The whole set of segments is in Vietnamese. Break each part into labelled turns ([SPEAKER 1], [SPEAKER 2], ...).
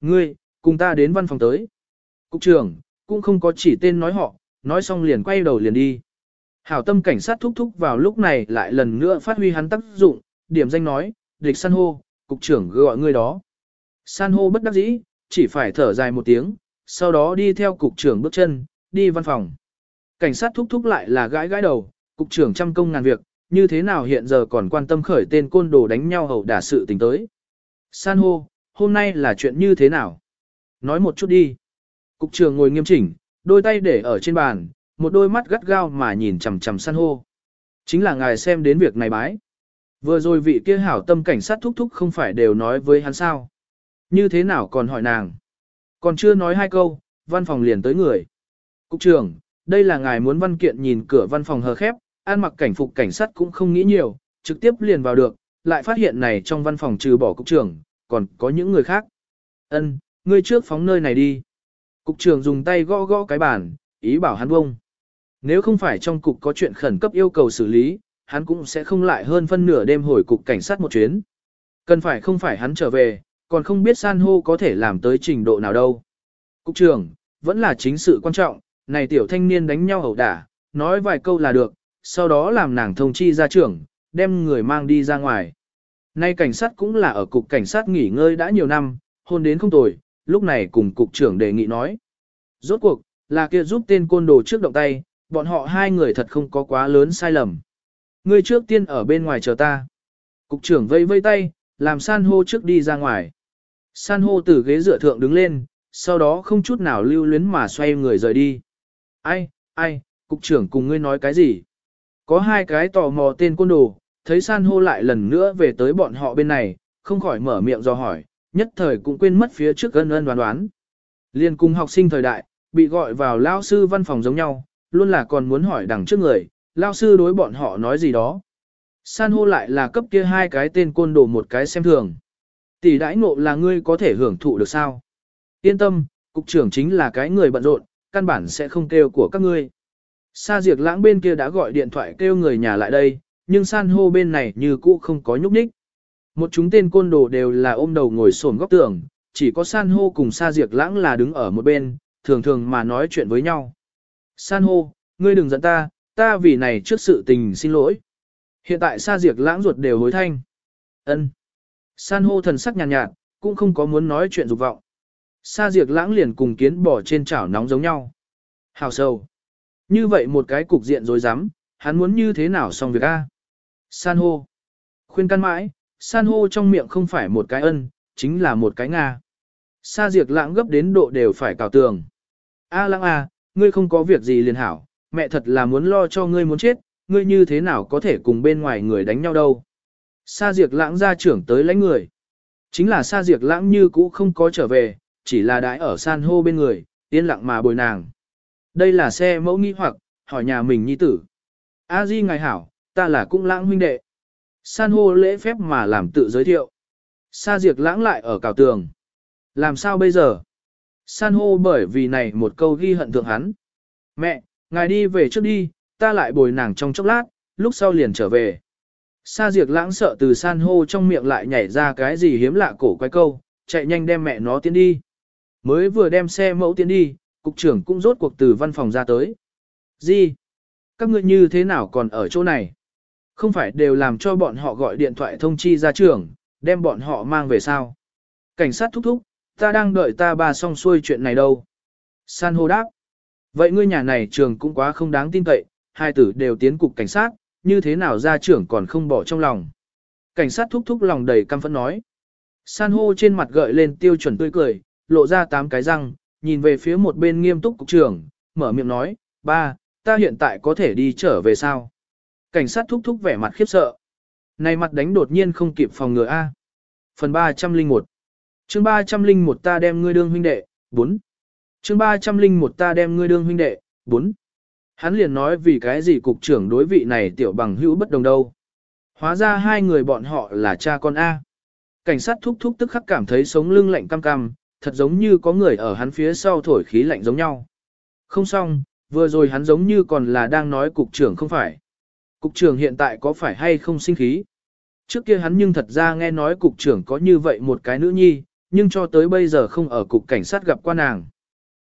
[SPEAKER 1] Ngươi, cùng ta đến văn phòng tới. Cục trưởng, cũng không có chỉ tên nói họ, nói xong liền quay đầu liền đi. Hảo tâm cảnh sát thúc thúc vào lúc này lại lần nữa phát huy hắn tác dụng, điểm danh nói, địch san hô, cục trưởng gọi ngươi đó. San hô bất đắc dĩ, chỉ phải thở dài một tiếng, sau đó đi theo cục trưởng bước chân, đi văn phòng. Cảnh sát thúc thúc lại là gãi gãi đầu, cục trưởng trăm công ngàn việc, như thế nào hiện giờ còn quan tâm khởi tên côn đồ đánh nhau hậu đả sự tình tới. San hô, hôm nay là chuyện như thế nào? Nói một chút đi. Cục trưởng ngồi nghiêm chỉnh, đôi tay để ở trên bàn, một đôi mắt gắt gao mà nhìn chằm chằm san hô. Chính là ngài xem đến việc này bái. Vừa rồi vị kia hảo tâm cảnh sát thúc thúc không phải đều nói với hắn sao. Như thế nào còn hỏi nàng. Còn chưa nói hai câu, văn phòng liền tới người. Cục trưởng, đây là ngài muốn văn kiện nhìn cửa văn phòng hờ khép, an mặc cảnh phục cảnh sát cũng không nghĩ nhiều, trực tiếp liền vào được, lại phát hiện này trong văn phòng trừ bỏ cục trưởng, còn có những người khác. Ân, ngươi trước phóng nơi này đi. Cục trưởng dùng tay gõ gõ cái bàn, ý bảo hắn bông. Nếu không phải trong cục có chuyện khẩn cấp yêu cầu xử lý, hắn cũng sẽ không lại hơn phân nửa đêm hồi cục cảnh sát một chuyến. Cần phải không phải hắn trở về, còn không biết san hô có thể làm tới trình độ nào đâu. Cục trưởng, vẫn là chính sự quan trọng, này tiểu thanh niên đánh nhau ẩu đả, nói vài câu là được, sau đó làm nàng thông chi ra trưởng, đem người mang đi ra ngoài. Nay cảnh sát cũng là ở cục cảnh sát nghỉ ngơi đã nhiều năm, hôn đến không tồi, lúc này cùng cục trưởng đề nghị nói. Rốt cuộc, là kia giúp tên côn đồ trước động tay, bọn họ hai người thật không có quá lớn sai lầm. Ngươi trước tiên ở bên ngoài chờ ta. Cục trưởng vây vây tay, làm san hô trước đi ra ngoài. San hô từ ghế dựa thượng đứng lên, sau đó không chút nào lưu luyến mà xoay người rời đi. Ai, ai, cục trưởng cùng ngươi nói cái gì? Có hai cái tò mò tên côn đồ, thấy san hô lại lần nữa về tới bọn họ bên này, không khỏi mở miệng do hỏi, nhất thời cũng quên mất phía trước ân ân đoán đoán. Liên cùng học sinh thời đại, bị gọi vào lao sư văn phòng giống nhau, luôn là còn muốn hỏi đằng trước người, lao sư đối bọn họ nói gì đó. San hô lại là cấp kia hai cái tên côn đồ một cái xem thường. Tỷ đãi ngộ là ngươi có thể hưởng thụ được sao? Yên tâm, cục trưởng chính là cái người bận rộn, căn bản sẽ không kêu của các ngươi. Sa diệt lãng bên kia đã gọi điện thoại kêu người nhà lại đây, nhưng san hô bên này như cũ không có nhúc nhích. Một chúng tên côn đồ đều là ôm đầu ngồi xổm góc tường, chỉ có san hô cùng sa diệt lãng là đứng ở một bên, thường thường mà nói chuyện với nhau. San hô, ngươi đừng giận ta, ta vì này trước sự tình xin lỗi. Hiện tại sa diệt lãng ruột đều hối thanh. ân San hô thần sắc nhàn nhạt, nhạt, cũng không có muốn nói chuyện dục vọng. Sa diệt lãng liền cùng kiến bỏ trên chảo nóng giống nhau. Hào sâu. Như vậy một cái cục diện rồi dám, hắn muốn như thế nào xong việc A. San hô. Khuyên can mãi, san hô trong miệng không phải một cái ân, chính là một cái Nga. Sa diệt lãng gấp đến độ đều phải cào tường. A lãng A, à, ngươi không có việc gì liền hảo, mẹ thật là muốn lo cho ngươi muốn chết, ngươi như thế nào có thể cùng bên ngoài người đánh nhau đâu. Sa diệt lãng ra trưởng tới lãnh người. Chính là sa diệt lãng như cũ không có trở về, chỉ là đãi ở san hô bên người, yên lặng mà bồi nàng. Đây là xe mẫu nghi hoặc, hỏi nhà mình nhi tử. A di ngài hảo, ta là cung lãng huynh đệ. San hô lễ phép mà làm tự giới thiệu. Sa diệt lãng lại ở cào tường. Làm sao bây giờ? San hô bởi vì này một câu ghi hận thượng hắn. Mẹ, ngài đi về trước đi, ta lại bồi nàng trong chốc lát, lúc sau liền trở về. Sa diệt lãng sợ từ san hô trong miệng lại nhảy ra cái gì hiếm lạ cổ quái câu, chạy nhanh đem mẹ nó tiến đi. Mới vừa đem xe mẫu tiến đi, cục trưởng cũng rốt cuộc từ văn phòng ra tới. Gì? Các ngươi như thế nào còn ở chỗ này? Không phải đều làm cho bọn họ gọi điện thoại thông chi ra trường, đem bọn họ mang về sao? Cảnh sát thúc thúc, ta đang đợi ta ba xong xuôi chuyện này đâu. San hô đáp. Vậy ngươi nhà này trường cũng quá không đáng tin cậy, hai tử đều tiến cục cảnh sát, như thế nào ra trưởng còn không bỏ trong lòng. Cảnh sát thúc thúc lòng đầy căm phẫn nói. San hô trên mặt gợi lên tiêu chuẩn tươi cười, lộ ra tám cái răng, nhìn về phía một bên nghiêm túc cục trưởng, mở miệng nói, ba, ta hiện tại có thể đi trở về sao? Cảnh sát thúc thúc vẻ mặt khiếp sợ. Này mặt đánh đột nhiên không kịp phòng ngừa A. Phần 301 chương 301 ta đem ngươi đương huynh đệ, 4. chương 301 ta đem ngươi đương huynh đệ, 4. Hắn liền nói vì cái gì cục trưởng đối vị này tiểu bằng hữu bất đồng đâu. Hóa ra hai người bọn họ là cha con A. Cảnh sát thúc thúc tức khắc cảm thấy sống lưng lạnh cam cam, thật giống như có người ở hắn phía sau thổi khí lạnh giống nhau. Không xong, vừa rồi hắn giống như còn là đang nói cục trưởng không phải. Cục trưởng hiện tại có phải hay không sinh khí? Trước kia hắn nhưng thật ra nghe nói cục trưởng có như vậy một cái nữ nhi, nhưng cho tới bây giờ không ở cục cảnh sát gặp qua nàng.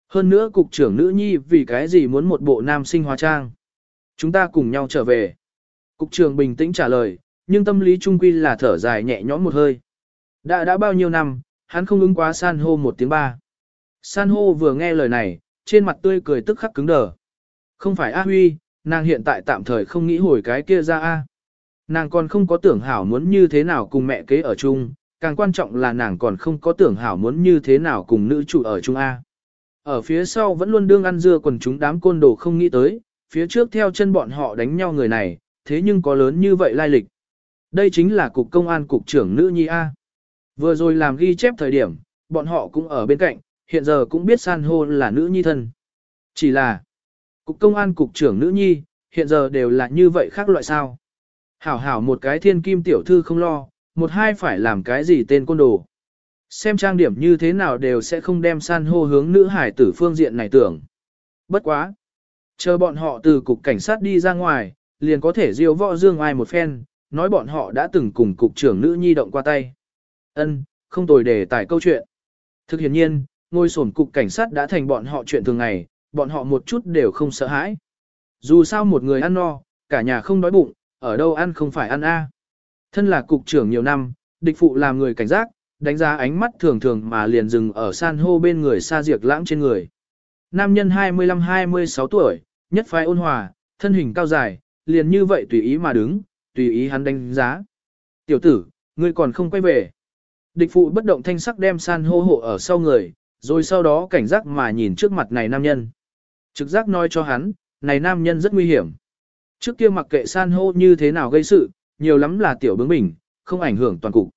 [SPEAKER 1] Hơn nữa cục trưởng nữ nhi vì cái gì muốn một bộ nam sinh hóa trang. Chúng ta cùng nhau trở về. Cục trưởng bình tĩnh trả lời, nhưng tâm lý trung quy là thở dài nhẹ nhõm một hơi. Đã đã bao nhiêu năm, hắn không ứng quá san hô một tiếng ba. San hô vừa nghe lời này, trên mặt tươi cười tức khắc cứng đờ. Không phải A Huy, nàng hiện tại tạm thời không nghĩ hồi cái kia ra A. Nàng còn không có tưởng hảo muốn như thế nào cùng mẹ kế ở chung, càng quan trọng là nàng còn không có tưởng hảo muốn như thế nào cùng nữ chủ ở chung A. Ở phía sau vẫn luôn đương ăn dưa quần chúng đám côn đồ không nghĩ tới, phía trước theo chân bọn họ đánh nhau người này, thế nhưng có lớn như vậy lai lịch. Đây chính là cục công an cục trưởng nữ nhi A. Vừa rồi làm ghi chép thời điểm, bọn họ cũng ở bên cạnh, hiện giờ cũng biết san hô là nữ nhi thân. Chỉ là, cục công an cục trưởng nữ nhi, hiện giờ đều là như vậy khác loại sao. Hảo hảo một cái thiên kim tiểu thư không lo, một hai phải làm cái gì tên côn đồ. Xem trang điểm như thế nào đều sẽ không đem san hô hướng nữ hải tử phương diện này tưởng. Bất quá. Chờ bọn họ từ cục cảnh sát đi ra ngoài, liền có thể diêu võ dương ai một phen, nói bọn họ đã từng cùng cục trưởng nữ nhi động qua tay. Ân, không tồi để tải câu chuyện. Thực hiện nhiên, ngôi sổn cục cảnh sát đã thành bọn họ chuyện thường ngày, bọn họ một chút đều không sợ hãi. Dù sao một người ăn no, cả nhà không đói bụng, ở đâu ăn không phải ăn a. Thân là cục trưởng nhiều năm, địch phụ làm người cảnh giác, đánh giá ánh mắt thường thường mà liền dừng ở san hô bên người xa diệt lãng trên người. Nam nhân 25-26 tuổi, nhất phái ôn hòa, thân hình cao dài, liền như vậy tùy ý mà đứng, tùy ý hắn đánh giá. Tiểu tử, ngươi còn không quay về. Địch phụ bất động thanh sắc đem san hô hộ ở sau người, rồi sau đó cảnh giác mà nhìn trước mặt này nam nhân. Trực giác nói cho hắn, này nam nhân rất nguy hiểm. Trước kia mặc kệ san hô như thế nào gây sự, nhiều lắm là tiểu bướng mình, không ảnh hưởng toàn cục.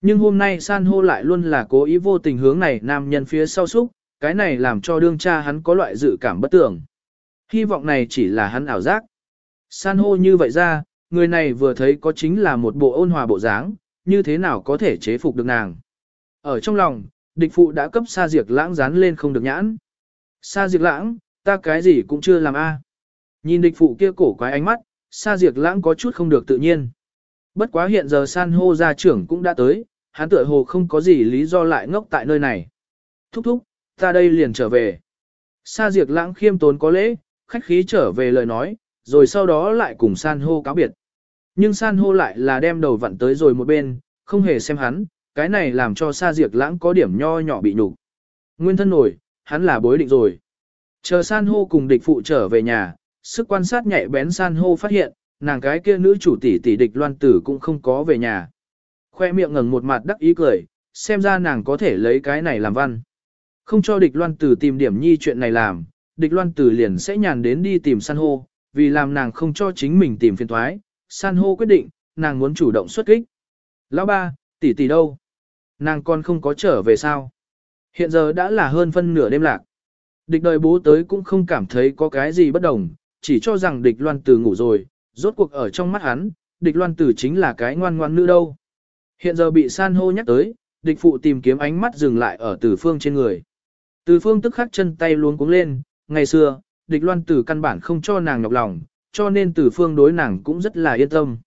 [SPEAKER 1] Nhưng hôm nay san hô lại luôn là cố ý vô tình hướng này nam nhân phía sau xúc, cái này làm cho đương cha hắn có loại dự cảm bất tưởng. Hy vọng này chỉ là hắn ảo giác. San hô như vậy ra, người này vừa thấy có chính là một bộ ôn hòa bộ dáng, như thế nào có thể chế phục được nàng. Ở trong lòng, địch phụ đã cấp sa diệt lãng dán lên không được nhãn. Sa diệt lãng, ta cái gì cũng chưa làm a. À. Nhìn địch phụ kia cổ quái ánh mắt, sa diệt lãng có chút không được tự nhiên. Bất quá hiện giờ san hô gia trưởng cũng đã tới, hắn tựa hồ không có gì lý do lại ngốc tại nơi này. Thúc thúc, ta đây liền trở về. Sa diệt lãng khiêm tốn có lễ, khách khí trở về lời nói, rồi sau đó lại cùng san hô cáo biệt. Nhưng san hô lại là đem đầu vặn tới rồi một bên, không hề xem hắn, cái này làm cho sa diệt lãng có điểm nho nhỏ bị nhục. Nguyên thân nổi, hắn là bối định rồi. Chờ san hô cùng địch phụ trở về nhà, sức quan sát nhạy bén san hô phát hiện, nàng cái kia nữ chủ tỷ tỷ địch loan tử cũng không có về nhà. Khoe miệng ngẩng một mặt đắc ý cười, xem ra nàng có thể lấy cái này làm văn. Không cho địch loan tử tìm điểm nhi chuyện này làm, địch loan tử liền sẽ nhàn đến đi tìm san hô, vì làm nàng không cho chính mình tìm phiền thoái, san hô quyết định, nàng muốn chủ động xuất kích. Lão ba, tỷ tỷ đâu? Nàng con không có trở về sao? Hiện giờ đã là hơn phân nửa đêm lạc. Địch đời bố tới cũng không cảm thấy có cái gì bất đồng, chỉ cho rằng địch loan tử ngủ rồi, rốt cuộc ở trong mắt hắn, địch loan tử chính là cái ngoan ngoan nữ đâu. Hiện giờ bị san hô nhắc tới, địch phụ tìm kiếm ánh mắt dừng lại ở tử phương trên người. Tử phương tức khắc chân tay luôn cuống lên, ngày xưa, địch loan tử căn bản không cho nàng nhọc lòng, cho nên tử phương đối nàng cũng rất là yên tâm.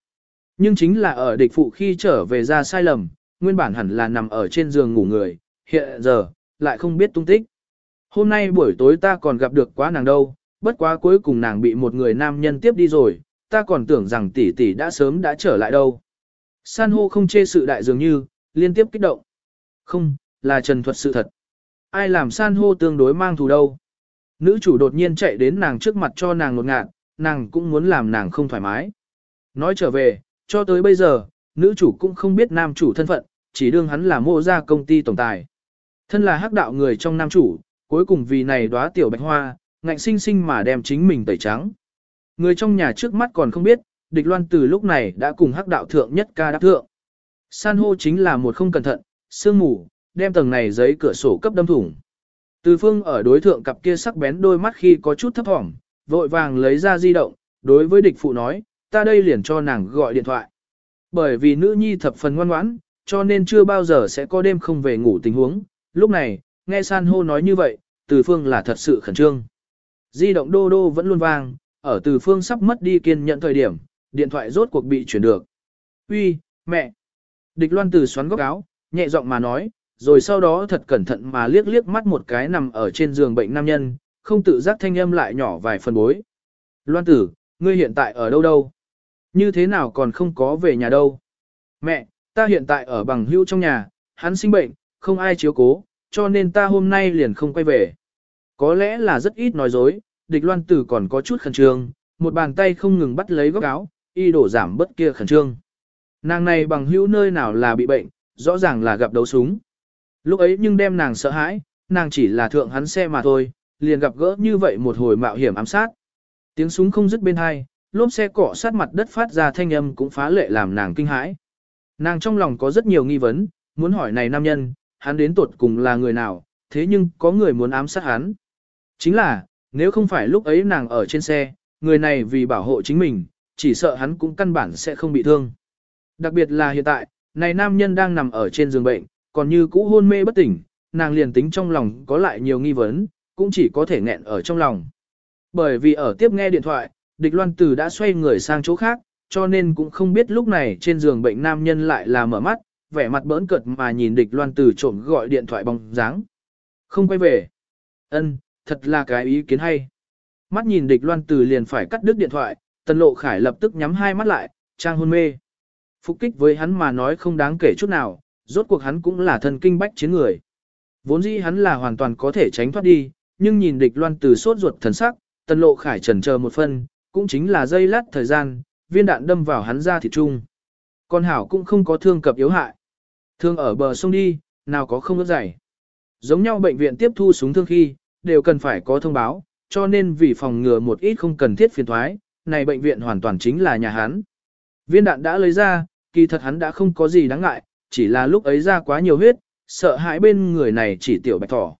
[SPEAKER 1] Nhưng chính là ở địch phụ khi trở về ra sai lầm, nguyên bản hẳn là nằm ở trên giường ngủ người, hiện giờ, lại không biết tung tích. Hôm nay buổi tối ta còn gặp được quá nàng đâu, bất quá cuối cùng nàng bị một người nam nhân tiếp đi rồi, ta còn tưởng rằng tỷ tỷ đã sớm đã trở lại đâu. San hô không chê sự đại dường như, liên tiếp kích động. Không, là trần thuật sự thật. Ai làm san hô tương đối mang thù đâu. Nữ chủ đột nhiên chạy đến nàng trước mặt cho nàng ngột ngạt, nàng cũng muốn làm nàng không thoải mái. Nói trở về, cho tới bây giờ, nữ chủ cũng không biết nam chủ thân phận, chỉ đương hắn là mô gia công ty tổng tài. Thân là hắc đạo người trong nam chủ, cuối cùng vì này đóa tiểu bạch hoa, ngạnh sinh sinh mà đem chính mình tẩy trắng. Người trong nhà trước mắt còn không biết, địch loan từ lúc này đã cùng hắc đạo thượng nhất ca đáp thượng. San hô chính là một không cẩn thận, sương mù, đem tầng này giấy cửa sổ cấp đâm thủng. Từ phương ở đối thượng cặp kia sắc bén đôi mắt khi có chút thấp thỏm, vội vàng lấy ra di động, đối với địch phụ nói, ta đây liền cho nàng gọi điện thoại. Bởi vì nữ nhi thập phần ngoan ngoãn, cho nên chưa bao giờ sẽ có đêm không về ngủ tình huống. Lúc này, nghe san hô nói như vậy, từ phương là thật sự khẩn trương. Di động đô đô vẫn luôn vang, ở từ phương sắp mất đi kiên nhận thời điểm, điện thoại rốt cuộc bị chuyển được. Uy, mẹ! Địch loan từ xoắn góc áo, nhẹ giọng mà nói, rồi sau đó thật cẩn thận mà liếc liếc mắt một cái nằm ở trên giường bệnh nam nhân, không tự giác thanh âm lại nhỏ vài phần bối. Loan tử, ngươi hiện tại ở đâu đâu? Như thế nào còn không có về nhà đâu? Mẹ, ta hiện tại ở bằng hữu trong nhà, hắn sinh bệnh, không ai chiếu cố, cho nên ta hôm nay liền không quay về. Có lẽ là rất ít nói dối, địch loan tử còn có chút khẩn trương, một bàn tay không ngừng bắt lấy góc áo, y đổ giảm bất kia khẩn trương. Nàng này bằng hữu nơi nào là bị bệnh, rõ ràng là gặp đấu súng. Lúc ấy nhưng đem nàng sợ hãi, nàng chỉ là thượng hắn xe mà thôi, liền gặp gỡ như vậy một hồi mạo hiểm ám sát. Tiếng súng không dứt bên hai, lốp xe cọ sát mặt đất phát ra thanh âm cũng phá lệ làm nàng kinh hãi. Nàng trong lòng có rất nhiều nghi vấn, muốn hỏi này nam nhân, hắn đến tuột cùng là người nào, thế nhưng có người muốn ám sát hắn. Chính là, nếu không phải lúc ấy nàng ở trên xe, người này vì bảo hộ chính mình, chỉ sợ hắn cũng căn bản sẽ không bị thương. Đặc biệt là hiện tại, này nam nhân đang nằm ở trên giường bệnh, còn như cũ hôn mê bất tỉnh, nàng liền tính trong lòng có lại nhiều nghi vấn, cũng chỉ có thể nghẹn ở trong lòng. Bởi vì ở tiếp nghe điện thoại, địch loan tử đã xoay người sang chỗ khác, cho nên cũng không biết lúc này trên giường bệnh nam nhân lại là mở mắt, vẻ mặt bỡn cợt mà nhìn địch loan từ trộm gọi điện thoại bóng dáng. Không quay về. Ân, thật là cái ý kiến hay. Mắt nhìn địch loan từ liền phải cắt đứt điện thoại, tần lộ khải lập tức nhắm hai mắt lại, trang hôn mê. Phục kích với hắn mà nói không đáng kể chút nào, rốt cuộc hắn cũng là thần kinh bách chiến người. Vốn dĩ hắn là hoàn toàn có thể tránh thoát đi, nhưng nhìn địch loan từ sốt ruột thần sắc, tần lộ khải trần chờ một phân, cũng chính là dây lát thời gian, viên đạn đâm vào hắn ra thịt trung. Con hảo cũng không có thương cập yếu hại. Thương ở bờ sông đi, nào có không ướt dày. Giống nhau bệnh viện tiếp thu súng thương khi, đều cần phải có thông báo, cho nên vì phòng ngừa một ít không cần thiết phiền thoái, này bệnh viện hoàn toàn chính là nhà hắn. Viên đạn đã lấy ra, kỳ thật hắn đã không có gì đáng ngại, chỉ là lúc ấy ra quá nhiều huyết, sợ hãi bên người này chỉ tiểu bạch thỏ.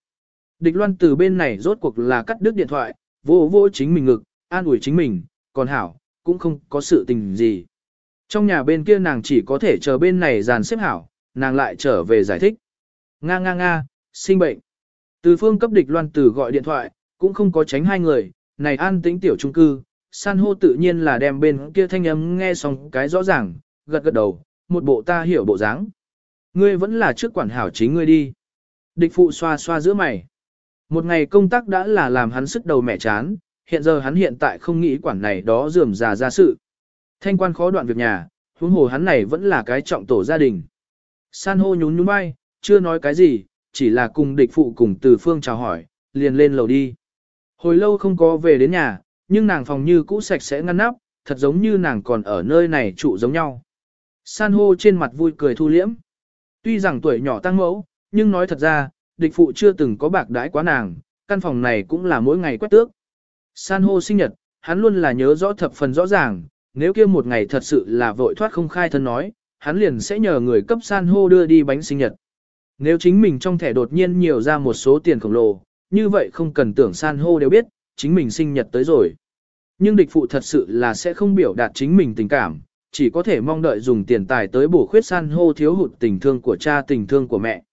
[SPEAKER 1] Địch loan từ bên này rốt cuộc là cắt đứt điện thoại, vô vô chính mình ngực, an ủi chính mình, còn hảo, cũng không có sự tình gì. Trong nhà bên kia nàng chỉ có thể chờ bên này dàn xếp hảo, nàng lại trở về giải thích. Nga nga nga, sinh bệnh. Từ phương cấp địch loan tử gọi điện thoại, cũng không có tránh hai người, này an tĩnh tiểu trung cư, san hô tự nhiên là đem bên kia thanh âm nghe xong cái rõ ràng, gật gật đầu, một bộ ta hiểu bộ dáng. Ngươi vẫn là trước quản hảo chính ngươi đi. Địch phụ xoa xoa giữa mày. Một ngày công tác đã là làm hắn sức đầu mẹ chán, hiện giờ hắn hiện tại không nghĩ quản này đó dườm già ra sự. Thanh quan khó đoạn việc nhà, huống hồ hắn này vẫn là cái trọng tổ gia đình. San hô nhún nhún bay, chưa nói cái gì, chỉ là cùng địch phụ cùng từ phương chào hỏi, liền lên lầu đi. Hồi lâu không có về đến nhà, nhưng nàng phòng như cũ sạch sẽ ngăn nắp, thật giống như nàng còn ở nơi này trụ giống nhau. San hô trên mặt vui cười thu liễm. Tuy rằng tuổi nhỏ tăng mẫu, nhưng nói thật ra, địch phụ chưa từng có bạc đãi quá nàng, căn phòng này cũng là mỗi ngày quét tước. San hô sinh nhật, hắn luôn là nhớ rõ thập phần rõ ràng, nếu kia một ngày thật sự là vội thoát không khai thân nói, hắn liền sẽ nhờ người cấp san hô đưa đi bánh sinh nhật. Nếu chính mình trong thẻ đột nhiên nhiều ra một số tiền khổng lồ, như vậy không cần tưởng san hô đều biết, chính mình sinh nhật tới rồi. Nhưng địch phụ thật sự là sẽ không biểu đạt chính mình tình cảm, chỉ có thể mong đợi dùng tiền tài tới bổ khuyết san hô thiếu hụt tình thương của cha tình thương của mẹ.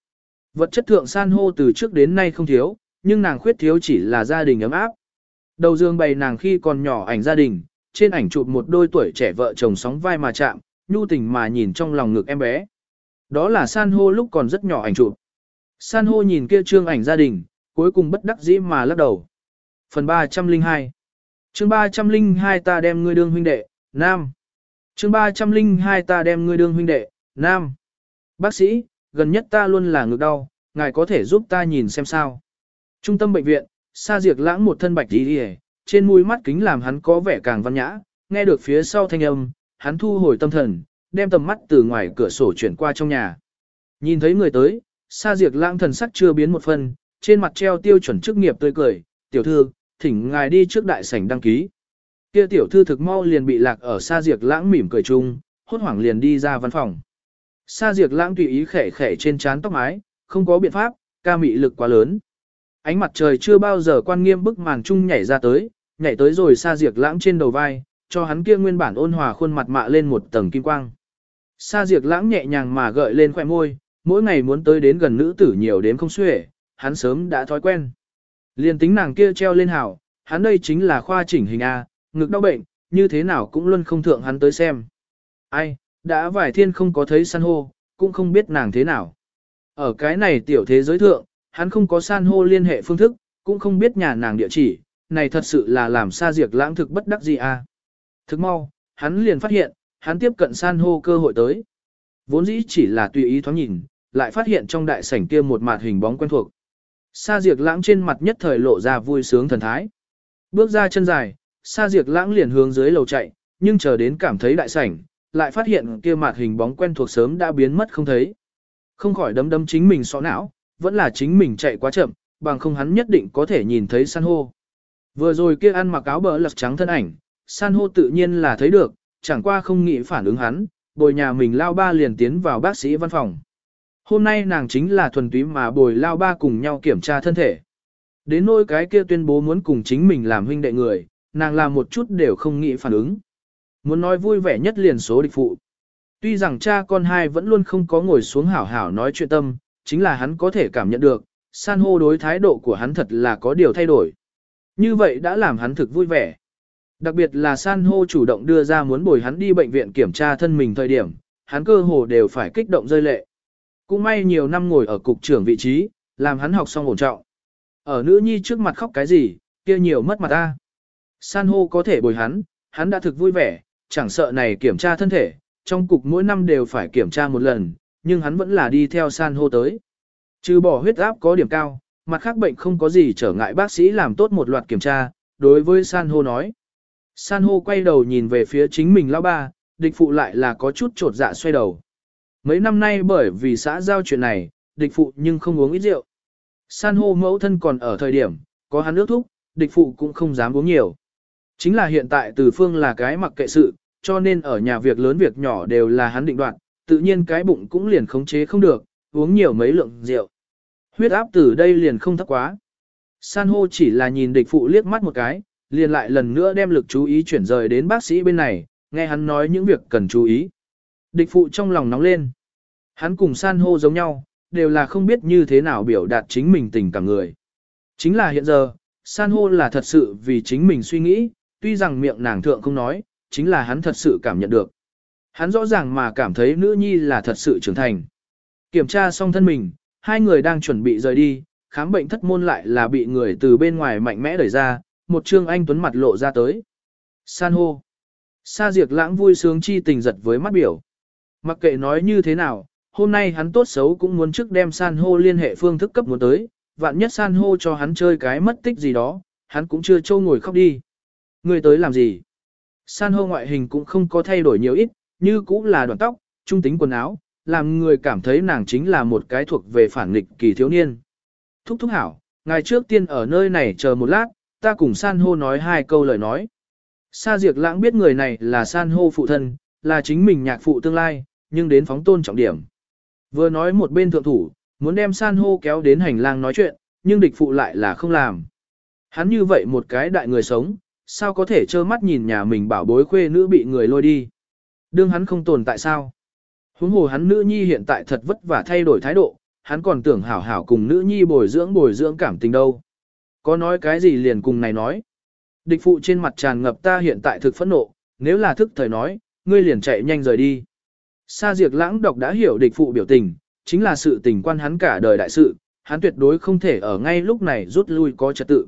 [SPEAKER 1] Vật chất thượng san hô từ trước đến nay không thiếu, nhưng nàng khuyết thiếu chỉ là gia đình ấm áp. Đầu dương bày nàng khi còn nhỏ ảnh gia đình, trên ảnh chụp một đôi tuổi trẻ vợ chồng sóng vai mà chạm, nhu tình mà nhìn trong lòng ngực em bé. Đó là san hô lúc còn rất nhỏ ảnh chụp. San hô nhìn kia trương ảnh gia đình, cuối cùng bất đắc dĩ mà lắc đầu. Phần 302 chương 302 ta đem ngươi đương huynh đệ, Nam. chương 302 ta đem ngươi đương huynh đệ, Nam. Bác sĩ, gần nhất ta luôn là ngực đau, ngài có thể giúp ta nhìn xem sao. Trung tâm bệnh viện, Sa Diệc lãng một thân bạch đi đi trên mũi mắt kính làm hắn có vẻ càng văn nhã, nghe được phía sau thanh âm, hắn thu hồi tâm thần, đem tầm mắt từ ngoài cửa sổ chuyển qua trong nhà. Nhìn thấy người tới, Sa Diệc lãng thần sắc chưa biến một phần, trên mặt treo tiêu chuẩn chức nghiệp tươi cười, tiểu thư, thỉnh ngài đi trước đại sảnh đăng ký. Kia tiểu thư thực mau liền bị lạc ở Sa Diệc lãng mỉm cười chung, hốt hoảng liền đi ra văn phòng. Sa Diệc lãng tùy ý khẽ khẽ trên trán tóc mái, không có biện pháp, ca mị lực quá lớn. Ánh mặt trời chưa bao giờ quan nghiêm bức màn trung nhảy ra tới, nhảy tới rồi Sa Diệc lãng trên đầu vai, cho hắn kia nguyên bản ôn hòa khuôn mặt mạ lên một tầng kim quang. Sa Diệc lãng nhẹ nhàng mà gợi lên khóe môi, mỗi ngày muốn tới đến gần nữ tử nhiều đến không xuể, hắn sớm đã thói quen. Liên tính nàng kia treo lên hảo, hắn đây chính là khoa chỉnh hình A, ngực đau bệnh, như thế nào cũng luôn không thượng hắn tới xem. Ai, đã vài thiên không có thấy san hô, cũng không biết nàng thế nào. Ở cái này tiểu thế giới thượng, hắn không có san hô liên hệ phương thức, cũng không biết nhà nàng địa chỉ, này thật sự là làm xa diệt lãng thực bất đắc gì à. Thực mau, hắn liền phát hiện, hắn tiếp cận san hô cơ hội tới. Vốn dĩ chỉ là tùy ý thoáng nhìn, lại phát hiện trong đại sảnh kia một mặt hình bóng quen thuộc. Sa diệt lãng trên mặt nhất thời lộ ra vui sướng thần thái. Bước ra chân dài, sa diệt lãng liền hướng dưới lầu chạy, nhưng chờ đến cảm thấy đại sảnh, lại phát hiện kia mặt hình bóng quen thuộc sớm đã biến mất không thấy. Không khỏi đấm đấm chính mình sọ não, vẫn là chính mình chạy quá chậm, bằng không hắn nhất định có thể nhìn thấy san hô. Vừa rồi kia ăn mặc áo bờ lật trắng thân ảnh, san hô tự nhiên là thấy được, chẳng qua không nghĩ phản ứng hắn, bồi nhà mình lao ba liền tiến vào bác sĩ văn phòng. Hôm nay nàng chính là thuần túy mà bồi lao ba cùng nhau kiểm tra thân thể. Đến nỗi cái kia tuyên bố muốn cùng chính mình làm huynh đệ người, nàng làm một chút đều không nghĩ phản ứng. Muốn nói vui vẻ nhất liền số địch phụ. Tuy rằng cha con hai vẫn luôn không có ngồi xuống hảo hảo nói chuyện tâm, chính là hắn có thể cảm nhận được, san hô đối thái độ của hắn thật là có điều thay đổi. Như vậy đã làm hắn thực vui vẻ. Đặc biệt là san hô chủ động đưa ra muốn bồi hắn đi bệnh viện kiểm tra thân mình thời điểm, hắn cơ hồ đều phải kích động rơi lệ. Cũng may nhiều năm ngồi ở cục trưởng vị trí, làm hắn học xong ổn trọng. Ở nữ nhi trước mặt khóc cái gì, kia nhiều mất mặt ta. San hô có thể bồi hắn, hắn đã thực vui vẻ, chẳng sợ này kiểm tra thân thể, trong cục mỗi năm đều phải kiểm tra một lần, nhưng hắn vẫn là đi theo san hô tới. Trừ bỏ huyết áp có điểm cao, mặt khác bệnh không có gì trở ngại bác sĩ làm tốt một loạt kiểm tra, đối với san hô nói. San hô quay đầu nhìn về phía chính mình lão ba, địch phụ lại là có chút trột dạ xoay đầu. Mấy năm nay bởi vì xã giao chuyện này, địch phụ nhưng không uống ít rượu. San hô mẫu thân còn ở thời điểm, có hắn nước thúc, địch phụ cũng không dám uống nhiều. Chính là hiện tại từ phương là cái mặc kệ sự, cho nên ở nhà việc lớn việc nhỏ đều là hắn định đoạt, tự nhiên cái bụng cũng liền khống chế không được, uống nhiều mấy lượng rượu. Huyết áp từ đây liền không thấp quá. San hô chỉ là nhìn địch phụ liếc mắt một cái, liền lại lần nữa đem lực chú ý chuyển rời đến bác sĩ bên này, nghe hắn nói những việc cần chú ý. Địch phụ trong lòng nóng lên. Hắn cùng san hô giống nhau, đều là không biết như thế nào biểu đạt chính mình tình cảm người. Chính là hiện giờ, san hô là thật sự vì chính mình suy nghĩ, tuy rằng miệng nàng thượng không nói, chính là hắn thật sự cảm nhận được. Hắn rõ ràng mà cảm thấy nữ nhi là thật sự trưởng thành. Kiểm tra xong thân mình, hai người đang chuẩn bị rời đi, khám bệnh thất môn lại là bị người từ bên ngoài mạnh mẽ đẩy ra, một trương anh tuấn mặt lộ ra tới. San hô. Sa diệt lãng vui sướng chi tình giật với mắt biểu. Mặc kệ nói như thế nào, hôm nay hắn tốt xấu cũng muốn trước đem san hô liên hệ phương thức cấp muốn tới, vạn nhất san hô cho hắn chơi cái mất tích gì đó, hắn cũng chưa trâu ngồi khóc đi. Người tới làm gì? San hô ngoại hình cũng không có thay đổi nhiều ít, như cũng là đoạn tóc, trung tính quần áo, làm người cảm thấy nàng chính là một cái thuộc về phản nghịch kỳ thiếu niên. Thúc thúc hảo, ngài trước tiên ở nơi này chờ một lát, ta cùng san hô nói hai câu lời nói. Sa diệt Lãng biết người này là san hô phụ thân, là chính mình nhạc phụ tương lai, nhưng đến phóng tôn trọng điểm. Vừa nói một bên thượng thủ, muốn đem san hô kéo đến hành lang nói chuyện, nhưng địch phụ lại là không làm. Hắn như vậy một cái đại người sống, sao có thể trơ mắt nhìn nhà mình bảo bối khuê nữ bị người lôi đi. Đương hắn không tồn tại sao? Huống hồ hắn nữ nhi hiện tại thật vất vả thay đổi thái độ, hắn còn tưởng hảo hảo cùng nữ nhi bồi dưỡng bồi dưỡng cảm tình đâu. Có nói cái gì liền cùng này nói. Địch phụ trên mặt tràn ngập ta hiện tại thực phẫn nộ, nếu là thức thời nói, ngươi liền chạy nhanh rời đi. Sa Diệt lãng độc đã hiểu địch phụ biểu tình, chính là sự tình quan hắn cả đời đại sự, hắn tuyệt đối không thể ở ngay lúc này rút lui có trật tự.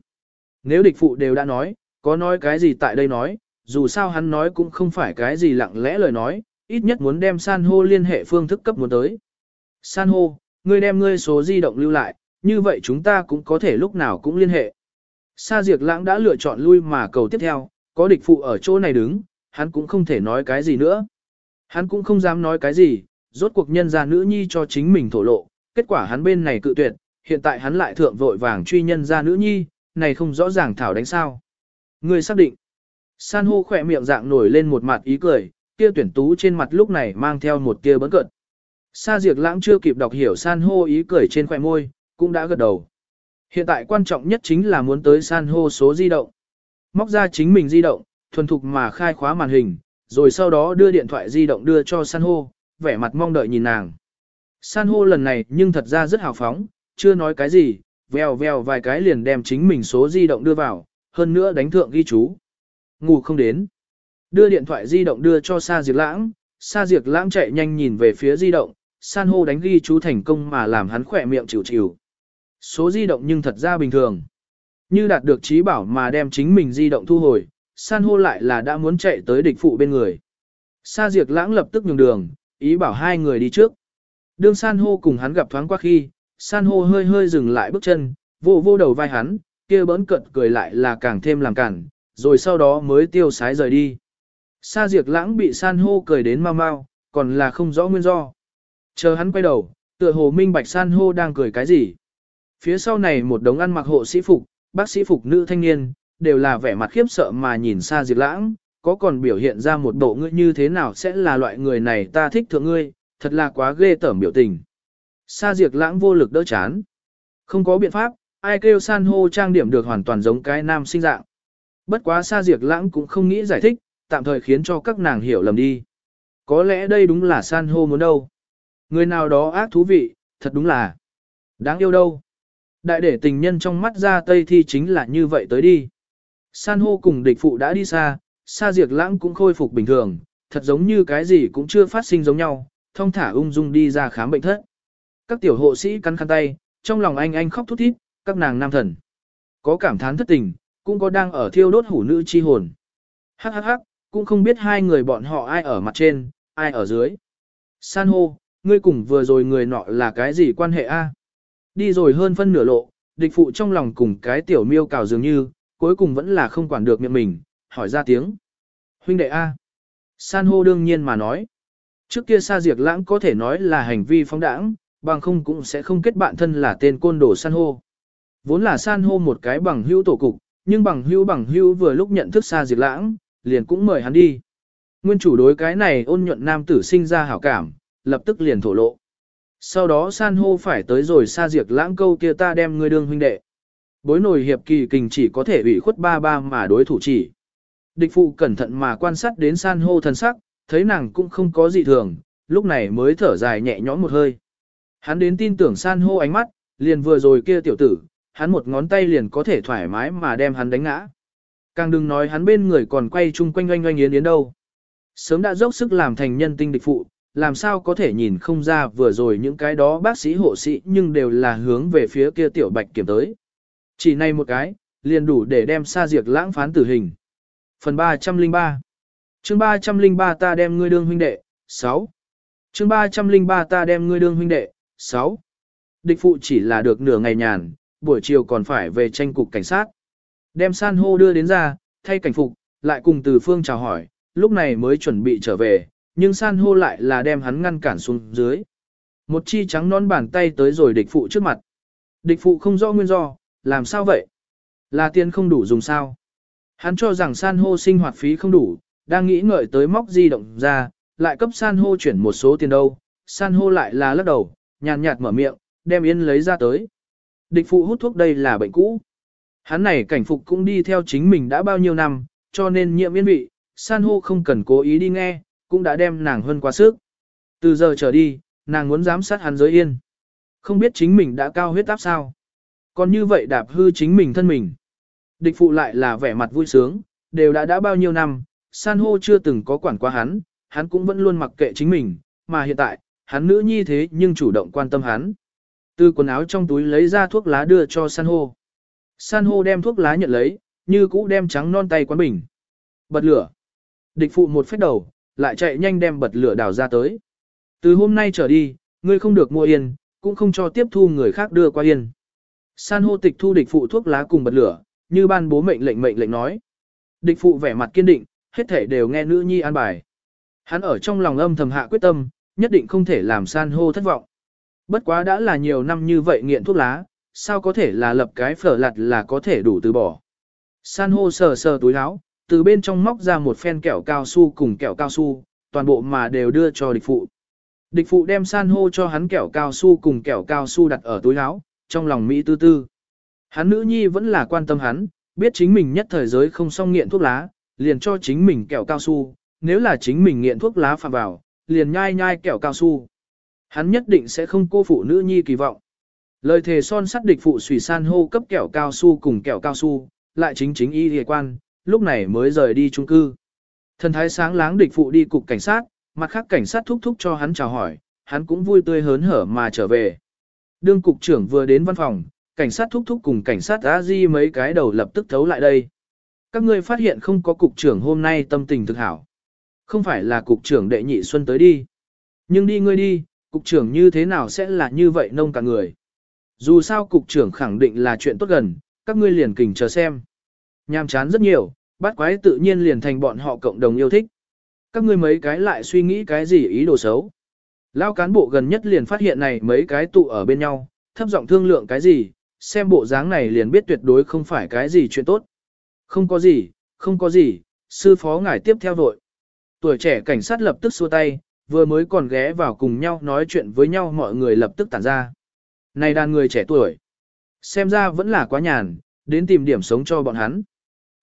[SPEAKER 1] Nếu địch phụ đều đã nói, có nói cái gì tại đây nói, dù sao hắn nói cũng không phải cái gì lặng lẽ lời nói, ít nhất muốn đem san hô liên hệ phương thức cấp muốn tới. San hô, ngươi đem ngươi số di động lưu lại, như vậy chúng ta cũng có thể lúc nào cũng liên hệ. Sa Diệc Lãng đã lựa chọn lui mà cầu tiếp theo, có địch phụ ở chỗ này đứng, hắn cũng không thể nói cái gì nữa. Hắn cũng không dám nói cái gì, rốt cuộc nhân gia nữ nhi cho chính mình thổ lộ, kết quả hắn bên này cự tuyệt, hiện tại hắn lại thượng vội vàng truy nhân gia nữ nhi, này không rõ ràng thảo đánh sao. Người xác định. San hô khỏe miệng dạng nổi lên một mặt ý cười, kia tuyển tú trên mặt lúc này mang theo một tia bấn cợt. Sa Diệc Lãng chưa kịp đọc hiểu san hô ý cười trên khỏe môi, cũng đã gật đầu. Hiện tại quan trọng nhất chính là muốn tới san hô số di động. Móc ra chính mình di động, thuần thục mà khai khóa màn hình, rồi sau đó đưa điện thoại di động đưa cho san hô, vẻ mặt mong đợi nhìn nàng. San hô lần này nhưng thật ra rất hào phóng, chưa nói cái gì, vèo vèo vài cái liền đem chính mình số di động đưa vào, hơn nữa đánh thượng ghi chú. Ngủ không đến. Đưa điện thoại di động đưa cho Sa Diệp Lãng, Sa Diệp Lãng chạy nhanh nhìn về phía di động, san hô đánh ghi chú thành công mà làm hắn khỏe miệng chịu chịu. Số di động nhưng thật ra bình thường. Như đạt được trí bảo mà đem chính mình di động thu hồi, san hô lại là đã muốn chạy tới địch phụ bên người. Sa diệt lãng lập tức nhường đường, ý bảo hai người đi trước. Đương san hô cùng hắn gặp thoáng qua khi, san hô hơi hơi dừng lại bước chân, vô vô đầu vai hắn, kia bỡn cận cười lại là càng thêm làm cản, rồi sau đó mới tiêu sái rời đi. Sa diệt lãng bị san hô cười đến mau mau, còn là không rõ nguyên do. Chờ hắn quay đầu, tựa hồ minh bạch san hô đang cười cái gì. Phía sau này một đống ăn mặc hộ sĩ phục, bác sĩ phục nữ thanh niên, đều là vẻ mặt khiếp sợ mà nhìn xa Diệp lãng, có còn biểu hiện ra một bộ ngươi như thế nào sẽ là loại người này ta thích thượng ngươi, thật là quá ghê tởm biểu tình. Sa Diệp lãng vô lực đỡ chán. Không có biện pháp, ai kêu san hô trang điểm được hoàn toàn giống cái nam sinh dạng. Bất quá Sa Diệp lãng cũng không nghĩ giải thích, tạm thời khiến cho các nàng hiểu lầm đi. Có lẽ đây đúng là san hô muốn đâu. Người nào đó ác thú vị, thật đúng là đáng yêu đâu. Đại để tình nhân trong mắt ra tây thi chính là như vậy tới đi. San hô cùng địch phụ đã đi xa, Sa Diệt Lãng cũng khôi phục bình thường, thật giống như cái gì cũng chưa phát sinh giống nhau, thông thả ung dung đi ra khám bệnh thất. Các tiểu hộ sĩ cắn khăn tay, trong lòng anh anh khóc thút thít, các nàng nam thần. Có cảm thán thất tình, cũng có đang ở thiêu đốt hủ nữ chi hồn. Hắc hắc hắc, cũng không biết hai người bọn họ ai ở mặt trên, ai ở dưới. San hô, ngươi cùng vừa rồi người nọ là cái gì quan hệ a? Đi rồi hơn phân nửa lộ, địch phụ trong lòng cùng cái tiểu miêu cào dường như, cuối cùng vẫn là không quản được miệng mình, hỏi ra tiếng. Huynh đệ A. San hô đương nhiên mà nói. Trước kia Sa Diệt Lãng có thể nói là hành vi phóng đãng, bằng không cũng sẽ không kết bạn thân là tên côn đồ San hô. Vốn là San hô một cái bằng hữu tổ cục, nhưng bằng hữu bằng hữu vừa lúc nhận thức Sa Diệt Lãng, liền cũng mời hắn đi. Nguyên chủ đối cái này ôn nhuận nam tử sinh ra hảo cảm, lập tức liền thổ lộ. Sau đó San hô phải tới rồi Sa Diệt Lãng câu kia ta đem ngươi đương huynh đệ. Bối nổi hiệp kỳ kình chỉ có thể ủy khuất ba ba mà đối thủ chỉ. Địch phụ cẩn thận mà quan sát đến san hô thần sắc, thấy nàng cũng không có gì thường, lúc này mới thở dài nhẹ nhõm một hơi. Hắn đến tin tưởng san hô ánh mắt, liền vừa rồi kia tiểu tử, hắn một ngón tay liền có thể thoải mái mà đem hắn đánh ngã. Càng đừng nói hắn bên người còn quay chung quanh oanh oanh yến yến đâu. Sớm đã dốc sức làm thành nhân tinh địch phụ, làm sao có thể nhìn không ra vừa rồi những cái đó bác sĩ hộ sĩ nhưng đều là hướng về phía kia tiểu bạch kiểm tới. Chỉ này một cái, liền đủ để đem xa diệt lãng phán tử hình. Phần 303 chương 303 ta đem ngươi đương huynh đệ, 6. chương 303 ta đem ngươi đương huynh đệ, 6. Địch phụ chỉ là được nửa ngày nhàn, buổi chiều còn phải về tranh cục cảnh sát. Đem san hô đưa đến ra, thay cảnh phục, lại cùng từ phương chào hỏi, lúc này mới chuẩn bị trở về, nhưng san hô lại là đem hắn ngăn cản xuống dưới. Một chi trắng non bàn tay tới rồi địch phụ trước mặt. Địch phụ không rõ nguyên do, làm sao vậy? Là tiền không đủ dùng sao? Hắn cho rằng san hô sinh hoạt phí không đủ, đang nghĩ ngợi tới móc di động ra, lại cấp san hô chuyển một số tiền đâu. San hô lại là lắc đầu, nhàn nhạt mở miệng, đem yên lấy ra tới. Địch phụ hút thuốc đây là bệnh cũ. Hắn này cảnh phục cũng đi theo chính mình đã bao nhiêu năm, cho nên nhiễm yên vị, san hô không cần cố ý đi nghe, cũng đã đem nàng hơn quá sức. Từ giờ trở đi, nàng muốn giám sát hắn giới yên. Không biết chính mình đã cao huyết áp sao. Còn như vậy đạp hư chính mình thân mình. Địch phụ lại là vẻ mặt vui sướng, đều đã đã bao nhiêu năm, san hô chưa từng có quản qua hắn, hắn cũng vẫn luôn mặc kệ chính mình, mà hiện tại, hắn nữ nhi thế nhưng chủ động quan tâm hắn. Từ quần áo trong túi lấy ra thuốc lá đưa cho san hô. San hô đem thuốc lá nhận lấy, như cũ đem trắng non tay quán bình. Bật lửa. Địch phụ một phép đầu, lại chạy nhanh đem bật lửa đào ra tới. Từ hôm nay trở đi, ngươi không được mua yên, cũng không cho tiếp thu người khác đưa qua yên. San hô tịch thu địch phụ thuốc lá cùng bật lửa, như ban bố mệnh lệnh mệnh lệnh nói. Địch phụ vẻ mặt kiên định, hết thể đều nghe nữ nhi an bài. Hắn ở trong lòng âm thầm hạ quyết tâm, nhất định không thể làm san hô thất vọng. Bất quá đã là nhiều năm như vậy nghiện thuốc lá, sao có thể là lập cái phở lặt là có thể đủ từ bỏ. San hô sờ sờ túi áo, từ bên trong móc ra một phen kẹo cao su cùng kẹo cao su, toàn bộ mà đều đưa cho địch phụ. Địch phụ đem san hô cho hắn kẹo cao su cùng kẹo cao su đặt ở túi áo, trong lòng Mỹ tư tư. Hắn nữ nhi vẫn là quan tâm hắn, biết chính mình nhất thời giới không xong nghiện thuốc lá, liền cho chính mình kẹo cao su, nếu là chính mình nghiện thuốc lá phạm vào, liền nhai nhai kẹo cao su. Hắn nhất định sẽ không cô phụ nữ nhi kỳ vọng. Lời thề son sắt địch phụ sủy san hô cấp kẹo cao su cùng kẹo cao su, lại chính chính y hề quan, lúc này mới rời đi trung cư. Thần thái sáng láng địch phụ đi cục cảnh sát, mặt khác cảnh sát thúc thúc cho hắn chào hỏi, hắn cũng vui tươi hớn hở mà trở về. Đương cục trưởng vừa đến văn phòng, cảnh sát thúc thúc cùng cảnh sát a di mấy cái đầu lập tức thấu lại đây. Các ngươi phát hiện không có cục trưởng hôm nay tâm tình thực hảo. Không phải là cục trưởng đệ nhị xuân tới đi. Nhưng đi ngươi đi, cục trưởng như thế nào sẽ là như vậy nông cả người. Dù sao cục trưởng khẳng định là chuyện tốt gần, các ngươi liền kình chờ xem. Nhàm chán rất nhiều, bắt quái tự nhiên liền thành bọn họ cộng đồng yêu thích. Các ngươi mấy cái lại suy nghĩ cái gì ý đồ xấu. Lao cán bộ gần nhất liền phát hiện này mấy cái tụ ở bên nhau, thấp giọng thương lượng cái gì, xem bộ dáng này liền biết tuyệt đối không phải cái gì chuyện tốt. Không có gì, không có gì, sư phó ngài tiếp theo vội. Tuổi trẻ cảnh sát lập tức xua tay, vừa mới còn ghé vào cùng nhau nói chuyện với nhau mọi người lập tức tản ra. Này đàn người trẻ tuổi, xem ra vẫn là quá nhàn, đến tìm điểm sống cho bọn hắn.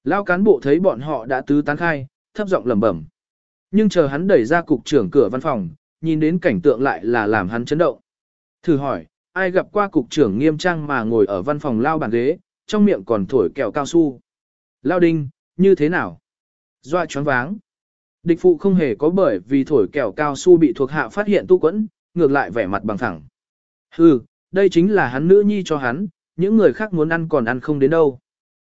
[SPEAKER 1] Lao cán bộ thấy bọn họ đã tứ tán khai, thấp giọng lẩm bẩm. Nhưng chờ hắn đẩy ra cục trưởng cửa văn phòng, nhìn đến cảnh tượng lại là làm hắn chấn động. Thử hỏi, ai gặp qua cục trưởng nghiêm trang mà ngồi ở văn phòng lao bàn ghế, trong miệng còn thổi kẹo cao su. Lao đinh, như thế nào? Doa choáng váng. Địch phụ không hề có bởi vì thổi kẹo cao su bị thuộc hạ phát hiện tu quẫn, ngược lại vẻ mặt bằng thẳng. Hừ, đây chính là hắn nữ nhi cho hắn, những người khác muốn ăn còn ăn không đến đâu.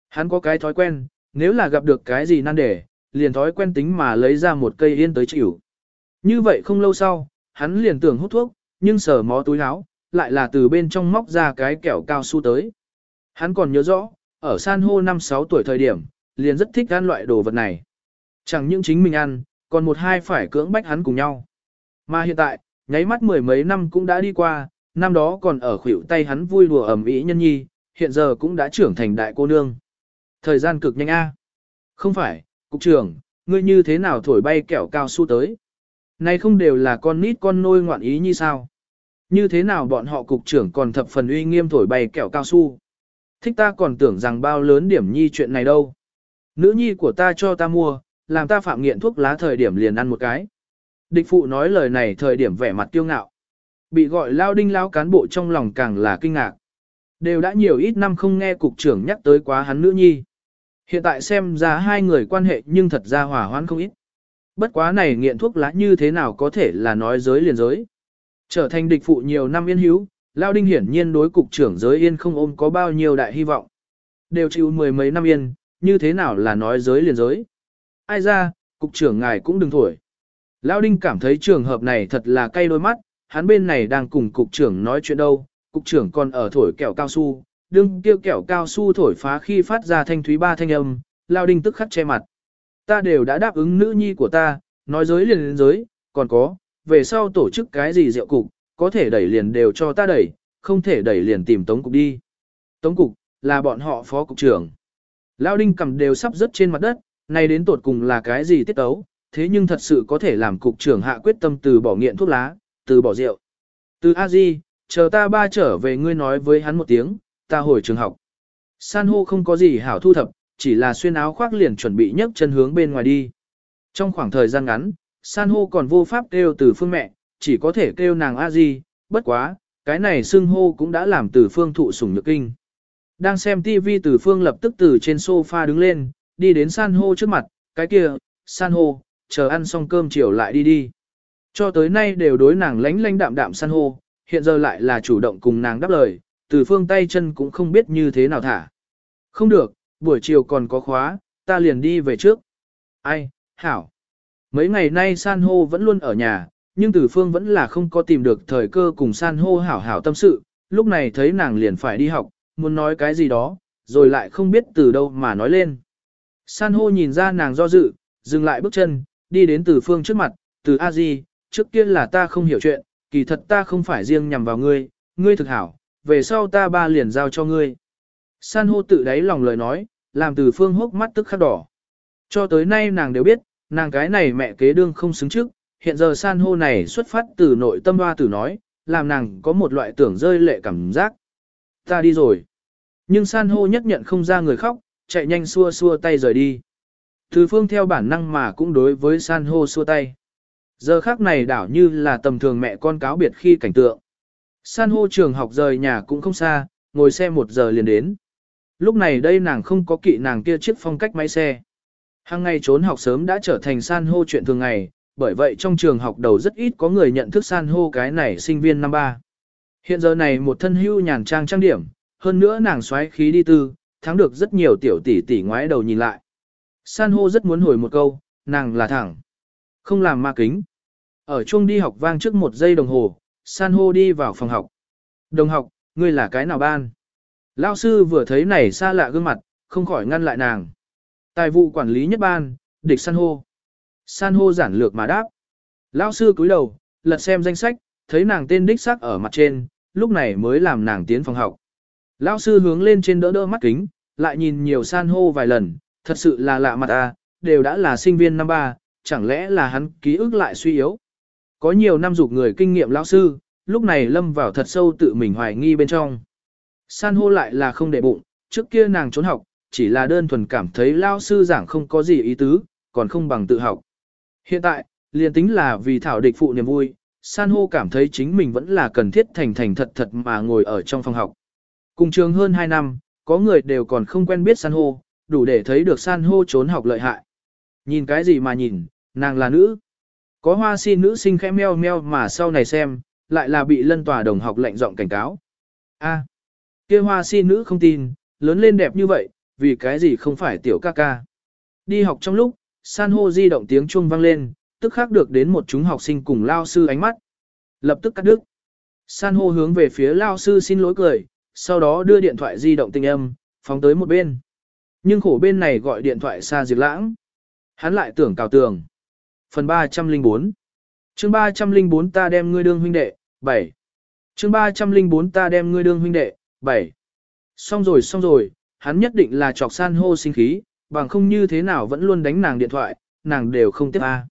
[SPEAKER 1] Hắn có cái thói quen, nếu là gặp được cái gì nan đề, liền thói quen tính mà lấy ra một cây yên tới chịu. Như vậy không lâu sau, hắn liền tưởng hút thuốc, nhưng sờ mó túi áo, lại là từ bên trong móc ra cái kẹo cao su tới. Hắn còn nhớ rõ, ở san hô 5-6 tuổi thời điểm, liền rất thích ăn loại đồ vật này. Chẳng những chính mình ăn, còn một hai phải cưỡng bách hắn cùng nhau. Mà hiện tại, nháy mắt mười mấy năm cũng đã đi qua, năm đó còn ở khuỷu tay hắn vui đùa ẩm ý nhân nhi, hiện giờ cũng đã trưởng thành đại cô nương. Thời gian cực nhanh a. Không phải, cục trưởng, ngươi như thế nào thổi bay kẹo cao su tới? Này không đều là con nít con nôi ngoạn ý như sao? Như thế nào bọn họ cục trưởng còn thập phần uy nghiêm thổi bay kẹo cao su? Thích ta còn tưởng rằng bao lớn điểm nhi chuyện này đâu. Nữ nhi của ta cho ta mua, làm ta phạm nghiện thuốc lá thời điểm liền ăn một cái. Địch phụ nói lời này thời điểm vẻ mặt kiêu ngạo. Bị gọi lao đinh lao cán bộ trong lòng càng là kinh ngạc. Đều đã nhiều ít năm không nghe cục trưởng nhắc tới quá hắn nữ nhi. Hiện tại xem ra hai người quan hệ nhưng thật ra hòa hoãn không ít. Bất quá này nghiện thuốc lá như thế nào có thể là nói giới liền giới. Trở thành địch phụ nhiều năm yên hữu, Lao Đinh hiển nhiên đối cục trưởng giới yên không ôm có bao nhiêu đại hy vọng. Đều chịu mười mấy năm yên, như thế nào là nói giới liền giới. Ai ra, cục trưởng ngài cũng đừng thổi. Lao Đinh cảm thấy trường hợp này thật là cay đôi mắt, hắn bên này đang cùng cục trưởng nói chuyện đâu, cục trưởng còn ở thổi kẹo cao su, đương kêu kẹo cao su thổi phá khi phát ra thanh thúy ba thanh âm, Lao Đinh tức khắc che mặt. Ta đều đã đáp ứng nữ nhi của ta, nói giới liền đến giới, còn có, về sau tổ chức cái gì rượu cục, có thể đẩy liền đều cho ta đẩy, không thể đẩy liền tìm Tống Cục đi. Tống Cục, là bọn họ phó cục trưởng. Lao Đinh cầm đều sắp rớt trên mặt đất, này đến tột cùng là cái gì tiết tấu, thế nhưng thật sự có thể làm cục trưởng hạ quyết tâm từ bỏ nghiện thuốc lá, từ bỏ rượu. Từ a di chờ ta ba trở về ngươi nói với hắn một tiếng, ta hồi trường học. San hô không có gì hảo thu thập, chỉ là xuyên áo khoác liền chuẩn bị nhấc chân hướng bên ngoài đi. Trong khoảng thời gian ngắn, san hô còn vô pháp kêu từ phương mẹ, chỉ có thể kêu nàng a di, bất quá, cái này xưng hô cũng đã làm từ phương thụ sủng nhược kinh. Đang xem TV từ phương lập tức từ trên sofa đứng lên, đi đến san hô trước mặt, cái kia, san hô, chờ ăn xong cơm chiều lại đi đi. Cho tới nay đều đối nàng lánh lánh đạm đạm san hô, hiện giờ lại là chủ động cùng nàng đáp lời, từ phương tay chân cũng không biết như thế nào thả. Không được, buổi chiều còn có khóa, ta liền đi về trước. Ai, hảo. Mấy ngày nay san hô vẫn luôn ở nhà, nhưng tử phương vẫn là không có tìm được thời cơ cùng san hô hảo hảo tâm sự, lúc này thấy nàng liền phải đi học, muốn nói cái gì đó, rồi lại không biết từ đâu mà nói lên. San hô nhìn ra nàng do dự, dừng lại bước chân, đi đến từ phương trước mặt, từ a di trước kia là ta không hiểu chuyện, kỳ thật ta không phải riêng nhằm vào ngươi, ngươi thực hảo, về sau ta ba liền giao cho ngươi. San hô tự đáy lòng lời nói, làm từ phương hốc mắt tức khắc đỏ. Cho tới nay nàng đều biết, nàng cái này mẹ kế đương không xứng trước, hiện giờ san hô này xuất phát từ nội tâm hoa tử nói, làm nàng có một loại tưởng rơi lệ cảm giác. Ta đi rồi. Nhưng san hô nhất nhận không ra người khóc, chạy nhanh xua xua tay rời đi. Từ phương theo bản năng mà cũng đối với san hô xua tay. Giờ khác này đảo như là tầm thường mẹ con cáo biệt khi cảnh tượng. San hô trường học rời nhà cũng không xa, ngồi xe một giờ liền đến. Lúc này đây nàng không có kỵ nàng kia chiếc phong cách máy xe. Hàng ngày trốn học sớm đã trở thành san hô chuyện thường ngày, bởi vậy trong trường học đầu rất ít có người nhận thức san hô cái này sinh viên năm ba. Hiện giờ này một thân hưu nhàn trang trang điểm, hơn nữa nàng xoáy khí đi tư, thắng được rất nhiều tiểu tỷ tỷ ngoái đầu nhìn lại. San hô rất muốn hồi một câu, nàng là thẳng. Không làm ma kính. Ở chuông đi học vang trước một giây đồng hồ, san hô đi vào phòng học. Đồng học, ngươi là cái nào ban? Lao sư vừa thấy này xa lạ gương mặt, không khỏi ngăn lại nàng. Tài vụ quản lý nhất ban, địch san hô. San hô giản lược mà đáp. Lao sư cúi đầu, lật xem danh sách, thấy nàng tên đích xác ở mặt trên, lúc này mới làm nàng tiến phòng học. Lao sư hướng lên trên đỡ đỡ mắt kính, lại nhìn nhiều san hô vài lần, thật sự là lạ mặt à, đều đã là sinh viên năm ba, chẳng lẽ là hắn ký ức lại suy yếu. Có nhiều năm dục người kinh nghiệm lão sư, lúc này lâm vào thật sâu tự mình hoài nghi bên trong. San hô lại là không để bụng, trước kia nàng trốn học, chỉ là đơn thuần cảm thấy lao sư giảng không có gì ý tứ, còn không bằng tự học. Hiện tại, liền tính là vì thảo địch phụ niềm vui, San hô cảm thấy chính mình vẫn là cần thiết thành thành thật thật mà ngồi ở trong phòng học. Cùng trường hơn 2 năm, có người đều còn không quen biết San hô, đủ để thấy được San hô trốn học lợi hại. Nhìn cái gì mà nhìn, nàng là nữ. Có hoa si nữ sinh khẽ meo meo mà sau này xem, lại là bị lân tòa đồng học lệnh giọng cảnh cáo. A, kia hoa si nữ không tin, lớn lên đẹp như vậy, vì cái gì không phải tiểu ca ca. Đi học trong lúc, san hô di động tiếng chuông vang lên, tức khắc được đến một chúng học sinh cùng lao sư ánh mắt. Lập tức cắt đứt. San hô hướng về phía lao sư xin lỗi cười, sau đó đưa điện thoại di động tinh âm, phóng tới một bên. Nhưng khổ bên này gọi điện thoại xa diệt lãng. Hắn lại tưởng cào tường. Phần 304 chương 304 ta đem ngươi đương huynh đệ, 7. chương 304 ta đem ngươi đương huynh đệ, 7. Xong rồi xong rồi, hắn nhất định là chọc san hô sinh khí, bằng không như thế nào vẫn luôn đánh nàng điện thoại, nàng đều không tiếp a.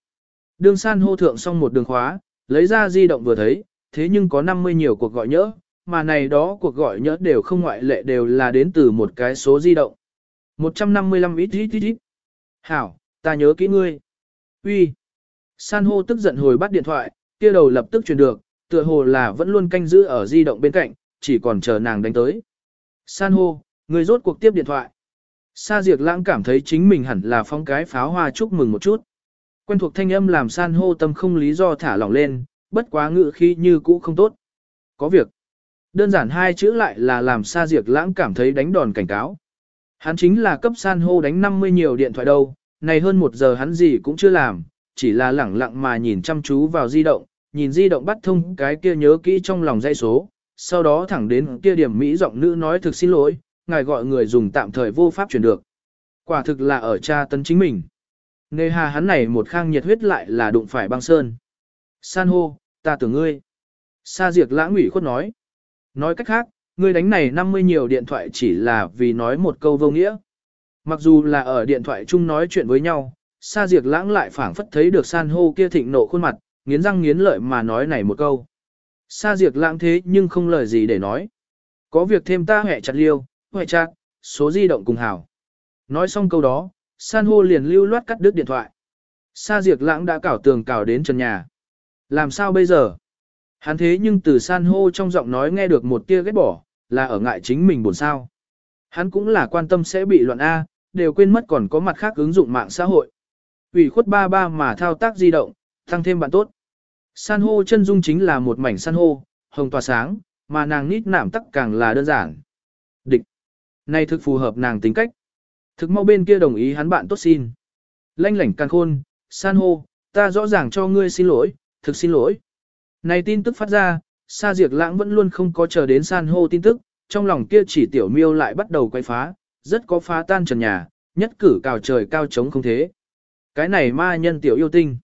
[SPEAKER 1] Đường san hô thượng xong một đường khóa, lấy ra di động vừa thấy, thế nhưng có 50 nhiều cuộc gọi nhỡ, mà này đó cuộc gọi nhỡ đều không ngoại lệ đều là đến từ một cái số di động. 155 ít ít ít ít. Hảo, ta nhớ kỹ ngươi. Uy. San hô tức giận hồi bắt điện thoại, kia đầu lập tức truyền được, tựa hồ là vẫn luôn canh giữ ở di động bên cạnh, chỉ còn chờ nàng đánh tới. San hô, người rốt cuộc tiếp điện thoại. Sa Diệc Lãng cảm thấy chính mình hẳn là phong cái pháo hoa chúc mừng một chút. Quen thuộc thanh âm làm san hô tâm không lý do thả lỏng lên, bất quá ngự khi như cũ không tốt. Có việc. Đơn giản hai chữ lại là làm Sa Diệc Lãng cảm thấy đánh đòn cảnh cáo. Hắn chính là cấp san hô đánh 50 nhiều điện thoại đâu, này hơn một giờ hắn gì cũng chưa làm, chỉ là lẳng lặng mà nhìn chăm chú vào di động, nhìn di động bắt thông cái kia nhớ kỹ trong lòng dây số, sau đó thẳng đến kia điểm Mỹ giọng nữ nói thực xin lỗi, ngài gọi người dùng tạm thời vô pháp chuyển được. Quả thực là ở cha tấn chính mình. Nề hà hắn này một khang nhiệt huyết lại là đụng phải băng sơn. San hô, ta tưởng ngươi. Sa diệt lãng ủy khuất nói. Nói cách khác, ngươi đánh này 50 nhiều điện thoại chỉ là vì nói một câu vô nghĩa. Mặc dù là ở điện thoại chung nói chuyện với nhau, Sa Diệc Lãng lại phảng phất thấy được san hô kia thịnh nộ khuôn mặt, nghiến răng nghiến lợi mà nói này một câu. Sa Diệc Lãng thế nhưng không lời gì để nói. Có việc thêm ta hẹ chặt liêu, hẹ chặt, số di động cùng hảo. Nói xong câu đó, san hô liền lưu loát cắt đứt điện thoại. Sa Diệc Lãng đã cảo tường cào đến trần nhà. Làm sao bây giờ? Hắn thế nhưng từ san hô trong giọng nói nghe được một tia ghét bỏ, là ở ngại chính mình buồn sao. Hắn cũng là quan tâm sẽ bị loạn A, đều quên mất còn có mặt khác ứng dụng mạng xã hội ủy khuất ba ba mà thao tác di động, tăng thêm bạn tốt. San hô chân dung chính là một mảnh san hô, hồng tỏa sáng, mà nàng nít nạm tắc càng là đơn giản. Địch. Này thực phù hợp nàng tính cách. Thực mau bên kia đồng ý hắn bạn tốt xin. Lanh lảnh càng khôn, san hô, ta rõ ràng cho ngươi xin lỗi, thực xin lỗi. Này tin tức phát ra, Sa Diệt Lãng vẫn luôn không có chờ đến san hô tin tức, trong lòng kia chỉ tiểu miêu lại bắt đầu quay phá, rất có phá tan trần nhà, nhất cử cào trời cao trống không thế. Cái này ma nhân tiểu yêu tinh.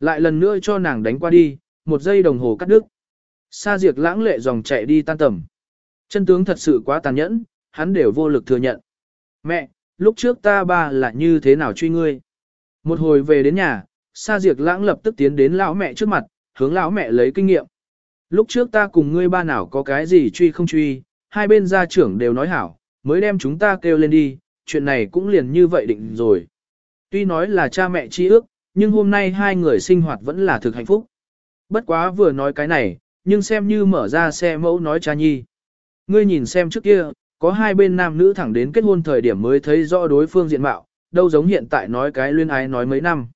[SPEAKER 1] Lại lần nữa cho nàng đánh qua đi, một giây đồng hồ cắt đứt. Sa diệt lãng lệ dòng chạy đi tan tầm. Chân tướng thật sự quá tàn nhẫn, hắn đều vô lực thừa nhận. Mẹ, lúc trước ta ba là như thế nào truy ngươi? Một hồi về đến nhà, Sa diệt lãng lập tức tiến đến lão mẹ trước mặt, hướng lão mẹ lấy kinh nghiệm. Lúc trước ta cùng ngươi ba nào có cái gì truy không truy, hai bên gia trưởng đều nói hảo, mới đem chúng ta kêu lên đi, chuyện này cũng liền như vậy định rồi. Tuy nói là cha mẹ chi ước, nhưng hôm nay hai người sinh hoạt vẫn là thực hạnh phúc. Bất quá vừa nói cái này, nhưng xem như mở ra xe mẫu nói cha nhi. Ngươi nhìn xem trước kia, có hai bên nam nữ thẳng đến kết hôn thời điểm mới thấy rõ đối phương diện mạo, đâu giống hiện tại nói cái luyên ái nói mấy năm.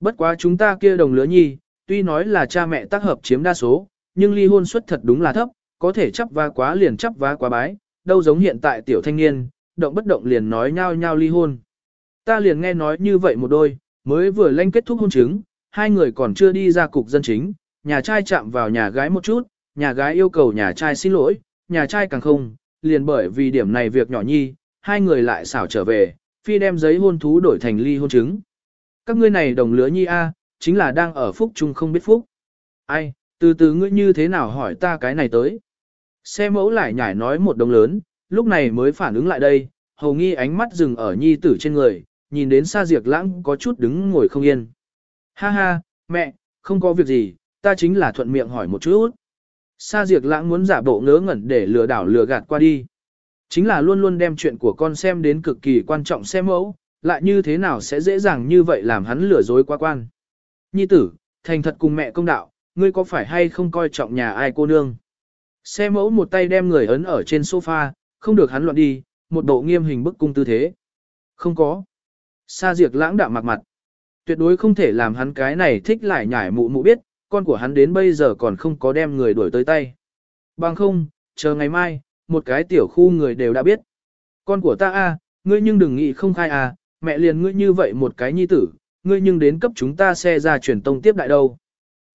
[SPEAKER 1] Bất quá chúng ta kia đồng lứa nhi, tuy nói là cha mẹ tác hợp chiếm đa số, nhưng ly hôn suất thật đúng là thấp, có thể chấp vá quá liền chấp vá quá bái, đâu giống hiện tại tiểu thanh niên, động bất động liền nói nhau nhau ly hôn. Ta liền nghe nói như vậy một đôi, mới vừa lên kết thúc hôn chứng, hai người còn chưa đi ra cục dân chính, nhà trai chạm vào nhà gái một chút, nhà gái yêu cầu nhà trai xin lỗi, nhà trai càng không, liền bởi vì điểm này việc nhỏ nhi, hai người lại xảo trở về, phi đem giấy hôn thú đổi thành ly hôn chứng. Các ngươi này đồng lứa nhi a, chính là đang ở phúc chung không biết phúc. Ai, từ từ ngươi như thế nào hỏi ta cái này tới. Xe mẫu lại nhảy nói một đồng lớn, lúc này mới phản ứng lại đây, hầu nghi ánh mắt dừng ở nhi tử trên người, nhìn đến xa diệt lãng có chút đứng ngồi không yên. Ha ha, mẹ, không có việc gì, ta chính là thuận miệng hỏi một chút. Sa diệt lãng muốn giả bộ ngớ ngẩn để lừa đảo lừa gạt qua đi. Chính là luôn luôn đem chuyện của con xem đến cực kỳ quan trọng xem mẫu, lại như thế nào sẽ dễ dàng như vậy làm hắn lừa dối quá quan. Nhi tử, thành thật cùng mẹ công đạo, ngươi có phải hay không coi trọng nhà ai cô nương. Xe mẫu một tay đem người ấn ở trên sofa, không được hắn loạn đi, một bộ nghiêm hình bức cung tư thế. Không có. Sa diệt lãng đạm mặt mặt. Tuyệt đối không thể làm hắn cái này thích lại nhải mụ mụ biết, con của hắn đến bây giờ còn không có đem người đuổi tới tay. Bằng không, chờ ngày mai, một cái tiểu khu người đều đã biết. Con của ta a, ngươi nhưng đừng nghĩ không khai a, mẹ liền ngươi như vậy một cái nhi tử, ngươi nhưng đến cấp chúng ta xe ra truyền tông tiếp đại đâu.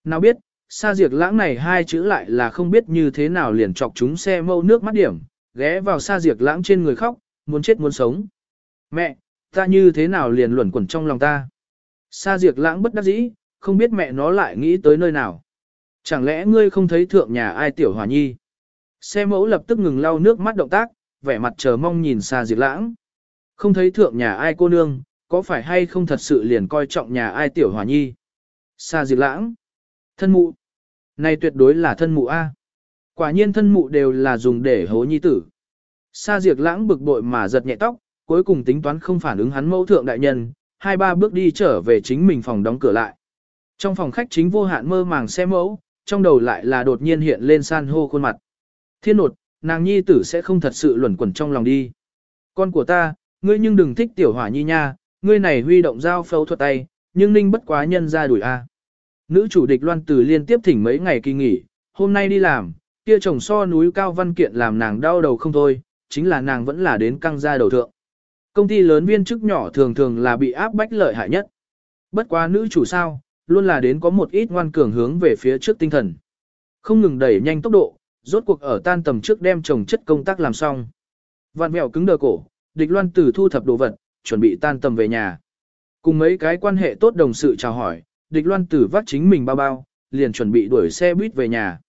[SPEAKER 1] Nào biết, sa diệt lãng này hai chữ lại là không biết như thế nào liền chọc chúng xe mâu nước mắt điểm, ghé vào sa diệt lãng trên người khóc, muốn chết muốn sống. Mẹ, ta như thế nào liền luẩn quẩn trong lòng ta. Sa diệt lãng bất đắc dĩ, không biết mẹ nó lại nghĩ tới nơi nào. Chẳng lẽ ngươi không thấy thượng nhà ai tiểu hòa nhi? Xe mẫu lập tức ngừng lau nước mắt động tác, vẻ mặt chờ mong nhìn Sa diệt lãng. Không thấy thượng nhà ai cô nương, có phải hay không thật sự liền coi trọng nhà ai tiểu hòa nhi? Sa diệt lãng. Thân mụ. Này tuyệt đối là thân mụ A. Quả nhiên thân mụ đều là dùng để hố nhi tử. Sa diệt lãng bực bội mà giật nhẹ tóc, cuối cùng tính toán không phản ứng hắn mẫu thượng đại nhân, hai ba bước đi trở về chính mình phòng đóng cửa lại. Trong phòng khách chính vô hạn mơ màng xe mẫu, trong đầu lại là đột nhiên hiện lên san hô khuôn mặt. Thiên nột, nàng nhi tử sẽ không thật sự luẩn quẩn trong lòng đi. Con của ta, ngươi nhưng đừng thích tiểu hỏa nhi nha, ngươi này huy động dao phẫu thuật tay, nhưng ninh bất quá nhân ra đuổi a. Nữ chủ địch loan từ liên tiếp thỉnh mấy ngày kỳ nghỉ, hôm nay đi làm, kia chồng so núi cao văn kiện làm nàng đau đầu không thôi, chính là nàng vẫn là đến căng ra đầu thượng. Công ty lớn viên chức nhỏ thường thường là bị áp bách lợi hại nhất. Bất quá nữ chủ sao, luôn là đến có một ít ngoan cường hướng về phía trước tinh thần. Không ngừng đẩy nhanh tốc độ, rốt cuộc ở tan tầm trước đem trồng chất công tác làm xong. Vạn mèo cứng đờ cổ, địch loan tử thu thập đồ vật, chuẩn bị tan tầm về nhà. Cùng mấy cái quan hệ tốt đồng sự chào hỏi, địch loan tử vắt chính mình bao bao, liền chuẩn bị đuổi xe buýt về nhà.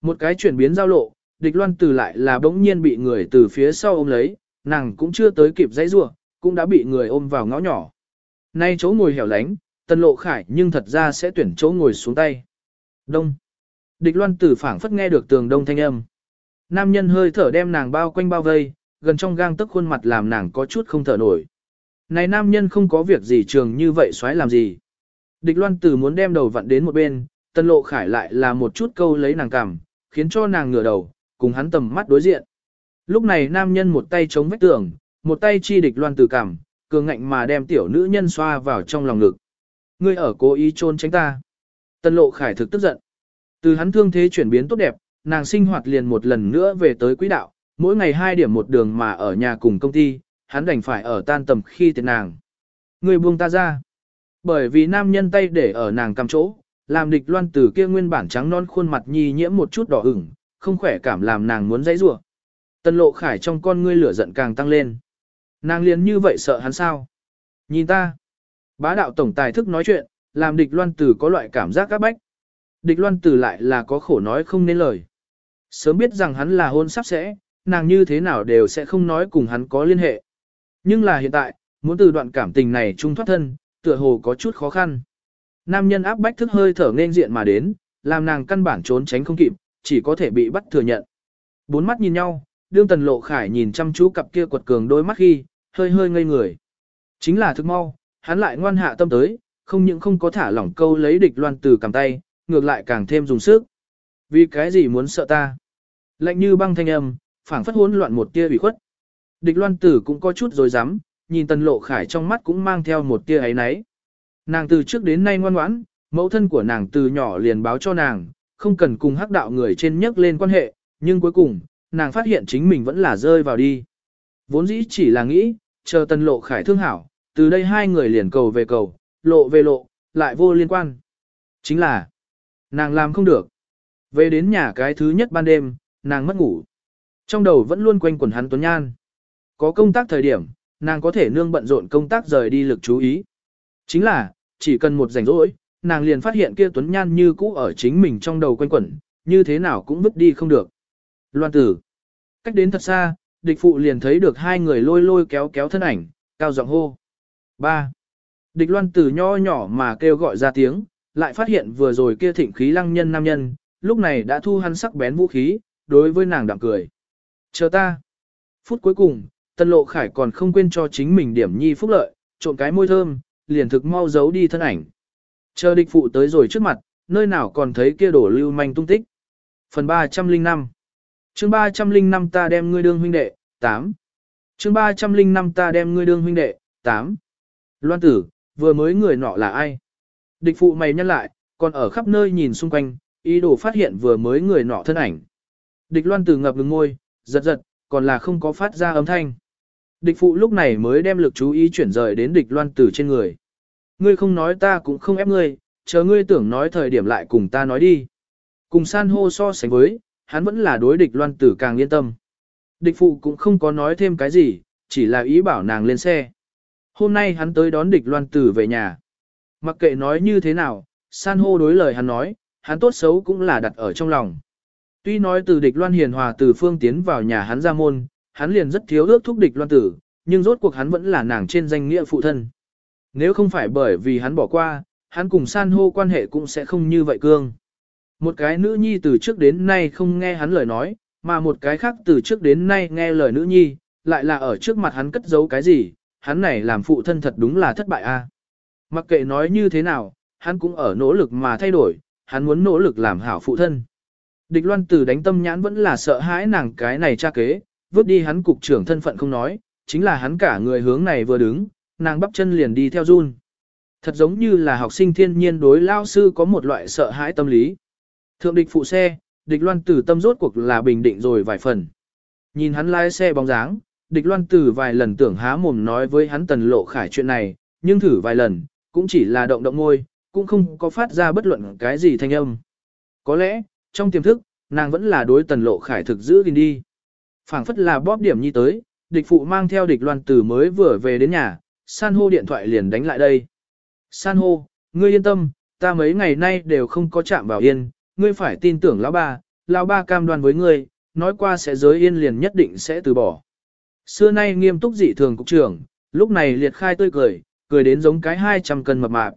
[SPEAKER 1] Một cái chuyển biến giao lộ, địch loan tử lại là bỗng nhiên bị người từ phía sau ôm lấy, nàng cũng chưa tới kịp dãy rua, cũng đã bị người ôm vào ngõ nhỏ. Nay chỗ ngồi hẻo lánh, tần lộ khải nhưng thật ra sẽ tuyển chỗ ngồi xuống tay. Đông. Địch loan tử phảng phất nghe được tường đông thanh âm. Nam nhân hơi thở đem nàng bao quanh bao vây, gần trong gang tức khuôn mặt làm nàng có chút không thở nổi. Này nam nhân không có việc gì trường như vậy xoáy làm gì. Địch loan tử muốn đem đầu vặn đến một bên, tần lộ khải lại là một chút câu lấy nàng cằm, khiến cho nàng ngửa đầu, cùng hắn tầm mắt đối diện. Lúc này nam nhân một tay chống vách tường, một tay chi địch loan tử cằm, cường ngạnh mà đem tiểu nữ nhân xoa vào trong lòng ngực. Ngươi ở cố ý trôn tránh ta. tân lộ khải thực tức giận. Từ hắn thương thế chuyển biến tốt đẹp, nàng sinh hoạt liền một lần nữa về tới quỹ đạo, mỗi ngày hai điểm một đường mà ở nhà cùng công ty, hắn đành phải ở tan tầm khi tiện nàng. Người buông ta ra. Bởi vì nam nhân tay để ở nàng cầm chỗ, làm địch loan từ kia nguyên bản trắng non khuôn mặt nhi nhiễm một chút đỏ ửng, không khỏe cảm làm nàng muốn dãy rủa. Tần lộ khải trong con ngươi lửa giận càng tăng lên. Nàng liền như vậy sợ hắn sao? Nhìn ta. Bá đạo tổng tài thức nói chuyện, làm địch loan tử có loại cảm giác các bách. Địch loan tử lại là có khổ nói không nên lời. Sớm biết rằng hắn là hôn sắp sẽ, nàng như thế nào đều sẽ không nói cùng hắn có liên hệ. Nhưng là hiện tại, muốn từ đoạn cảm tình này trung thoát thân, tựa hồ có chút khó khăn. Nam nhân áp bách thức hơi thở nên diện mà đến, làm nàng căn bản trốn tránh không kịp, chỉ có thể bị bắt thừa nhận. Bốn mắt nhìn nhau, đương tần lộ khải nhìn chăm chú cặp kia quật cường đôi mắt khi, hơi hơi ngây người. Chính là thức mau, hắn lại ngoan hạ tâm tới, không những không có thả lỏng câu lấy địch loan từ cầm tay, ngược lại càng thêm dùng sức. Vì cái gì muốn sợ ta? Lạnh như băng thanh âm, phảng phất hỗn loạn một tia bị khuất. Địch loan tử cũng có chút rồi dám, nhìn tần lộ khải trong mắt cũng mang theo một tia ấy náy. Nàng từ trước đến nay ngoan ngoãn, mẫu thân của nàng từ nhỏ liền báo cho nàng, không cần cùng hắc đạo người trên nhắc lên quan hệ, nhưng cuối cùng, nàng phát hiện chính mình vẫn là rơi vào đi. Vốn dĩ chỉ là nghĩ, chờ tần lộ khải thương hảo, từ đây hai người liền cầu về cầu, lộ về lộ, lại vô liên quan. Chính là, nàng làm không được. Về đến nhà cái thứ nhất ban đêm, nàng mất ngủ. Trong đầu vẫn luôn quanh quẩn hắn Tuấn Nhan. Có công tác thời điểm, nàng có thể nương bận rộn công tác rời đi lực chú ý. Chính là, chỉ cần một rảnh rỗi, nàng liền phát hiện kia Tuấn Nhan như cũ ở chính mình trong đầu quanh quẩn, như thế nào cũng vứt đi không được. Loan tử. Cách đến thật xa, địch phụ liền thấy được hai người lôi lôi kéo kéo thân ảnh, cao giọng hô. 3. Địch loan tử nho nhỏ mà kêu gọi ra tiếng, lại phát hiện vừa rồi kia thịnh khí lăng nhân nam nhân, lúc này đã thu hắn sắc bén vũ khí, đối với nàng đạm cười. Chờ ta. Phút cuối cùng, tân lộ khải còn không quên cho chính mình điểm nhi phúc lợi, trộn cái môi thơm, liền thực mau giấu đi thân ảnh. Chờ địch phụ tới rồi trước mặt, nơi nào còn thấy kia đổ lưu manh tung tích. Phần 305 chương 305 ta đem ngươi đương huynh đệ, 8. chương 305 ta đem ngươi đương huynh đệ, 8. Loan tử, vừa mới người nọ là ai? Địch phụ mày nhăn lại, còn ở khắp nơi nhìn xung quanh, ý đồ phát hiện vừa mới người nọ thân ảnh. Địch loan tử ngập ngừng ngôi, giật giật, còn là không có phát ra âm thanh. Địch phụ lúc này mới đem lực chú ý chuyển rời đến địch loan tử trên người. Ngươi không nói ta cũng không ép ngươi, chờ ngươi tưởng nói thời điểm lại cùng ta nói đi. Cùng san hô so sánh với, hắn vẫn là đối địch loan tử càng yên tâm. Địch phụ cũng không có nói thêm cái gì, chỉ là ý bảo nàng lên xe. Hôm nay hắn tới đón địch loan tử về nhà. Mặc kệ nói như thế nào, san hô đối lời hắn nói, hắn tốt xấu cũng là đặt ở trong lòng. Tuy nói từ địch loan hiền hòa từ phương tiến vào nhà hắn ra môn, hắn liền rất thiếu ước thúc địch loan tử, nhưng rốt cuộc hắn vẫn là nàng trên danh nghĩa phụ thân. Nếu không phải bởi vì hắn bỏ qua, hắn cùng san hô quan hệ cũng sẽ không như vậy cương. Một cái nữ nhi từ trước đến nay không nghe hắn lời nói, mà một cái khác từ trước đến nay nghe lời nữ nhi, lại là ở trước mặt hắn cất giấu cái gì, hắn này làm phụ thân thật đúng là thất bại a. Mặc kệ nói như thế nào, hắn cũng ở nỗ lực mà thay đổi, hắn muốn nỗ lực làm hảo phụ thân. Địch loan tử đánh tâm nhãn vẫn là sợ hãi nàng cái này cha kế, vứt đi hắn cục trưởng thân phận không nói, chính là hắn cả người hướng này vừa đứng, nàng bắp chân liền đi theo run. Thật giống như là học sinh thiên nhiên đối lao sư có một loại sợ hãi tâm lý. Thượng địch phụ xe, địch loan tử tâm rốt cuộc là bình định rồi vài phần. Nhìn hắn lái xe bóng dáng, địch loan tử vài lần tưởng há mồm nói với hắn tần lộ khải chuyện này, nhưng thử vài lần, cũng chỉ là động động môi, cũng không có phát ra bất luận cái gì thanh âm. Có lẽ, trong tiềm thức, nàng vẫn là đối tần lộ khải thực giữ gìn đi. phảng phất là bóp điểm nhi tới, địch phụ mang theo địch loan tử mới vừa về đến nhà, san hô điện thoại liền đánh lại đây. San hô, ngươi yên tâm, ta mấy ngày nay đều không có chạm vào yên, ngươi phải tin tưởng lão ba, lão ba cam đoan với ngươi, nói qua sẽ giới yên liền nhất định sẽ từ bỏ. Xưa nay nghiêm túc dị thường cục trưởng, lúc này liệt khai tươi cười, cười đến giống cái 200 cân mập mạp.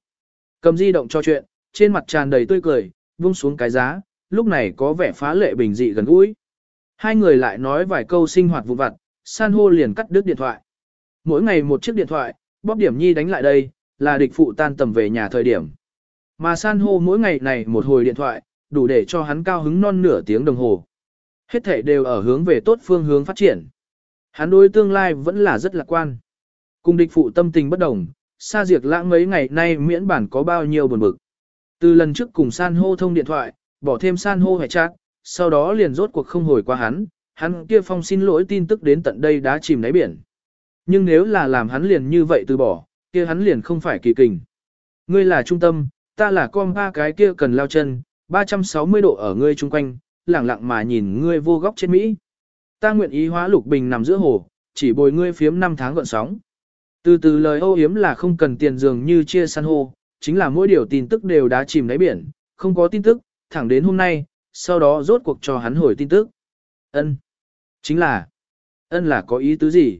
[SPEAKER 1] Cầm di động cho chuyện, trên mặt tràn đầy tươi cười, vung xuống cái giá, lúc này có vẻ phá lệ bình dị gần gũi. Hai người lại nói vài câu sinh hoạt vụ vặt, san hô liền cắt đứt điện thoại. Mỗi ngày một chiếc điện thoại, bóp điểm nhi đánh lại đây, là địch phụ tan tầm về nhà thời điểm. Mà san hô mỗi ngày này một hồi điện thoại, đủ để cho hắn cao hứng non nửa tiếng đồng hồ. Hết thể đều ở hướng về tốt phương hướng phát triển. Hắn đối tương lai vẫn là rất lạc quan. Cùng địch phụ tâm tình bất đồng, Sa Diệt lãng mấy ngày nay miễn bản có bao nhiêu buồn bực. Từ lần trước cùng san hô thông điện thoại, bỏ thêm san hô hệ chat, sau đó liền rốt cuộc không hồi qua hắn, hắn kia phong xin lỗi tin tức đến tận đây đã chìm đáy biển. Nhưng nếu là làm hắn liền như vậy từ bỏ, kia hắn liền không phải kỳ kình. Ngươi là trung tâm, ta là con ba cái kia cần lao chân, 360 độ ở ngươi chung quanh, lẳng lặng mà nhìn ngươi vô góc trên Mỹ. Ta nguyện ý hóa lục bình nằm giữa hồ, chỉ bồi ngươi phiếm 5 tháng gọn sóng. Từ từ lời ô hiếm là không cần tiền dường như chia san hô, chính là mỗi điều tin tức đều đã chìm đáy biển, không có tin tức, thẳng đến hôm nay, sau đó rốt cuộc cho hắn hồi tin tức. Ân, Chính là, ân là có ý tứ gì?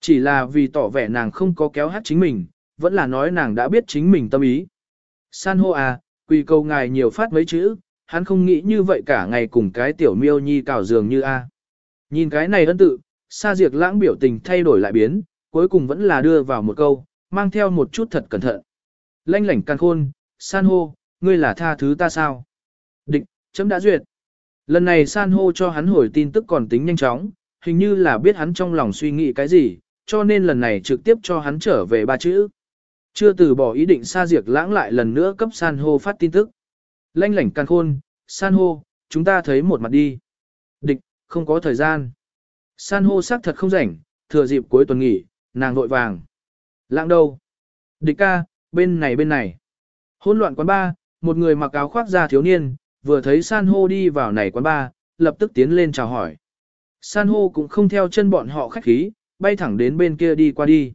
[SPEAKER 1] Chỉ là vì tỏ vẻ nàng không có kéo hát chính mình, vẫn là nói nàng đã biết chính mình tâm ý. San hô à, quỳ cầu ngài nhiều phát mấy chữ, hắn không nghĩ như vậy cả ngày cùng cái tiểu miêu nhi cào giường như a. Nhìn cái này ân tự, sa diệt lãng biểu tình thay đổi lại biến, cuối cùng vẫn là đưa vào một câu, mang theo một chút thật cẩn thận. Lanh lảnh can khôn, san hô, ngươi là tha thứ ta sao? Địch, chấm đã duyệt. Lần này san hô cho hắn hồi tin tức còn tính nhanh chóng, hình như là biết hắn trong lòng suy nghĩ cái gì, cho nên lần này trực tiếp cho hắn trở về ba chữ. Chưa từ bỏ ý định xa diệt lãng lại lần nữa cấp san hô phát tin tức. Lanh lảnh can khôn, san hô, chúng ta thấy một mặt đi. Địch, không có thời gian. San hô xác thật không rảnh, thừa dịp cuối tuần nghỉ, nàng vội vàng. Lãng đâu? Địch ca, bên này bên này. Hôn loạn quán ba, một người mặc áo khoác da thiếu niên, vừa thấy san hô đi vào này quán ba, lập tức tiến lên chào hỏi. San hô cũng không theo chân bọn họ khách khí, bay thẳng đến bên kia đi qua đi.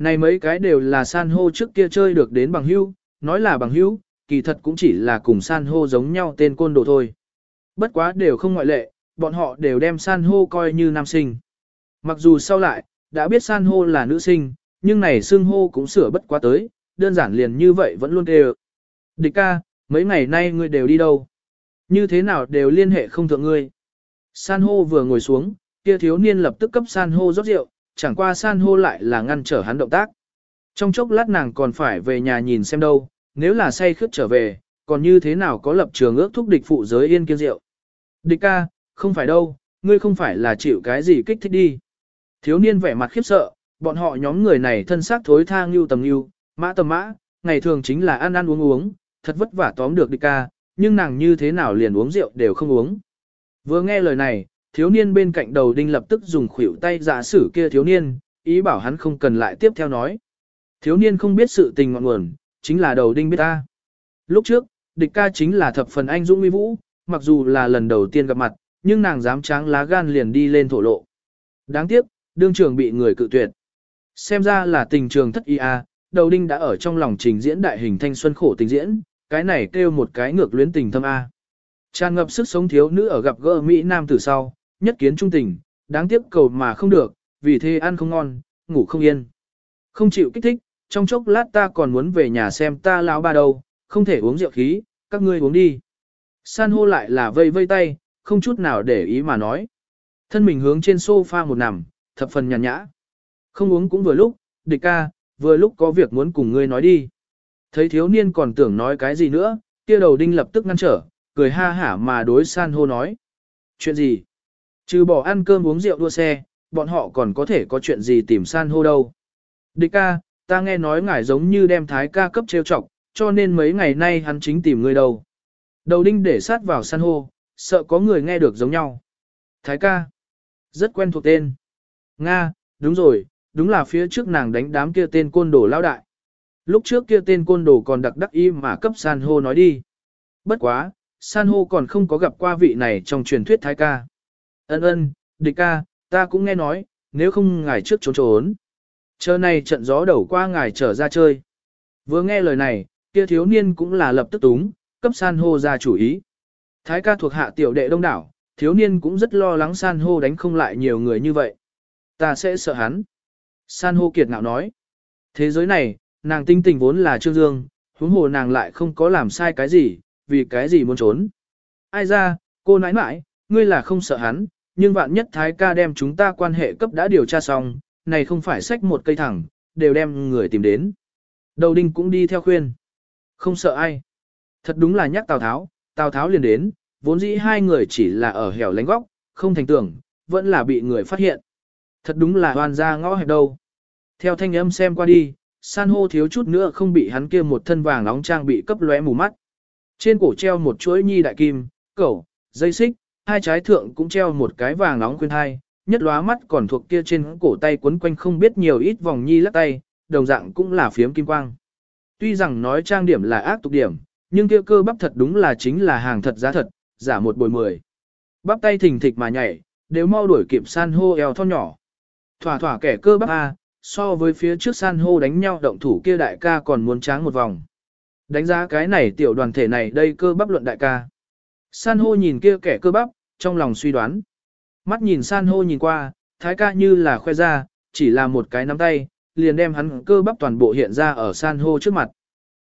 [SPEAKER 1] Này mấy cái đều là san hô trước kia chơi được đến bằng hữu, nói là bằng hữu, kỳ thật cũng chỉ là cùng san hô giống nhau tên côn đồ thôi. Bất quá đều không ngoại lệ, bọn họ đều đem san hô coi như nam sinh. Mặc dù sau lại, đã biết san hô là nữ sinh, nhưng này xưng hô cũng sửa bất quá tới, đơn giản liền như vậy vẫn luôn đều. Địch ca, mấy ngày nay ngươi đều đi đâu? Như thế nào đều liên hệ không thượng ngươi? San hô vừa ngồi xuống, kia thiếu niên lập tức cấp san hô rót rượu, chẳng qua san hô lại là ngăn trở hắn động tác. Trong chốc lát nàng còn phải về nhà nhìn xem đâu, nếu là say khướt trở về, còn như thế nào có lập trường ước thúc địch phụ giới yên kiên rượu. Địch ca, không phải đâu, ngươi không phải là chịu cái gì kích thích đi. Thiếu niên vẻ mặt khiếp sợ, bọn họ nhóm người này thân xác thối tha ngưu tầm ngưu, mã tầm mã, ngày thường chính là ăn ăn uống uống, thật vất vả tóm được địch ca, nhưng nàng như thế nào liền uống rượu đều không uống. Vừa nghe lời này, thiếu niên bên cạnh đầu đinh lập tức dùng khuỷu tay giả sử kia thiếu niên, ý bảo hắn không cần lại tiếp theo nói. Thiếu niên không biết sự tình ngọn nguồn, chính là đầu đinh biết ta. Lúc trước, địch ca chính là thập phần anh dũng uy vũ, mặc dù là lần đầu tiên gặp mặt, nhưng nàng dám tráng lá gan liền đi lên thổ lộ. Đáng tiếc, đương trường bị người cự tuyệt. Xem ra là tình trường thất ý a, đầu đinh đã ở trong lòng trình diễn đại hình thanh xuân khổ tình diễn, cái này kêu một cái ngược luyến tình thâm a. Tràn ngập sức sống thiếu nữ ở gặp gỡ Mỹ Nam từ sau, nhất kiến trung tình, đáng tiếc cầu mà không được, vì thế ăn không ngon, ngủ không yên. Không chịu kích thích, trong chốc lát ta còn muốn về nhà xem ta lão ba đâu, không thể uống rượu khí, các ngươi uống đi. San hô lại là vây vây tay, không chút nào để ý mà nói. Thân mình hướng trên sofa một nằm, thập phần nhàn nhã. Không uống cũng vừa lúc, địch ca, vừa lúc có việc muốn cùng ngươi nói đi. Thấy thiếu niên còn tưởng nói cái gì nữa, kia đầu đinh lập tức ngăn trở, cười ha hả mà đối san hô nói. Chuyện gì? Trừ bỏ ăn cơm uống rượu đua xe, bọn họ còn có thể có chuyện gì tìm san hô đâu. Địch ca, ta nghe nói ngài giống như đem thái ca cấp trêu chọc, cho nên mấy ngày nay hắn chính tìm người đâu. Đầu đinh để sát vào san hô, sợ có người nghe được giống nhau. Thái ca, rất quen thuộc tên. Nga, đúng rồi, đúng là phía trước nàng đánh đám kia tên côn đồ lao đại. Lúc trước kia tên côn đồ còn đặc đắc y mà cấp san hô nói đi. Bất quá, san hô còn không có gặp qua vị này trong truyền thuyết thái ca. Ân ân, địch ca, ta cũng nghe nói, nếu không ngài trước trốn trốn. Chờ này trận gió đầu qua ngài trở ra chơi. Vừa nghe lời này, kia thiếu niên cũng là lập tức túng, cấp san hô ra chủ ý. Thái ca thuộc hạ tiểu đệ đông đảo, thiếu niên cũng rất lo lắng san hô đánh không lại nhiều người như vậy. Ta sẽ sợ hắn. San hô kiệt ngạo nói. Thế giới này, nàng tinh tình vốn là trương dương, huống hồ nàng lại không có làm sai cái gì, vì cái gì muốn trốn. Ai ra, cô nãi nãi, ngươi là không sợ hắn, nhưng vạn nhất thái ca đem chúng ta quan hệ cấp đã điều tra xong, này không phải sách một cây thẳng, đều đem người tìm đến. Đầu đinh cũng đi theo khuyên. Không sợ ai. Thật đúng là nhắc Tào Tháo, Tào Tháo liền đến, vốn dĩ hai người chỉ là ở hẻo lánh góc, không thành tưởng, vẫn là bị người phát hiện. Thật đúng là hoàn ra ngõ hẹp đâu. Theo thanh âm xem qua đi, san hô thiếu chút nữa không bị hắn kia một thân vàng nóng trang bị cấp lóe mù mắt. Trên cổ treo một chuỗi nhi đại kim, cẩu, dây xích, hai trái thượng cũng treo một cái vàng nóng khuyên hai, nhất lóa mắt còn thuộc kia trên cổ tay quấn quanh không biết nhiều ít vòng nhi lắc tay, đồng dạng cũng là phiếm kim quang. Tuy rằng nói trang điểm là ác tục điểm, nhưng kia cơ bắp thật đúng là chính là hàng thật giá thật, giả một bồi mười. Bắp tay thình thịch mà nhảy, đều mau đuổi kịp san hô eo thon nhỏ. Thỏa thỏa kẻ cơ bắp A, so với phía trước san hô đánh nhau động thủ kia đại ca còn muốn tráng một vòng. Đánh giá cái này tiểu đoàn thể này đây cơ bắp luận đại ca. San hô nhìn kia kẻ cơ bắp, trong lòng suy đoán. Mắt nhìn san hô nhìn qua, thái ca như là khoe ra, chỉ là một cái nắm tay, liền đem hắn cơ bắp toàn bộ hiện ra ở san hô trước mặt.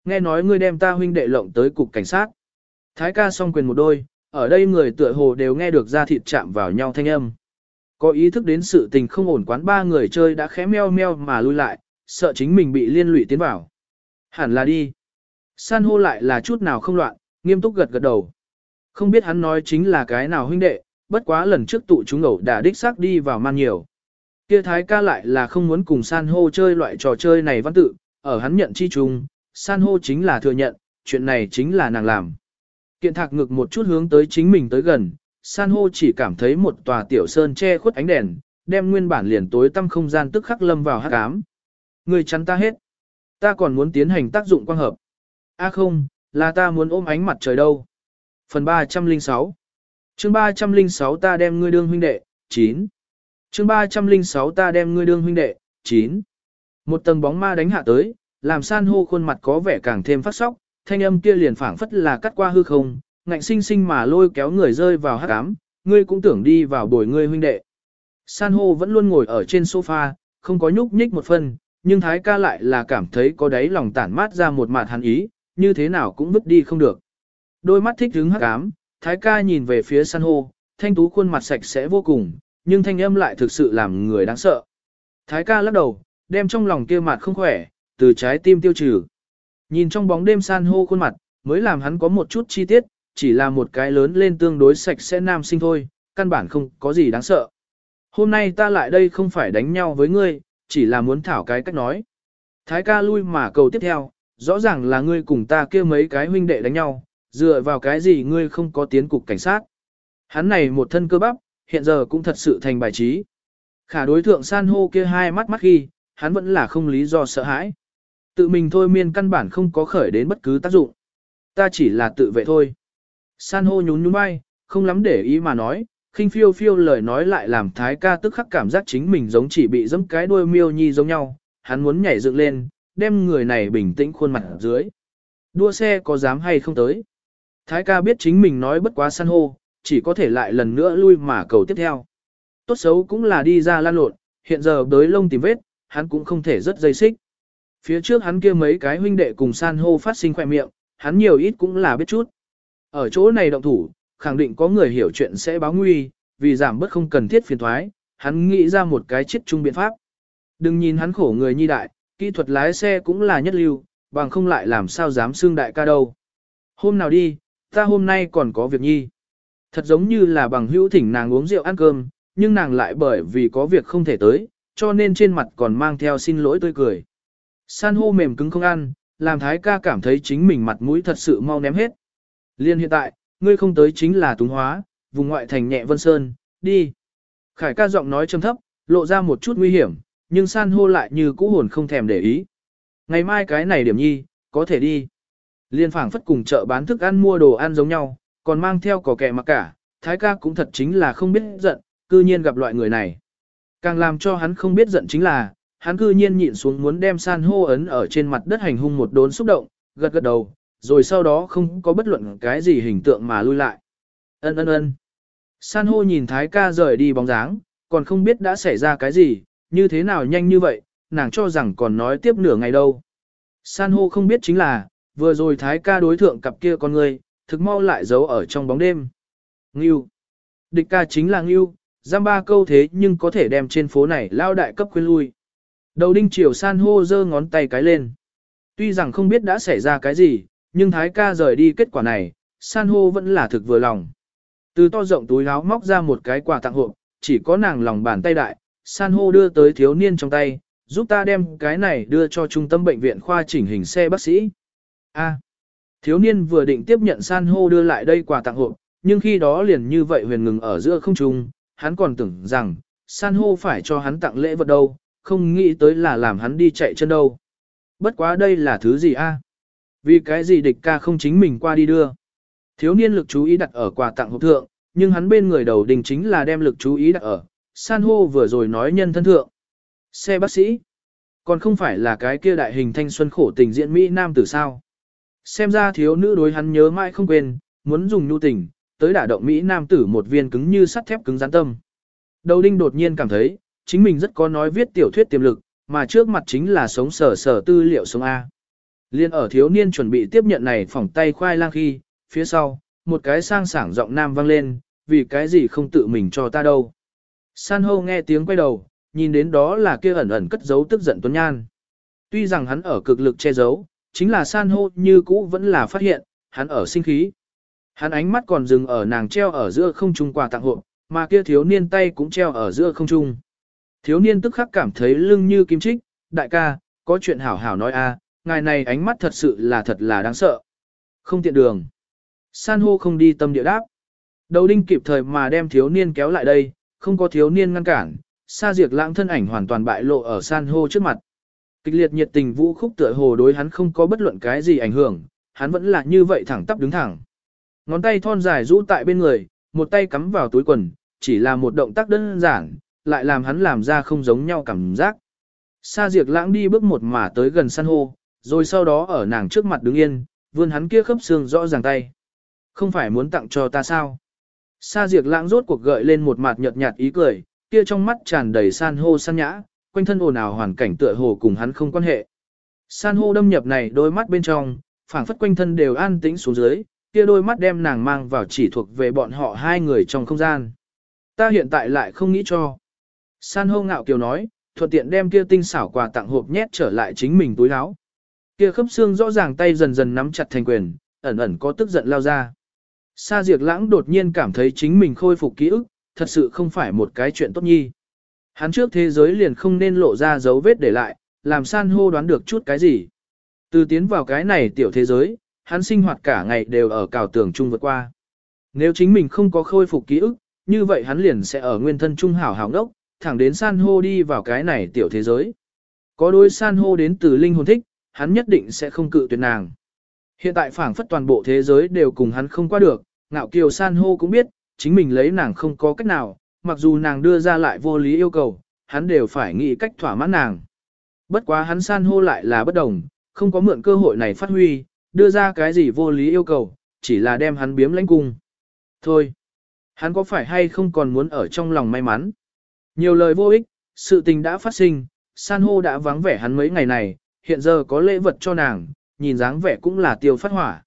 [SPEAKER 1] Nghe nói ngươi đem ta huynh đệ lộng tới cục cảnh sát. Thái ca song quyền một đôi, ở đây người tựa hồ đều nghe được da thịt chạm vào nhau thanh âm. Có ý thức đến sự tình không ổn quán ba người chơi đã khẽ meo meo mà lui lại, sợ chính mình bị liên lụy tiến vào. Hẳn là đi. San hô lại là chút nào không loạn, nghiêm túc gật gật đầu. Không biết hắn nói chính là cái nào huynh đệ, bất quá lần trước tụ chúng ẩu đã đích xác đi vào man nhiều. Kia thái ca lại là không muốn cùng san hô chơi loại trò chơi này văn tự, ở hắn nhận chi chung, san hô chính là thừa nhận, chuyện này chính là nàng làm. Kiện thạc ngực một chút hướng tới chính mình tới gần, san hô chỉ cảm thấy một tòa tiểu sơn che khuất ánh đèn, đem nguyên bản liền tối tăm không gian tức khắc lâm vào hát ám. Người chắn ta hết. Ta còn muốn tiến hành tác dụng quang hợp. A không, là ta muốn ôm ánh mặt trời đâu. Phần 306 chương 306 ta đem ngươi đương huynh đệ, 9. chương 306 ta đem ngươi đương huynh đệ, 9. Một tầng bóng ma đánh hạ tới, làm san hô khuôn mặt có vẻ càng thêm phát sóc, thanh âm kia liền phảng phất là cắt qua hư không, ngạnh sinh sinh mà lôi kéo người rơi vào hắc ám, ngươi cũng tưởng đi vào bồi ngươi huynh đệ. San hô vẫn luôn ngồi ở trên sofa, không có nhúc nhích một phân, nhưng thái ca lại là cảm thấy có đáy lòng tản mát ra một mạt hắn ý, như thế nào cũng vứt đi không được. Đôi mắt thích hứng hắc ám, thái ca nhìn về phía san hô, thanh tú khuôn mặt sạch sẽ vô cùng, nhưng thanh âm lại thực sự làm người đáng sợ. Thái ca lắc đầu, đem trong lòng kia mặt không khỏe, từ trái tim tiêu trừ. Nhìn trong bóng đêm san hô khuôn mặt, mới làm hắn có một chút chi tiết, chỉ là một cái lớn lên tương đối sạch sẽ nam sinh thôi, căn bản không có gì đáng sợ. Hôm nay ta lại đây không phải đánh nhau với ngươi, chỉ là muốn thảo cái cách nói. Thái ca lui mà cầu tiếp theo, rõ ràng là ngươi cùng ta kia mấy cái huynh đệ đánh nhau, dựa vào cái gì ngươi không có tiến cục cảnh sát. Hắn này một thân cơ bắp, hiện giờ cũng thật sự thành bài trí. Khả đối thượng san hô kia hai mắt mắt ghi, hắn vẫn là không lý do sợ hãi. Tự mình thôi miên căn bản không có khởi đến bất cứ tác dụng. Ta chỉ là tự vệ thôi. San hô nhún nhún bay, không lắm để ý mà nói, khinh phiêu phiêu lời nói lại làm thái ca tức khắc cảm giác chính mình giống chỉ bị giẫm cái đuôi miêu nhi giống nhau, hắn muốn nhảy dựng lên, đem người này bình tĩnh khuôn mặt dưới. Đua xe có dám hay không tới? Thái ca biết chính mình nói bất quá san hô, chỉ có thể lại lần nữa lui mà cầu tiếp theo. Tốt xấu cũng là đi ra lan lộn, hiện giờ đới lông tìm vết, hắn cũng không thể rất dây xích. Phía trước hắn kia mấy cái huynh đệ cùng san hô phát sinh khỏe miệng, hắn nhiều ít cũng là biết chút. Ở chỗ này động thủ, khẳng định có người hiểu chuyện sẽ báo nguy, vì giảm bớt không cần thiết phiền thoái, hắn nghĩ ra một cái chết chung biện pháp. Đừng nhìn hắn khổ người nhi đại, kỹ thuật lái xe cũng là nhất lưu, bằng không lại làm sao dám xương đại ca đâu. Hôm nào đi, ta hôm nay còn có việc nhi. Thật giống như là bằng hữu thỉnh nàng uống rượu ăn cơm, nhưng nàng lại bởi vì có việc không thể tới, cho nên trên mặt còn mang theo xin lỗi tươi cười. San hô mềm cứng không ăn, làm thái ca cảm thấy chính mình mặt mũi thật sự mau ném hết. Liên hiện tại, ngươi không tới chính là túng hóa, vùng ngoại thành nhẹ vân sơn, đi. Khải ca giọng nói trầm thấp, lộ ra một chút nguy hiểm, nhưng san hô lại như cũ hồn không thèm để ý. Ngày mai cái này điểm nhi, có thể đi. Liên phảng phất cùng chợ bán thức ăn mua đồ ăn giống nhau, còn mang theo cỏ kẻ mặc cả, thái ca cũng thật chính là không biết giận, cư nhiên gặp loại người này. Càng làm cho hắn không biết giận chính là, hắn cư nhiên nhịn xuống muốn đem san hô ấn ở trên mặt đất hành hung một đốn xúc động, gật gật đầu, rồi sau đó không có bất luận cái gì hình tượng mà lui lại. Ân ân ân. San hô nhìn thái ca rời đi bóng dáng, còn không biết đã xảy ra cái gì, như thế nào nhanh như vậy, nàng cho rằng còn nói tiếp nửa ngày đâu. San hô không biết chính là, vừa rồi thái ca đối thượng cặp kia con người, thực mau lại giấu ở trong bóng đêm. Ngưu. Địch ca chính là Ngưu, giam ba câu thế nhưng có thể đem trên phố này lao đại cấp khuyên lui. Đầu đinh triều san hô giơ ngón tay cái lên. Tuy rằng không biết đã xảy ra cái gì, nhưng thái ca rời đi kết quả này, san hô vẫn là thực vừa lòng. Từ to rộng túi áo móc ra một cái quà tặng hộp, chỉ có nàng lòng bàn tay đại, san hô đưa tới thiếu niên trong tay, giúp ta đem cái này đưa cho trung tâm bệnh viện khoa chỉnh hình xe bác sĩ. A. thiếu niên vừa định tiếp nhận san hô đưa lại đây quà tặng hộ, nhưng khi đó liền như vậy huyền ngừng ở giữa không trung, hắn còn tưởng rằng, san hô phải cho hắn tặng lễ vật đâu, không nghĩ tới là làm hắn đi chạy chân đâu. Bất quá đây là thứ gì a? Vì cái gì địch ca không chính mình qua đi đưa. Thiếu niên lực chú ý đặt ở quà tặng hộp thượng, nhưng hắn bên người đầu đình chính là đem lực chú ý đặt ở, san hô vừa rồi nói nhân thân thượng. Xe bác sĩ. Còn không phải là cái kia đại hình thanh xuân khổ tình diễn Mỹ Nam tử sao. Xem ra thiếu nữ đối hắn nhớ mãi không quên, muốn dùng nhu tình, tới đả động Mỹ Nam tử một viên cứng như sắt thép cứng rắn tâm. Đầu đinh đột nhiên cảm thấy, chính mình rất có nói viết tiểu thuyết tiềm lực, mà trước mặt chính là sống sở sở tư liệu sống A. Liên ở thiếu niên chuẩn bị tiếp nhận này phỏng tay khoai lang khi, phía sau, một cái sang sảng giọng nam vang lên, vì cái gì không tự mình cho ta đâu. San hô nghe tiếng quay đầu, nhìn đến đó là kia ẩn ẩn cất giấu tức giận Tuấn Nhan. Tuy rằng hắn ở cực lực che giấu, chính là san hô như cũ vẫn là phát hiện, hắn ở sinh khí. Hắn ánh mắt còn dừng ở nàng treo ở giữa không trung quà tặng hộ, mà kia thiếu niên tay cũng treo ở giữa không trung. Thiếu niên tức khắc cảm thấy lưng như kim trích, đại ca, có chuyện hảo hảo nói a, ngài này ánh mắt thật sự là thật là đáng sợ. Không tiện đường. San hô không đi tâm địa đáp. Đầu đinh kịp thời mà đem thiếu niên kéo lại đây, không có thiếu niên ngăn cản, Sa diệt Lãng thân ảnh hoàn toàn bại lộ ở san hô trước mặt. Kịch liệt nhiệt tình vũ khúc tựa hồ đối hắn không có bất luận cái gì ảnh hưởng, hắn vẫn là như vậy thẳng tắp đứng thẳng. Ngón tay thon dài rũ tại bên người, một tay cắm vào túi quần, chỉ là một động tác đơn giản, lại làm hắn làm ra không giống nhau cảm giác. Sa diệt Lãng đi bước một mà tới gần san hô, rồi sau đó ở nàng trước mặt đứng yên, vươn hắn kia khớp xương rõ ràng tay. Không phải muốn tặng cho ta sao? Sa diệt Lãng rốt cuộc gợi lên một mặt nhợt nhạt ý cười, kia trong mắt tràn đầy san hô san nhã, quanh thân ồn ào hoàn cảnh tựa hồ cùng hắn không quan hệ. San hô đâm nhập này đôi mắt bên trong, phảng phất quanh thân đều an tĩnh xuống dưới, kia đôi mắt đem nàng mang vào chỉ thuộc về bọn họ hai người trong không gian. Ta hiện tại lại không nghĩ cho. San hô ngạo kiều nói, thuận tiện đem kia tinh xảo quà tặng hộp nhét trở lại chính mình túi áo. Kia khớp xương rõ ràng tay dần dần nắm chặt thành quyền, ẩn ẩn có tức giận lao ra. Sa diệt Lãng đột nhiên cảm thấy chính mình khôi phục ký ức, thật sự không phải một cái chuyện tốt nhi. Hắn trước thế giới liền không nên lộ ra dấu vết để lại, làm san hô đoán được chút cái gì. Từ tiến vào cái này tiểu thế giới, hắn sinh hoạt cả ngày đều ở cào tường chung vượt qua. Nếu chính mình không có khôi phục ký ức, như vậy hắn liền sẽ ở nguyên thân trung hảo hảo ngốc, thẳng đến san hô đi vào cái này tiểu thế giới. Có đôi san hô đến từ linh hồn thích, hắn nhất định sẽ không cự tuyệt nàng. Hiện tại phảng phất toàn bộ thế giới đều cùng hắn không qua được, ngạo kiều san hô cũng biết, chính mình lấy nàng không có cách nào, mặc dù nàng đưa ra lại vô lý yêu cầu, hắn đều phải nghĩ cách thỏa mãn nàng. Bất quá hắn san hô lại là bất đồng, không có mượn cơ hội này phát huy, đưa ra cái gì vô lý yêu cầu, chỉ là đem hắn biếm lãnh cung. Thôi, hắn có phải hay không còn muốn ở trong lòng may mắn? Nhiều lời vô ích, sự tình đã phát sinh, san hô đã vắng vẻ hắn mấy ngày này, hiện giờ có lễ vật cho nàng, nhìn dáng vẻ cũng là tiêu phát hỏa.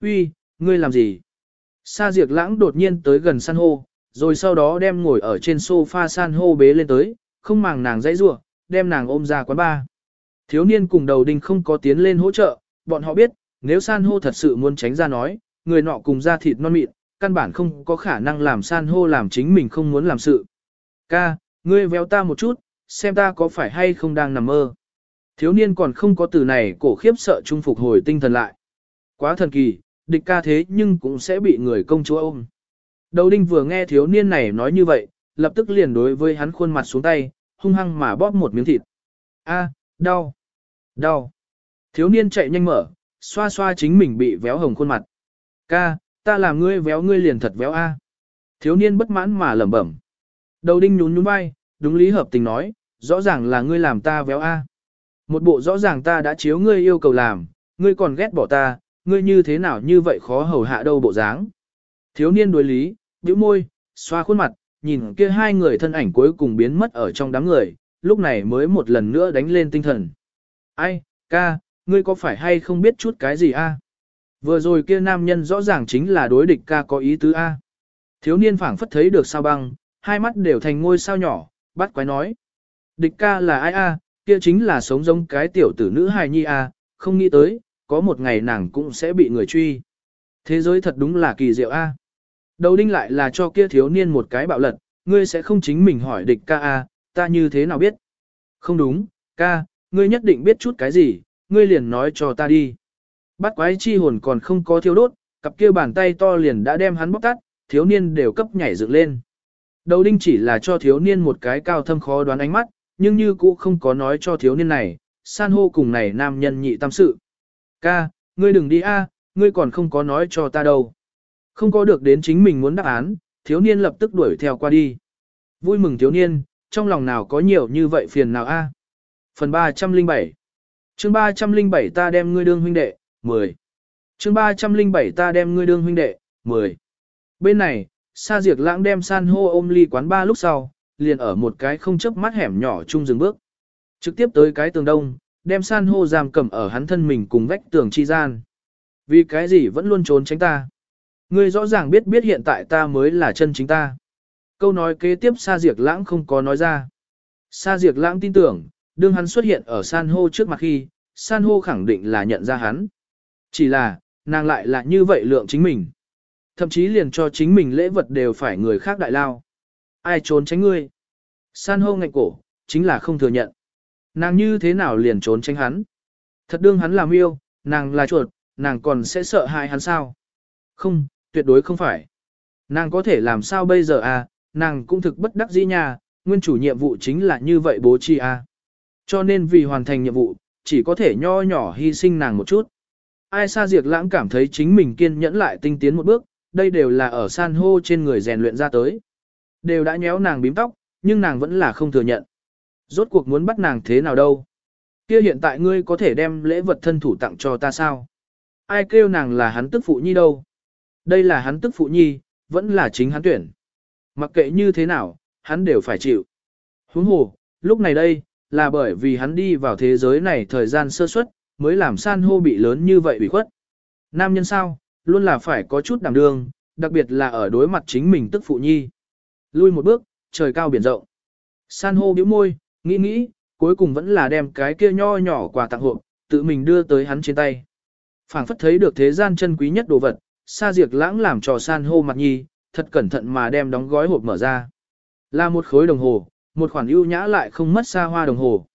[SPEAKER 1] Uy, ngươi làm gì? Sa diệt Lãng đột nhiên tới gần san hô, rồi sau đó đem ngồi ở trên sofa san hô bế lên tới, không màng nàng dãy rủa, đem nàng ôm ra quán bar. Thiếu niên cùng đầu đinh không có tiến lên hỗ trợ, bọn họ biết, nếu san hô thật sự muốn tránh ra nói, người nọ cùng ra thịt non mịn, căn bản không có khả năng làm san hô làm chính mình không muốn làm sự. Ca, ngươi véo ta một chút, xem ta có phải hay không đang nằm mơ. Thiếu niên còn không có từ này cổ khiếp sợ trung phục hồi tinh thần lại. Quá thần kỳ, địch ca thế nhưng cũng sẽ bị người công chúa ôm. Đầu đinh vừa nghe thiếu niên này nói như vậy, lập tức liền đối với hắn khuôn mặt xuống tay, hung hăng mà bóp một miếng thịt. A, à, đau, đau. Thiếu niên chạy nhanh mở, xoa xoa chính mình bị véo hồng khuôn mặt. Ca, ta làm ngươi véo ngươi liền thật véo A. Thiếu niên bất mãn mà lẩm bẩm. Đầu đinh nhún nhún vai, đúng lý hợp tình nói, rõ ràng là ngươi làm ta véo A. Một bộ rõ ràng ta đã chiếu ngươi yêu cầu làm, ngươi còn ghét bỏ ta, ngươi như thế nào như vậy khó hầu hạ đâu bộ dáng. Thiếu niên đối lý, bĩu môi, xoa khuôn mặt, nhìn kia hai người thân ảnh cuối cùng biến mất ở trong đám người, lúc này mới một lần nữa đánh lên tinh thần. Ai, ca, ngươi có phải hay không biết chút cái gì a? Vừa rồi kia nam nhân rõ ràng chính là đối địch ca có ý tứ a. Thiếu niên phảng phất thấy được sao băng, hai mắt đều thành ngôi sao nhỏ, bắt quái nói. Địch ca là ai a? Kia chính là sống giống cái tiểu tử nữ hài nhi a, không nghĩ tới, có một ngày nàng cũng sẽ bị người truy. Thế giới thật đúng là kỳ diệu a. Đầu đinh lại là cho kia thiếu niên một cái bạo lật, ngươi sẽ không chính mình hỏi địch ca a, ta như thế nào biết? Không đúng, ca, ngươi nhất định biết chút cái gì, ngươi liền nói cho ta đi. Bắt quái chi hồn còn không có thiêu đốt, cặp kia bàn tay to liền đã đem hắn bóc tắt, thiếu niên đều cấp nhảy dựng lên. Đầu đinh chỉ là cho thiếu niên một cái cao thâm khó đoán ánh mắt, nhưng như cũ không có nói cho thiếu niên này, san hô cùng này nam nhân nhị tâm sự. Ca, ngươi đừng đi a, ngươi còn không có nói cho ta đâu. Không có được đến chính mình muốn đáp án, thiếu niên lập tức đuổi theo qua đi. Vui mừng thiếu niên, trong lòng nào có nhiều như vậy phiền nào a? À? Phần 307 chương 307 ta đem ngươi đương huynh đệ, 10. chương 307 ta đem ngươi đương huynh đệ, 10. Bên này, Sa Diệc Lãng đem san hô ôm ly quán ba lúc sau, liền ở một cái không chấp mắt hẻm nhỏ chung dừng bước. Trực tiếp tới cái tường đông, đem san hô giam cầm ở hắn thân mình cùng vách tường chi gian. Vì cái gì vẫn luôn trốn tránh ta. Ngươi rõ ràng biết biết hiện tại ta mới là chân chính ta. Câu nói kế tiếp Sa Diệc Lãng không có nói ra. Sa Diệc Lãng tin tưởng, đương hắn xuất hiện ở san hô trước mặt khi, san hô khẳng định là nhận ra hắn. Chỉ là, nàng lại là như vậy lượng chính mình. Thậm chí liền cho chính mình lễ vật đều phải người khác đại lao. Ai trốn tránh ngươi? San hô ngạnh cổ, chính là không thừa nhận. Nàng như thế nào liền trốn tránh hắn? Thật đương hắn làm yêu, nàng là chuột, nàng còn sẽ sợ hại hắn sao? Không, tuyệt đối không phải. Nàng có thể làm sao bây giờ à, nàng cũng thực bất đắc dĩ nha, nguyên chủ nhiệm vụ chính là như vậy bố trí à. Cho nên vì hoàn thành nhiệm vụ, chỉ có thể nho nhỏ hy sinh nàng một chút. Ai xa diệt lãng cảm thấy chính mình kiên nhẫn lại tinh tiến một bước, đây đều là ở san hô trên người rèn luyện ra tới. Đều đã nhéo nàng bím tóc, nhưng nàng vẫn là không thừa nhận. Rốt cuộc muốn bắt nàng thế nào đâu. Kia hiện tại ngươi có thể đem lễ vật thân thủ tặng cho ta sao? Ai kêu nàng là hắn tức phụ nhi đâu? Đây là hắn tức phụ nhi, vẫn là chính hắn tuyển. Mặc kệ như thế nào, hắn đều phải chịu. Huống hồ, lúc này đây, là bởi vì hắn đi vào thế giới này thời gian sơ suất, mới làm san hô bị lớn như vậy bị khuất. Nam nhân sao, luôn là phải có chút đảm đương, đặc biệt là ở đối mặt chính mình tức phụ nhi. Lui một bước, trời cao biển rộng. San hô bĩu môi, nghĩ nghĩ, cuối cùng vẫn là đem cái kia nho nhỏ quà tặng hộp, tự mình đưa tới hắn trên tay. phảng phất thấy được thế gian chân quý nhất đồ vật, sa diệt lãng làm trò san hô mặt nhi, thật cẩn thận mà đem đóng gói hộp mở ra. Là một khối đồng hồ, một khoản ưu nhã lại không mất xa hoa đồng hồ.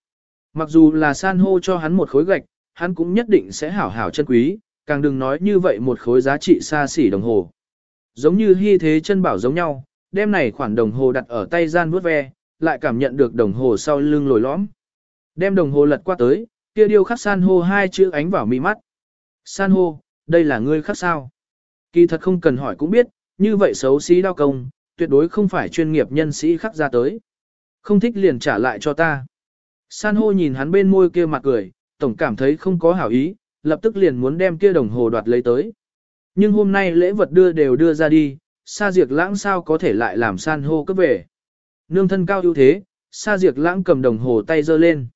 [SPEAKER 1] Mặc dù là san hô cho hắn một khối gạch, hắn cũng nhất định sẽ hảo hảo chân quý, càng đừng nói như vậy một khối giá trị xa xỉ đồng hồ. Giống như hy thế chân bảo giống nhau, đem này khoản đồng hồ đặt ở tay gian vuốt ve, lại cảm nhận được đồng hồ sau lưng lồi lõm. Đem đồng hồ lật qua tới, kia điêu khắc san hô hai chữ ánh vào mi mắt. San hô, đây là ngươi khắc sao? Kỳ thật không cần hỏi cũng biết, như vậy xấu xí đao công, tuyệt đối không phải chuyên nghiệp nhân sĩ khắc ra tới. Không thích liền trả lại cho ta. San hô nhìn hắn bên môi kia mặt cười, tổng cảm thấy không có hảo ý, lập tức liền muốn đem kia đồng hồ đoạt lấy tới. Nhưng hôm nay lễ vật đưa đều đưa ra đi, Sa Diệc Lãng sao có thể lại làm san hô cấp về. Nương thân cao ưu thế, Sa Diệc Lãng cầm đồng hồ tay giơ lên.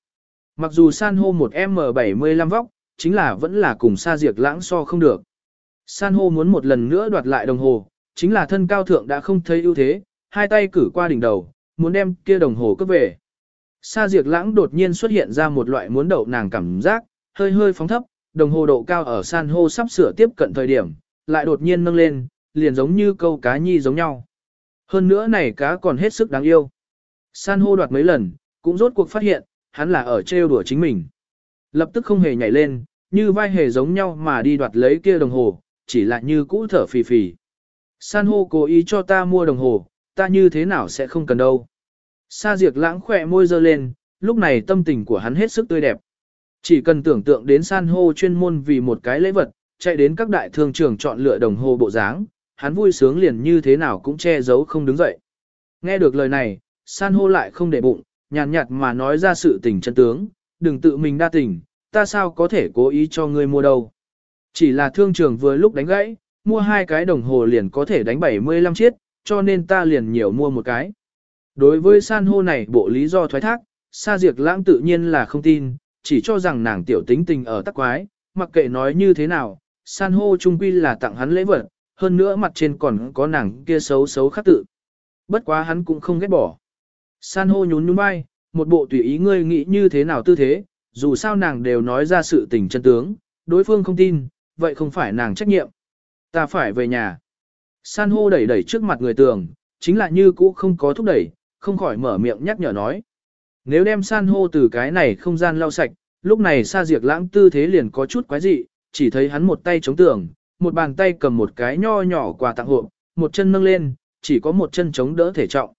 [SPEAKER 1] Mặc dù san hô một M75 vóc, chính là vẫn là cùng Sa Diệc Lãng so không được. San hô muốn một lần nữa đoạt lại đồng hồ, chính là thân cao thượng đã không thấy ưu thế, hai tay cử qua đỉnh đầu, muốn đem kia đồng hồ cướp về. Sa diệt Lãng đột nhiên xuất hiện ra một loại muốn đậu nàng cảm giác, hơi hơi phóng thấp, đồng hồ độ cao ở san hô sắp sửa tiếp cận thời điểm, lại đột nhiên nâng lên, liền giống như câu cá nhi giống nhau. Hơn nữa này cá còn hết sức đáng yêu. San hô đoạt mấy lần, cũng rốt cuộc phát hiện, hắn là ở trêu đùa chính mình. Lập tức không hề nhảy lên, như vai hề giống nhau mà đi đoạt lấy kia đồng hồ, chỉ là như cũ thở phì phì. San hô cố ý cho ta mua đồng hồ, ta như thế nào sẽ không cần đâu. Sa diệt lãng khỏe môi dơ lên, lúc này tâm tình của hắn hết sức tươi đẹp. Chỉ cần tưởng tượng đến san hô chuyên môn vì một cái lễ vật, chạy đến các đại thương trường chọn lựa đồng hồ bộ dáng, hắn vui sướng liền như thế nào cũng che giấu không đứng dậy. Nghe được lời này, san hô lại không để bụng, nhàn nhạt mà nói ra sự tình chân tướng, đừng tự mình đa tình, ta sao có thể cố ý cho ngươi mua đâu. Chỉ là thương trường vừa lúc đánh gãy, mua hai cái đồng hồ liền có thể đánh 75 chiếc, cho nên ta liền nhiều mua một cái. Đối với san hô này bộ lý do thoái thác, Sa Diệc Lãng tự nhiên là không tin, chỉ cho rằng nàng tiểu tính tình ở tắc quái, mặc kệ nói như thế nào, san hô trung quy là tặng hắn lễ vật, hơn nữa mặt trên còn có nàng kia xấu xấu khắc tự. Bất quá hắn cũng không ghét bỏ. San hô nhún nhún vai, một bộ tùy ý ngươi nghĩ như thế nào tư thế, dù sao nàng đều nói ra sự tình chân tướng, đối phương không tin, vậy không phải nàng trách nhiệm. Ta phải về nhà. San hô đẩy đẩy trước mặt người tường, chính là như cũ không có thúc đẩy, không khỏi mở miệng nhắc nhở nói. Nếu đem san hô từ cái này không gian lau sạch, lúc này sa diệt lãng tư thế liền có chút quái dị, chỉ thấy hắn một tay chống tường, một bàn tay cầm một cái nho nhỏ quà tặng hộ, một chân nâng lên, chỉ có một chân chống đỡ thể trọng.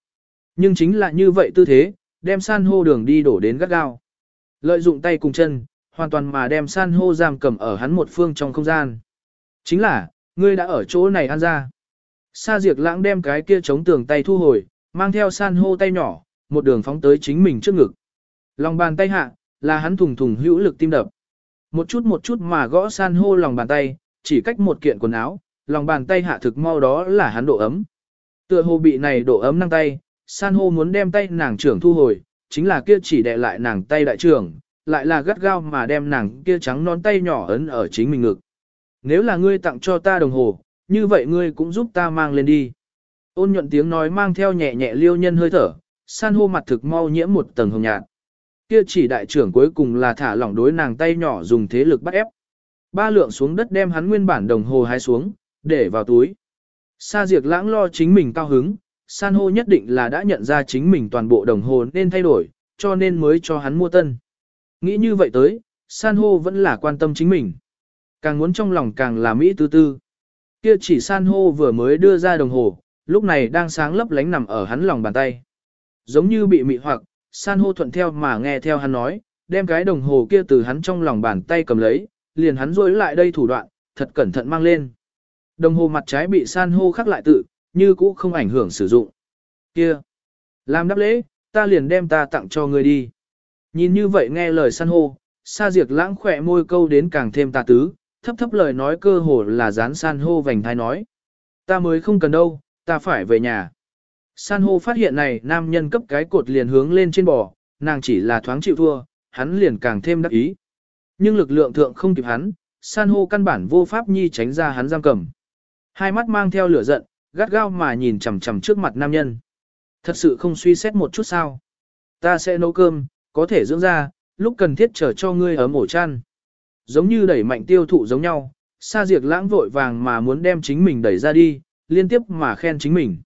[SPEAKER 1] Nhưng chính là như vậy tư thế, đem san hô đường đi đổ đến gắt gao. Lợi dụng tay cùng chân, hoàn toàn mà đem san hô giam cầm ở hắn một phương trong không gian. Chính là, ngươi đã ở chỗ này ăn ra. Sa diệt lãng đem cái kia chống tường tay thu hồi, mang theo san hô tay nhỏ, một đường phóng tới chính mình trước ngực. Lòng bàn tay hạ, là hắn thùng thùng hữu lực tim đập. Một chút một chút mà gõ san hô lòng bàn tay, chỉ cách một kiện quần áo, lòng bàn tay hạ thực mau đó là hắn độ ấm. Tựa hồ bị này độ ấm năng tay, san hô muốn đem tay nàng trưởng thu hồi, chính là kia chỉ đè lại nàng tay đại trưởng, lại là gắt gao mà đem nàng kia trắng non tay nhỏ ấn ở chính mình ngực. Nếu là ngươi tặng cho ta đồng hồ, như vậy ngươi cũng giúp ta mang lên đi. Ôn nhuận tiếng nói mang theo nhẹ nhẹ liêu nhân hơi thở, san hô mặt thực mau nhiễm một tầng hồng nhạt. Kia chỉ đại trưởng cuối cùng là thả lỏng đối nàng tay nhỏ dùng thế lực bắt ép. Ba lượng xuống đất đem hắn nguyên bản đồng hồ hái xuống, để vào túi. Sa diệt lãng lo chính mình cao hứng, san hô nhất định là đã nhận ra chính mình toàn bộ đồng hồ nên thay đổi, cho nên mới cho hắn mua tân. Nghĩ như vậy tới, san hô vẫn là quan tâm chính mình. Càng muốn trong lòng càng là Mỹ tư tư. Kia chỉ san hô vừa mới đưa ra đồng hồ, lúc này đang sáng lấp lánh nằm ở hắn lòng bàn tay. Giống như bị mị hoặc, san hô thuận theo mà nghe theo hắn nói, đem cái đồng hồ kia từ hắn trong lòng bàn tay cầm lấy, liền hắn rối lại đây thủ đoạn, thật cẩn thận mang lên. Đồng hồ mặt trái bị san hô khắc lại tự, như cũ không ảnh hưởng sử dụng. Kia, làm đáp lễ, ta liền đem ta tặng cho ngươi đi. Nhìn như vậy nghe lời san hô, sa diệt lãng khỏe môi câu đến càng thêm tà tứ, thấp thấp lời nói cơ hồ là dán san hô vành thai nói. Ta mới không cần đâu, ta phải về nhà. San hô phát hiện này nam nhân cấp cái cột liền hướng lên trên bò, nàng chỉ là thoáng chịu thua, hắn liền càng thêm đắc ý. Nhưng lực lượng thượng không kịp hắn, san hô căn bản vô pháp nhi tránh ra hắn giam cầm. Hai mắt mang theo lửa giận, gắt gao mà nhìn chằm chằm trước mặt nam nhân. Thật sự không suy xét một chút sao. Ta sẽ nấu cơm, có thể dưỡng ra, lúc cần thiết chờ cho ngươi ở mổ chăn. Giống như đẩy mạnh tiêu thụ giống nhau, Sa diệt lãng vội vàng mà muốn đem chính mình đẩy ra đi, liên tiếp mà khen chính mình.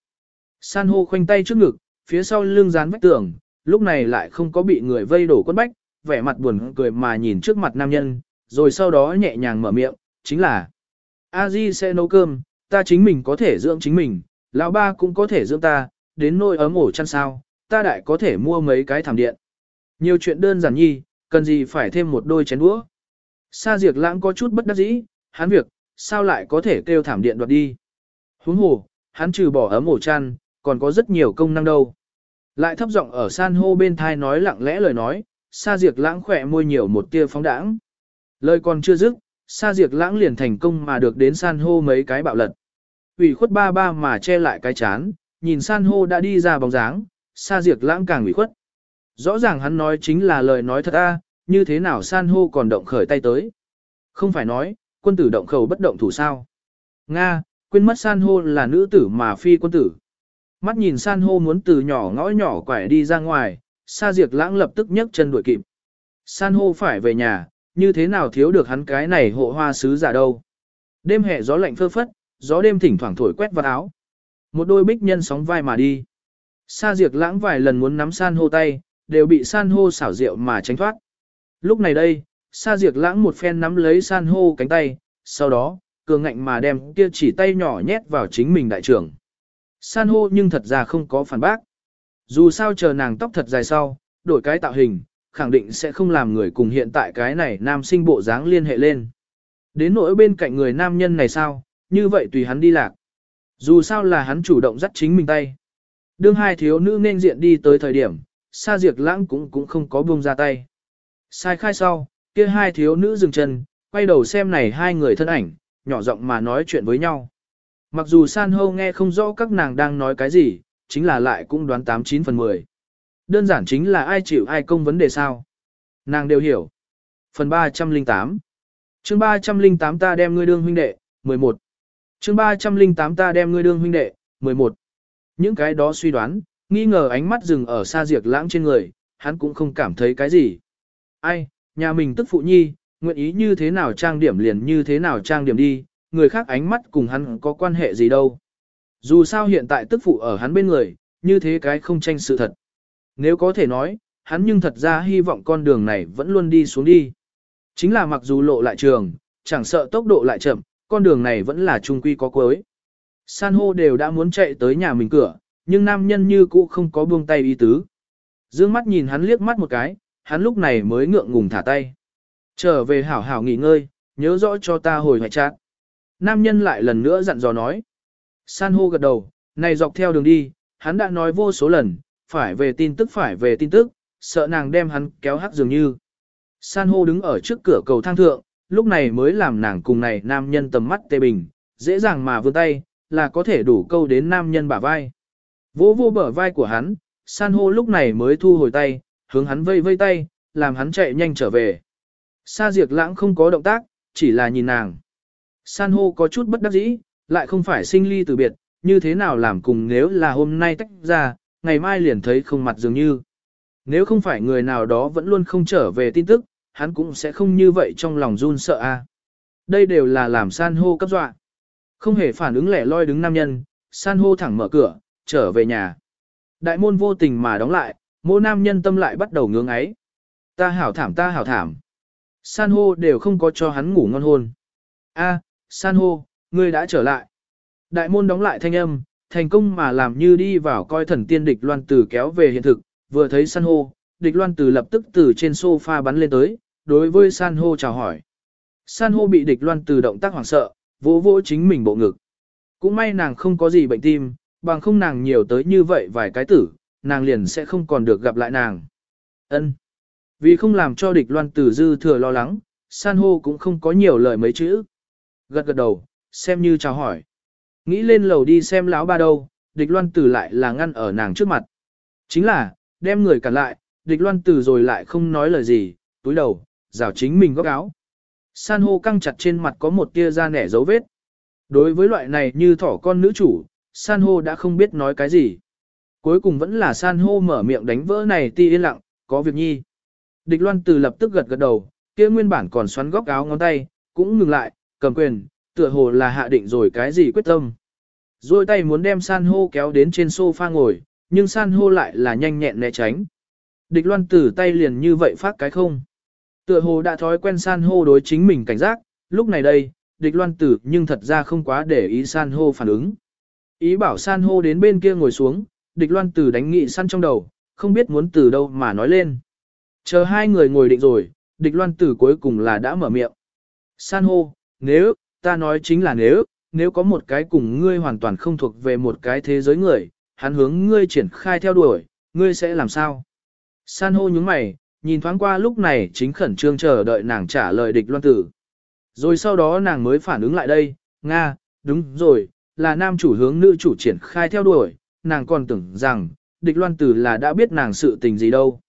[SPEAKER 1] San hô khoanh tay trước ngực, phía sau lưng dán vách tường, lúc này lại không có bị người vây đổ quân bách, vẻ mặt buồn cười mà nhìn trước mặt nam nhân, rồi sau đó nhẹ nhàng mở miệng, chính là A Di sẽ nấu cơm, ta chính mình có thể dưỡng chính mình, lão ba cũng có thể dưỡng ta, đến nôi ấm ổ chăn sao, ta đại có thể mua mấy cái thảm điện. Nhiều chuyện đơn giản nhi, cần gì phải thêm một đôi chén đũa. Sa diệt lãng có chút bất đắc dĩ, hắn việc, sao lại có thể kêu thảm điện đoạt đi. Huống hồ, hắn trừ bỏ ấm ổ chăn, còn có rất nhiều công năng đâu. Lại thấp giọng ở san hô bên thai nói lặng lẽ lời nói, Sa diệt lãng khỏe môi nhiều một tia phóng đãng. Lời còn chưa dứt, Sa diệt lãng liền thành công mà được đến san hô mấy cái bạo lật. ủy khuất ba ba mà che lại cái chán, nhìn san hô đã đi ra bóng dáng, Sa diệt lãng càng ủy khuất. Rõ ràng hắn nói chính là lời nói thật a, như thế nào san hô còn động khởi tay tới. Không phải nói, quân tử động khẩu bất động thủ sao. Nga, quên mất san hô là nữ tử mà phi quân tử. Mắt nhìn san hô muốn từ nhỏ ngõ nhỏ quải đi ra ngoài, sa diệt lãng lập tức nhấc chân đuổi kịp. San hô phải về nhà, như thế nào thiếu được hắn cái này hộ hoa sứ giả đâu. Đêm hè gió lạnh phơ phất, gió đêm thỉnh thoảng thổi quét vào áo. Một đôi bích nhân sóng vai mà đi. Sa diệt lãng vài lần muốn nắm san hô tay, đều bị san hô xảo diệu mà tránh thoát. Lúc này đây, sa diệt lãng một phen nắm lấy san hô cánh tay, sau đó, cường ngạnh mà đem kia chỉ tay nhỏ nhét vào chính mình đại trưởng. San hô nhưng thật ra không có phản bác. Dù sao chờ nàng tóc thật dài sau, đổi cái tạo hình, khẳng định sẽ không làm người cùng hiện tại cái này nam sinh bộ dáng liên hệ lên. Đến nỗi bên cạnh người nam nhân này sao, như vậy tùy hắn đi lạc. Dù sao là hắn chủ động dắt chính mình tay. Đương hai thiếu nữ nên diện đi tới thời điểm, Sa Diệc Lãng cũng cũng không có buông ra tay. Sai khai sau, kia hai thiếu nữ dừng chân, quay đầu xem này hai người thân ảnh, nhỏ giọng mà nói chuyện với nhau. Mặc dù san hô nghe không rõ các nàng đang nói cái gì, chính là lại cũng đoán 89 phần 10. Đơn giản chính là ai chịu ai công vấn đề sao. Nàng đều hiểu. Phần 308 chương 308 ta đem ngươi đương huynh đệ, 11. chương 308 ta đem ngươi đương huynh đệ, 11. Những cái đó suy đoán, nghi ngờ ánh mắt dừng ở xa diệt lãng trên người, hắn cũng không cảm thấy cái gì. Ai, nhà mình tức phụ nhi, nguyện ý như thế nào trang điểm liền như thế nào trang điểm đi, người khác ánh mắt cùng hắn có quan hệ gì đâu. Dù sao hiện tại tức phụ ở hắn bên người, như thế cái không tranh sự thật. Nếu có thể nói, hắn nhưng thật ra hy vọng con đường này vẫn luôn đi xuống đi. Chính là mặc dù lộ lại trường, chẳng sợ tốc độ lại chậm, con đường này vẫn là trung quy có cuối. San hô đều đã muốn chạy tới nhà mình cửa, nhưng nam nhân như cũ không có buông tay ý tứ. Dương mắt nhìn hắn liếc mắt một cái, hắn lúc này mới ngượng ngùng thả tay. Trở về hảo hảo nghỉ ngơi, nhớ rõ cho ta hồi hoài chát. Nam nhân lại lần nữa dặn dò nói. San hô gật đầu, này dọc theo đường đi, hắn đã nói vô số lần, phải về tin tức phải về tin tức, sợ nàng đem hắn kéo hắc dường như. San hô đứng ở trước cửa cầu thang thượng, lúc này mới làm nàng cùng này nam nhân tầm mắt tê bình, dễ dàng mà vươn tay, là có thể đủ câu đến nam nhân bả vai. Vỗ vô bờ vai của hắn, san hô lúc này mới thu hồi tay, hướng hắn vây vây tay, làm hắn chạy nhanh trở về. Sa diệt lãng không có động tác, chỉ là nhìn nàng. San hô có chút bất đắc dĩ, lại không phải sinh ly từ biệt, như thế nào làm cùng nếu là hôm nay tách ra, ngày mai liền thấy không mặt dường như. Nếu không phải người nào đó vẫn luôn không trở về tin tức, hắn cũng sẽ không như vậy trong lòng run sợ a. Đây đều là làm san hô cấp dọa. Không hề phản ứng lẻ loi đứng nam nhân, san hô thẳng mở cửa, trở về nhà. Đại môn vô tình mà đóng lại, mô nam nhân tâm lại bắt đầu ngưỡng ấy. Ta hảo thảm ta hảo thảm. San hô đều không có cho hắn ngủ ngon hôn. A, san hô, ngươi đã trở lại. Đại môn đóng lại thanh âm, thành công mà làm như đi vào coi thần tiên địch loan tử kéo về hiện thực, vừa thấy san hô, địch loan tử lập tức từ trên sofa bắn lên tới, đối với san hô chào hỏi. San hô bị địch loan tử động tác hoảng sợ, vỗ vỗ chính mình bộ ngực. Cũng may nàng không có gì bệnh tim, bằng không nàng nhiều tới như vậy vài cái tử, nàng liền sẽ không còn được gặp lại nàng. Ân. Vì không làm cho địch loan tử dư thừa lo lắng, san hô cũng không có nhiều lời mấy chữ. Gật gật đầu, xem như chào hỏi. Nghĩ lên lầu đi xem lão ba đâu, địch loan tử lại là ngăn ở nàng trước mặt. Chính là, đem người cản lại, địch loan tử rồi lại không nói lời gì, túi đầu, rào chính mình góc áo. San hô căng chặt trên mặt có một tia da nẻ dấu vết. Đối với loại này như thỏ con nữ chủ, san hô đã không biết nói cái gì. Cuối cùng vẫn là san hô mở miệng đánh vỡ này ti yên lặng, có việc nhi. Địch loan từ lập tức gật gật đầu, kia nguyên bản còn xoắn góc áo ngón tay, cũng ngừng lại, cầm quyền, tựa hồ là hạ định rồi cái gì quyết tâm. Rồi tay muốn đem san hô kéo đến trên sofa ngồi, nhưng san hô lại là nhanh nhẹn né tránh. Địch loan tử tay liền như vậy phát cái không. Tựa hồ đã thói quen san hô đối chính mình cảnh giác, lúc này đây, địch loan tử nhưng thật ra không quá để ý san hô phản ứng. Ý bảo san hô đến bên kia ngồi xuống, địch loan tử đánh nghị săn trong đầu, không biết muốn từ đâu mà nói lên. Chờ hai người ngồi định rồi, địch loan tử cuối cùng là đã mở miệng. San hô, nếu, ta nói chính là nếu, nếu có một cái cùng ngươi hoàn toàn không thuộc về một cái thế giới người, hắn hướng ngươi triển khai theo đuổi, ngươi sẽ làm sao? San hô nhúng mày, nhìn thoáng qua lúc này chính khẩn trương chờ đợi nàng trả lời địch loan tử. Rồi sau đó nàng mới phản ứng lại đây, Nga, đúng rồi, là nam chủ hướng nữ chủ triển khai theo đuổi, nàng còn tưởng rằng, địch loan tử là đã biết nàng sự tình gì đâu.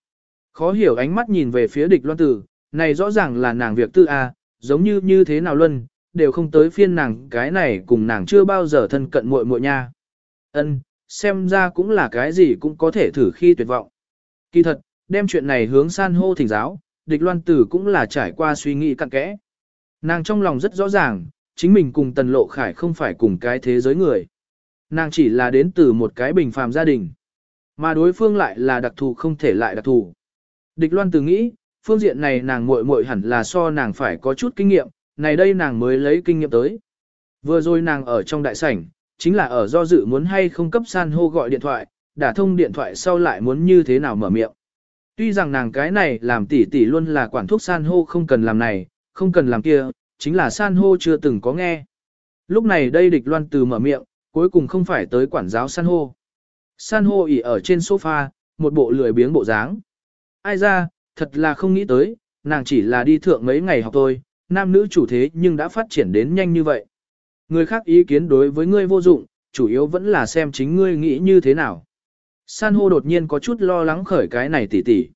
[SPEAKER 1] Khó hiểu ánh mắt nhìn về phía địch loan tử, này rõ ràng là nàng việc tư A, giống như như thế nào luôn, đều không tới phiên nàng cái này cùng nàng chưa bao giờ thân cận muội muội nha. Ân, xem ra cũng là cái gì cũng có thể thử khi tuyệt vọng. Kỳ thật, đem chuyện này hướng san hô thỉnh giáo, địch loan tử cũng là trải qua suy nghĩ cặn kẽ. Nàng trong lòng rất rõ ràng, chính mình cùng tần lộ khải không phải cùng cái thế giới người. Nàng chỉ là đến từ một cái bình phàm gia đình. Mà đối phương lại là đặc thù không thể lại đặc thù. Địch loan từ nghĩ, phương diện này nàng muội muội hẳn là so nàng phải có chút kinh nghiệm, này đây nàng mới lấy kinh nghiệm tới. Vừa rồi nàng ở trong đại sảnh, chính là ở do dự muốn hay không cấp san hô gọi điện thoại, đã thông điện thoại sau lại muốn như thế nào mở miệng. Tuy rằng nàng cái này làm tỉ tỉ luôn là quản thuốc san hô không cần làm này, không cần làm kia, chính là san hô chưa từng có nghe. Lúc này đây địch loan từ mở miệng, cuối cùng không phải tới quản giáo san hô. San hô ỉ ở trên sofa, một bộ lười biếng bộ dáng. Ai ra, thật là không nghĩ tới, nàng chỉ là đi thượng mấy ngày học thôi, nam nữ chủ thế nhưng đã phát triển đến nhanh như vậy. Người khác ý kiến đối với ngươi vô dụng, chủ yếu vẫn là xem chính ngươi nghĩ như thế nào. San hô đột nhiên có chút lo lắng khởi cái này tỷ tỷ.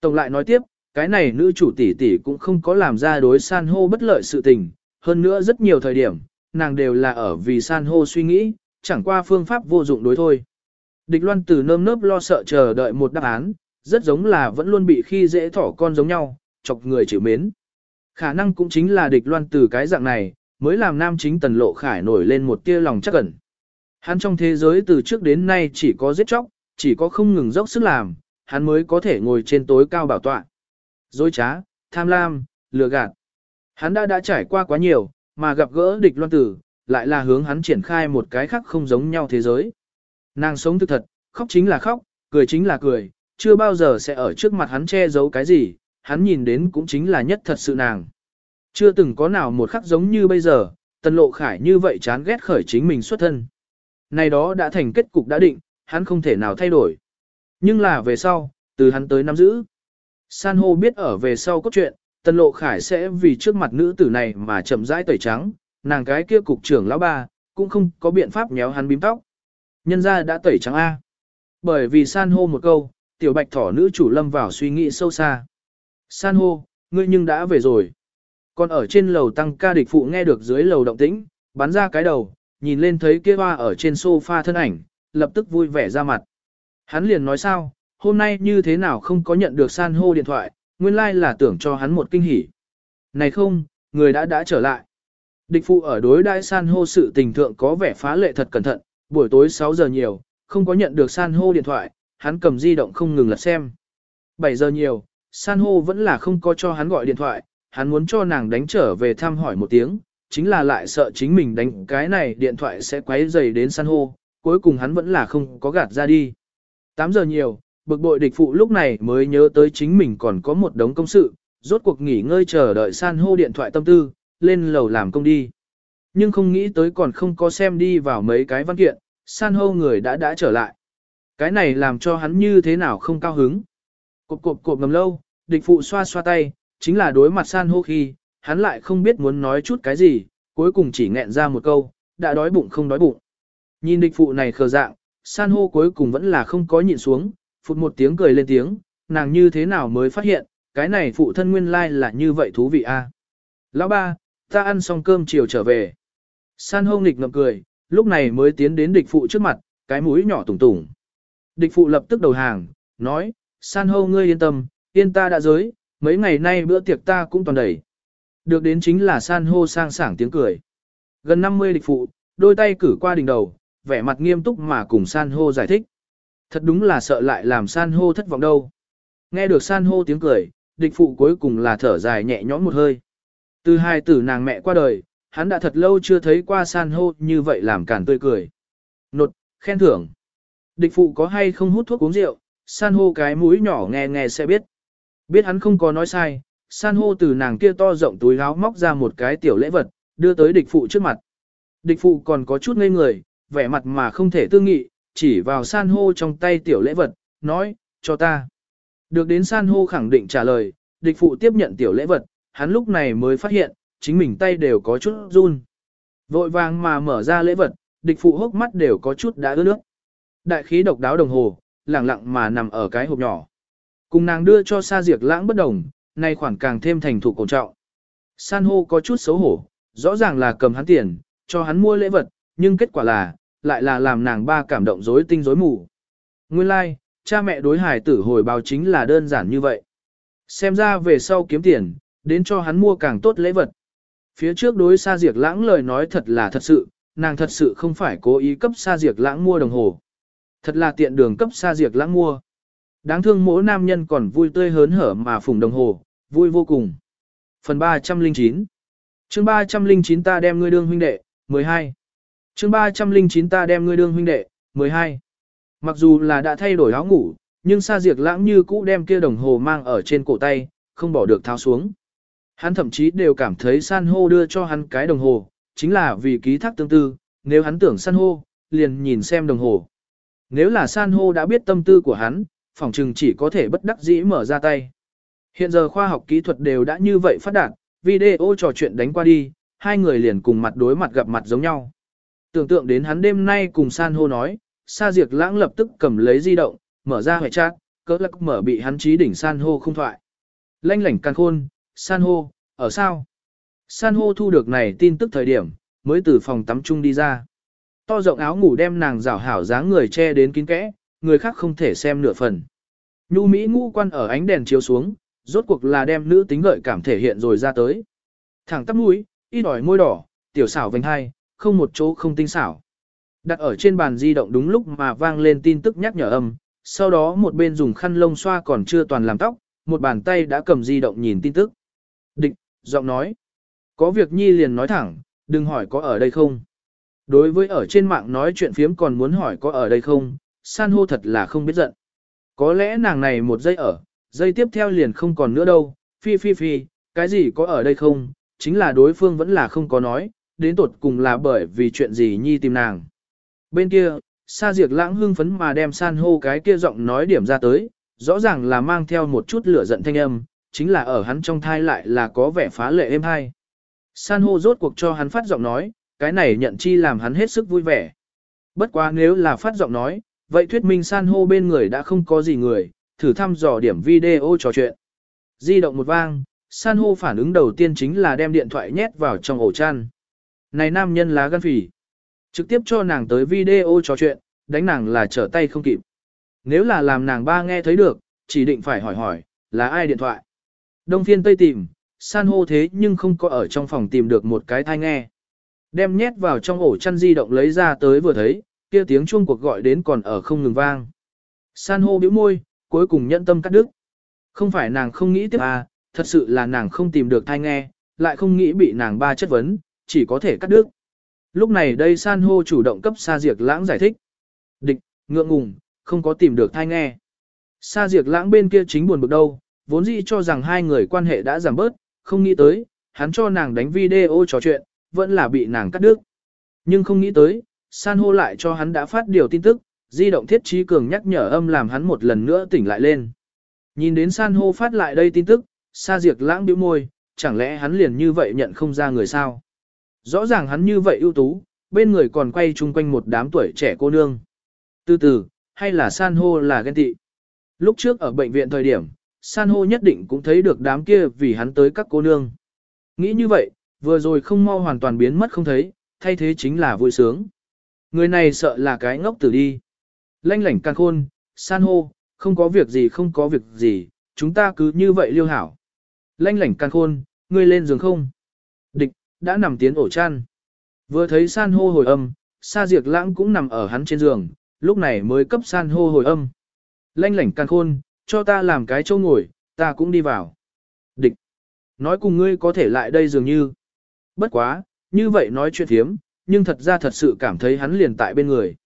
[SPEAKER 1] Tổng lại nói tiếp, cái này nữ chủ tỷ tỷ cũng không có làm ra đối san hô bất lợi sự tình, hơn nữa rất nhiều thời điểm, nàng đều là ở vì san hô suy nghĩ, chẳng qua phương pháp vô dụng đối thôi. Địch loan từ nơm nớp lo sợ chờ đợi một đáp án, rất giống là vẫn luôn bị khi dễ thỏ con giống nhau, chọc người chịu mến. Khả năng cũng chính là địch loan từ cái dạng này, mới làm nam chính tần lộ khải nổi lên một tia lòng chắc ẩn. Hắn trong thế giới từ trước đến nay chỉ có giết chóc, chỉ có không ngừng dốc sức làm, hắn mới có thể ngồi trên tối cao bảo tọa. Dối trá, tham lam, lừa gạt. Hắn đã đã trải qua quá nhiều, mà gặp gỡ địch loan tử, lại là hướng hắn triển khai một cái khác không giống nhau thế giới. Nàng sống thực thật, khóc chính là khóc, cười chính là cười, chưa bao giờ sẽ ở trước mặt hắn che giấu cái gì, hắn nhìn đến cũng chính là nhất thật sự nàng. Chưa từng có nào một khắc giống như bây giờ, tần lộ khải như vậy chán ghét khởi chính mình xuất thân. Này đó đã thành kết cục đã định, hắn không thể nào thay đổi. Nhưng là về sau, từ hắn tới nắm giữ. San hô biết ở về sau có chuyện, tần lộ khải sẽ vì trước mặt nữ tử này mà chậm rãi tẩy trắng, nàng cái kia cục trưởng lão ba, cũng không có biện pháp nhéo hắn bím tóc. Nhân ra đã tẩy trắng A. Bởi vì san hô một câu, tiểu bạch thỏ nữ chủ lâm vào suy nghĩ sâu xa. San hô, ngươi nhưng đã về rồi. Còn ở trên lầu tăng ca địch phụ nghe được dưới lầu động tĩnh, bắn ra cái đầu, nhìn lên thấy kia hoa ở trên sofa thân ảnh, lập tức vui vẻ ra mặt. Hắn liền nói sao, hôm nay như thế nào không có nhận được san hô điện thoại, nguyên lai like là tưởng cho hắn một kinh hỉ. Này không, người đã đã trở lại. Địch phụ ở đối đại san hô sự tình thượng có vẻ phá lệ thật cẩn thận, buổi tối 6 giờ nhiều, không có nhận được san hô điện thoại, hắn cầm di động không ngừng lật xem. 7 giờ nhiều, san hô vẫn là không có cho hắn gọi điện thoại, hắn muốn cho nàng đánh trở về thăm hỏi một tiếng, chính là lại sợ chính mình đánh cái này điện thoại sẽ quấy dày đến san hô, cuối cùng hắn vẫn là không có gạt ra đi. 8 giờ nhiều, bực bội địch phụ lúc này mới nhớ tới chính mình còn có một đống công sự, rốt cuộc nghỉ ngơi chờ đợi san hô điện thoại tâm tư, lên lầu làm công đi. Nhưng không nghĩ tới còn không có xem đi vào mấy cái văn kiện, san hô người đã đã trở lại. Cái này làm cho hắn như thế nào không cao hứng. Cộp cộp cộp ngầm lâu, địch phụ xoa xoa tay, chính là đối mặt san hô khi, hắn lại không biết muốn nói chút cái gì, cuối cùng chỉ nghẹn ra một câu, đã đói bụng không đói bụng. Nhìn địch phụ này khờ dạng, san hô cuối cùng vẫn là không có nhịn xuống, phụt một tiếng cười lên tiếng, nàng như thế nào mới phát hiện, cái này phụ thân nguyên lai là như vậy thú vị a. Lão ba, ta ăn xong cơm chiều trở về. San hô nghịch ngậm cười, lúc này mới tiến đến địch phụ trước mặt, cái mũi nhỏ tủng tủng. Địch phụ lập tức đầu hàng, nói, san hô ngươi yên tâm, yên ta đã giới, mấy ngày nay bữa tiệc ta cũng toàn đầy. Được đến chính là san hô sang sảng tiếng cười. Gần 50 địch phụ, đôi tay cử qua đỉnh đầu, vẻ mặt nghiêm túc mà cùng san hô giải thích. Thật đúng là sợ lại làm san hô thất vọng đâu. Nghe được san hô tiếng cười, địch phụ cuối cùng là thở dài nhẹ nhõm một hơi. Từ hai tử nàng mẹ qua đời, hắn đã thật lâu chưa thấy qua san hô như vậy làm cản tươi cười. Nột, khen thưởng. Địch phụ có hay không hút thuốc uống rượu, san hô cái mũi nhỏ nghe nghe sẽ biết. Biết hắn không có nói sai, san hô từ nàng kia to rộng túi áo móc ra một cái tiểu lễ vật, đưa tới địch phụ trước mặt. Địch phụ còn có chút ngây người, vẻ mặt mà không thể tư nghị, chỉ vào san hô trong tay tiểu lễ vật, nói, cho ta. Được đến san hô khẳng định trả lời, địch phụ tiếp nhận tiểu lễ vật, hắn lúc này mới phát hiện, chính mình tay đều có chút run. Vội vàng mà mở ra lễ vật, địch phụ hốc mắt đều có chút đã ướt nước. Đại khí độc đáo đồng hồ, lẳng lặng mà nằm ở cái hộp nhỏ. Cùng nàng đưa cho sa diệt lãng bất đồng, nay khoản càng thêm thành thủ cổ trọng. San hô có chút xấu hổ, rõ ràng là cầm hắn tiền, cho hắn mua lễ vật, nhưng kết quả là, lại là làm nàng ba cảm động rối tinh rối mù. Nguyên lai, like, cha mẹ đối hài tử hồi báo chính là đơn giản như vậy. Xem ra về sau kiếm tiền, đến cho hắn mua càng tốt lễ vật. Phía trước đối Sa diệc Lãng lời nói thật là thật sự, nàng thật sự không phải cố ý cấp Sa diệc Lãng mua đồng hồ. Thật là tiện đường cấp Sa diệc Lãng mua. Đáng thương mỗi nam nhân còn vui tươi hớn hở mà phùng đồng hồ, vui vô cùng. Phần 309 chương 309 ta đem ngươi đương huynh đệ, 12 chương 309 ta đem ngươi đương huynh đệ, 12 Mặc dù là đã thay đổi áo ngủ, nhưng Sa Diệc Lãng như cũ đem kia đồng hồ mang ở trên cổ tay, không bỏ được tháo xuống. Hắn thậm chí đều cảm thấy san hô đưa cho hắn cái đồng hồ, chính là vì ký thác tương tư, nếu hắn tưởng san hô, liền nhìn xem đồng hồ. Nếu là san hô đã biết tâm tư của hắn, phỏng chừng chỉ có thể bất đắc dĩ mở ra tay. Hiện giờ khoa học kỹ thuật đều đã như vậy phát đạt, video trò chuyện đánh qua đi, hai người liền cùng mặt đối mặt gặp mặt giống nhau. Tưởng tượng đến hắn đêm nay cùng san hô nói, sa Diệc lãng lập tức cầm lấy di động, mở ra hệ chat, cỡ lắc mở bị hắn trí đỉnh san hô không thoại. Lanh lảnh càng khôn, san hô, ở sao? San hô thu được này tin tức thời điểm, mới từ phòng tắm chung đi ra. To rộng áo ngủ đem nàng rảo hảo dáng người che đến kín kẽ, người khác không thể xem nửa phần. Nhu Mỹ ngũ quan ở ánh đèn chiếu xuống, rốt cuộc là đem nữ tính gợi cảm thể hiện rồi ra tới. Thẳng tắp mũi, ít ỏi môi đỏ, tiểu xảo vành hai, không một chỗ không tinh xảo. Đặt ở trên bàn di động đúng lúc mà vang lên tin tức nhắc nhở âm, sau đó một bên dùng khăn lông xoa còn chưa toàn làm tóc, một bàn tay đã cầm di động nhìn tin tức. Địch, giọng nói. Có việc nhi liền nói thẳng, đừng hỏi có ở đây không. Đối với ở trên mạng nói chuyện phiếm còn muốn hỏi có ở đây không, san hô thật là không biết giận. Có lẽ nàng này một giây ở, giây tiếp theo liền không còn nữa đâu, phi phi phi, cái gì có ở đây không, chính là đối phương vẫn là không có nói, đến tột cùng là bởi vì chuyện gì nhi tìm nàng. Bên kia, Sa Diệc lãng hưng phấn mà đem san hô cái kia giọng nói điểm ra tới, rõ ràng là mang theo một chút lửa giận thanh âm, chính là ở hắn trong thai lại là có vẻ phá lệ êm hay. San hô rốt cuộc cho hắn phát giọng nói, cái này nhận chi làm hắn hết sức vui vẻ. Bất quá nếu là phát giọng nói, vậy thuyết minh san hô bên người đã không có gì người, thử thăm dò điểm video trò chuyện. Di động một vang, san hô phản ứng đầu tiên chính là đem điện thoại nhét vào trong ổ chăn. Này nam nhân lá gan phỉ. Trực tiếp cho nàng tới video trò chuyện, đánh nàng là trở tay không kịp. Nếu là làm nàng ba nghe thấy được, chỉ định phải hỏi hỏi, là ai điện thoại. Đông phiên tây tìm, san hô thế nhưng không có ở trong phòng tìm được một cái thai nghe. Đem nhét vào trong ổ chăn di động lấy ra tới vừa thấy, kia tiếng chuông cuộc gọi đến còn ở không ngừng vang. San hô bĩu môi, cuối cùng nhận tâm cắt đứt. Không phải nàng không nghĩ tiếp à, thật sự là nàng không tìm được thai nghe, lại không nghĩ bị nàng ba chất vấn, chỉ có thể cắt đứt. Lúc này đây san hô chủ động cấp Sa Diệc Lãng giải thích. Địch, ngượng ngùng, không có tìm được thai nghe. Sa Diệc Lãng bên kia chính buồn bực đâu, vốn dĩ cho rằng hai người quan hệ đã giảm bớt, không nghĩ tới, hắn cho nàng đánh video trò chuyện, vẫn là bị nàng cắt đứt. Nhưng không nghĩ tới, san hô lại cho hắn đã phát điều tin tức, di động thiết trí cường nhắc nhở âm làm hắn một lần nữa tỉnh lại lên. Nhìn đến san hô phát lại đây tin tức, Sa Diệc Lãng bĩu môi, chẳng lẽ hắn liền như vậy nhận không ra người sao? Rõ ràng hắn như vậy ưu tú, bên người còn quay chung quanh một đám tuổi trẻ cô nương. Từ từ, hay là san hô là ghen tị. Lúc trước ở bệnh viện thời điểm, san hô nhất định cũng thấy được đám kia vì hắn tới các cô nương. Nghĩ như vậy, vừa rồi không mau hoàn toàn biến mất không thấy, thay thế chính là vui sướng. Người này sợ là cái ngốc tử đi. Lanh lảnh càng khôn, san hô, không có việc gì không có việc gì, chúng ta cứ như vậy liêu hảo. Lanh lảnh càng khôn, ngươi lên giường không? Địch, đã nằm tiến ổ chăn. Vừa thấy san hô hồi âm, sa diệt lãng cũng nằm ở hắn trên giường, lúc này mới cấp san hô hồi âm. Lanh lảnh can khôn, cho ta làm cái chỗ ngồi, ta cũng đi vào. Địch, nói cùng ngươi có thể lại đây dường như. Bất quá, như vậy nói chuyện thiếm, nhưng thật ra thật sự cảm thấy hắn liền tại bên người.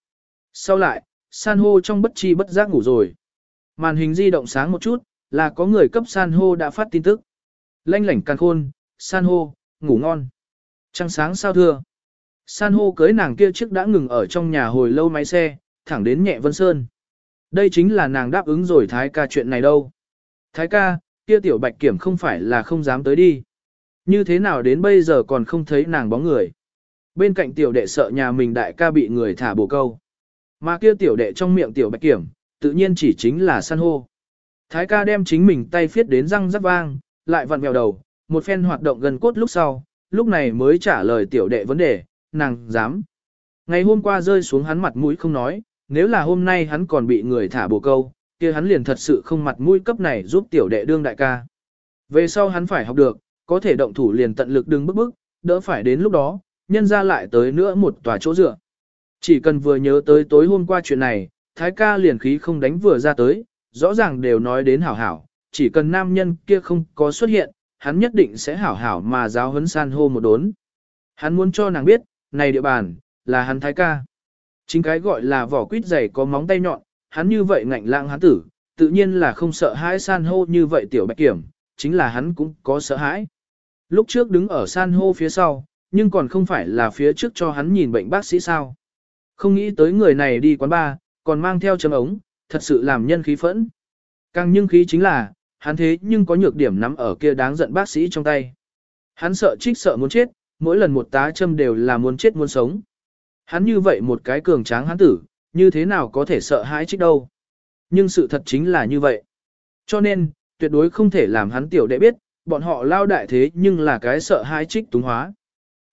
[SPEAKER 1] Sau lại, san hô trong bất chi bất giác ngủ rồi. Màn hình di động sáng một chút, là có người cấp san hô đã phát tin tức. Lanh lảnh can khôn, san hô, ngủ ngon. Trăng sáng sao thưa. San hô cưới nàng kia trước đã ngừng ở trong nhà hồi lâu máy xe, thẳng đến nhẹ vân sơn. Đây chính là nàng đáp ứng rồi thái ca chuyện này đâu. Thái ca, kia tiểu bạch kiểm không phải là không dám tới đi. Như thế nào đến bây giờ còn không thấy nàng bóng người. Bên cạnh tiểu đệ sợ nhà mình đại ca bị người thả bồ câu. Mà kia tiểu đệ trong miệng tiểu bạch kiểm, tự nhiên chỉ chính là san hô. Thái ca đem chính mình tay phiết đến răng rắc vang, lại vặn mèo đầu, một phen hoạt động gần cốt lúc sau, lúc này mới trả lời tiểu đệ vấn đề, nàng dám. Ngày hôm qua rơi xuống hắn mặt mũi không nói, nếu là hôm nay hắn còn bị người thả bồ câu, kia hắn liền thật sự không mặt mũi cấp này giúp tiểu đệ đương đại ca. Về sau hắn phải học được, có thể động thủ liền tận lực đừng bức bức, đỡ phải đến lúc đó, nhân ra lại tới nữa một tòa chỗ dựa. Chỉ cần vừa nhớ tới tối hôm qua chuyện này, thái ca liền khí không đánh vừa ra tới, rõ ràng đều nói đến hảo hảo, chỉ cần nam nhân kia không có xuất hiện, hắn nhất định sẽ hảo hảo mà giáo huấn san hô một đốn. Hắn muốn cho nàng biết, này địa bàn, là hắn thái ca. Chính cái gọi là vỏ quýt dày có móng tay nhọn, hắn như vậy ngạnh lãng hắn tử, tự nhiên là không sợ hãi san hô như vậy tiểu bạch kiểm, chính là hắn cũng có sợ hãi. Lúc trước đứng ở san hô phía sau, nhưng còn không phải là phía trước cho hắn nhìn bệnh bác sĩ sao. Không nghĩ tới người này đi quán bar, còn mang theo chấm ống, thật sự làm nhân khí phẫn. Càng nhưng khí chính là, hắn thế nhưng có nhược điểm nắm ở kia đáng giận bác sĩ trong tay. Hắn sợ trích sợ muốn chết, mỗi lần một tá châm đều là muốn chết muốn sống. Hắn như vậy một cái cường tráng hắn tử, như thế nào có thể sợ hãi trích đâu. Nhưng sự thật chính là như vậy. Cho nên, tuyệt đối không thể làm hắn tiểu đệ biết, bọn họ lao đại thế nhưng là cái sợ hãi trích túng hóa.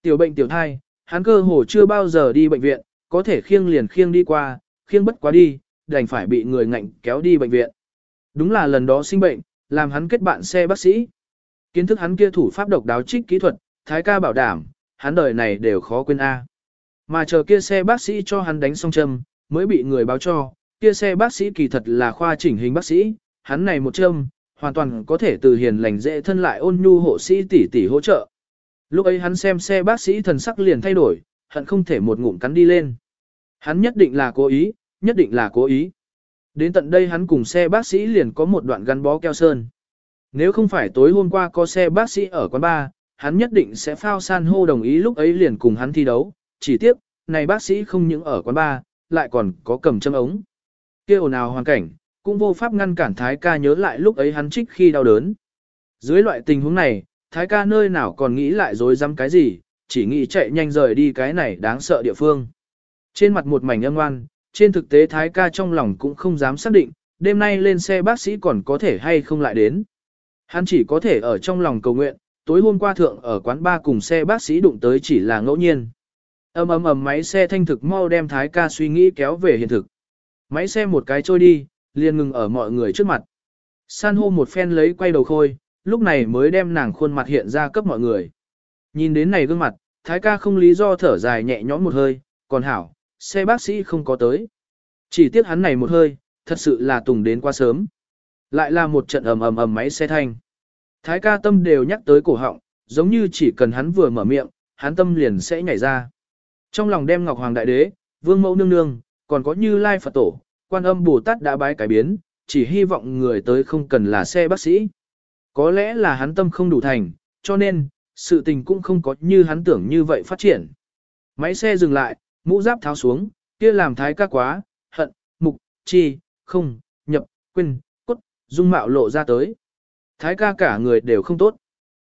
[SPEAKER 1] Tiểu bệnh tiểu thai, hắn cơ hồ chưa bao giờ đi bệnh viện, có thể khiêng liền khiêng đi qua, khiêng bất quá đi, đành phải bị người ngạnh kéo đi bệnh viện. Đúng là lần đó sinh bệnh, làm hắn kết bạn xe bác sĩ. Kiến thức hắn kia thủ pháp độc đáo trích kỹ thuật, thái ca bảo đảm, hắn đời này đều khó quên A. Mà chờ kia xe bác sĩ cho hắn đánh xong châm, mới bị người báo cho, kia xe bác sĩ kỳ thật là khoa chỉnh hình bác sĩ, hắn này một châm, hoàn toàn có thể từ hiền lành dễ thân lại ôn nhu hộ sĩ tỷ tỷ hỗ trợ. Lúc ấy hắn xem xe bác sĩ thần sắc liền thay đổi, hận không thể một ngụm cắn đi lên. Hắn nhất định là cố ý, nhất định là cố ý. Đến tận đây hắn cùng xe bác sĩ liền có một đoạn gắn bó keo sơn. Nếu không phải tối hôm qua có xe bác sĩ ở quán bar, hắn nhất định sẽ phao san hô đồng ý lúc ấy liền cùng hắn thi đấu. Chỉ tiếc, này bác sĩ không những ở quán bar, lại còn có cầm châm ống. kia ồn ào hoàn cảnh, cũng vô pháp ngăn cản Thái ca nhớ lại lúc ấy hắn trích khi đau đớn. Dưới loại tình huống này, Thái ca nơi nào còn nghĩ lại dối dám cái gì, chỉ nghĩ chạy nhanh rời đi cái này đáng sợ địa phương. Trên mặt một mảnh âm ngoan, trên thực tế Thái ca trong lòng cũng không dám xác định, đêm nay lên xe bác sĩ còn có thể hay không lại đến. Hắn chỉ có thể ở trong lòng cầu nguyện, tối hôm qua thượng ở quán ba cùng xe bác sĩ đụng tới chỉ là ngẫu nhiên. Ầm ầm ầm máy xe thanh thực mau đem Thái ca suy nghĩ kéo về hiện thực. Máy xe một cái trôi đi, liền ngừng ở mọi người trước mặt. San hô một phen lấy quay đầu khôi, lúc này mới đem nàng khuôn mặt hiện ra cấp mọi người. Nhìn đến này gương mặt, Thái ca không lý do thở dài nhẹ nhõm một hơi, còn hảo, xe bác sĩ không có tới. Chỉ tiếc hắn này một hơi, thật sự là tùng đến quá sớm. Lại là một trận ầm ầm ầm máy xe thanh. Thái ca tâm đều nhắc tới cổ họng, giống như chỉ cần hắn vừa mở miệng, hắn tâm liền sẽ nhảy ra. Trong lòng đem Ngọc Hoàng Đại Đế, Vương Mẫu Nương Nương, còn có như Lai Phật Tổ, quan âm Bồ Tát đã bái cải biến, chỉ hy vọng người tới không cần là xe bác sĩ. Có lẽ là hắn tâm không đủ thành, cho nên, sự tình cũng không có như hắn tưởng như vậy phát triển. Máy xe dừng lại, mũ giáp tháo xuống, kia làm thái ca quá, hận, mục, chi, không, nhập, quên, cốt, dung mạo lộ ra tới. Thái ca cả người đều không tốt.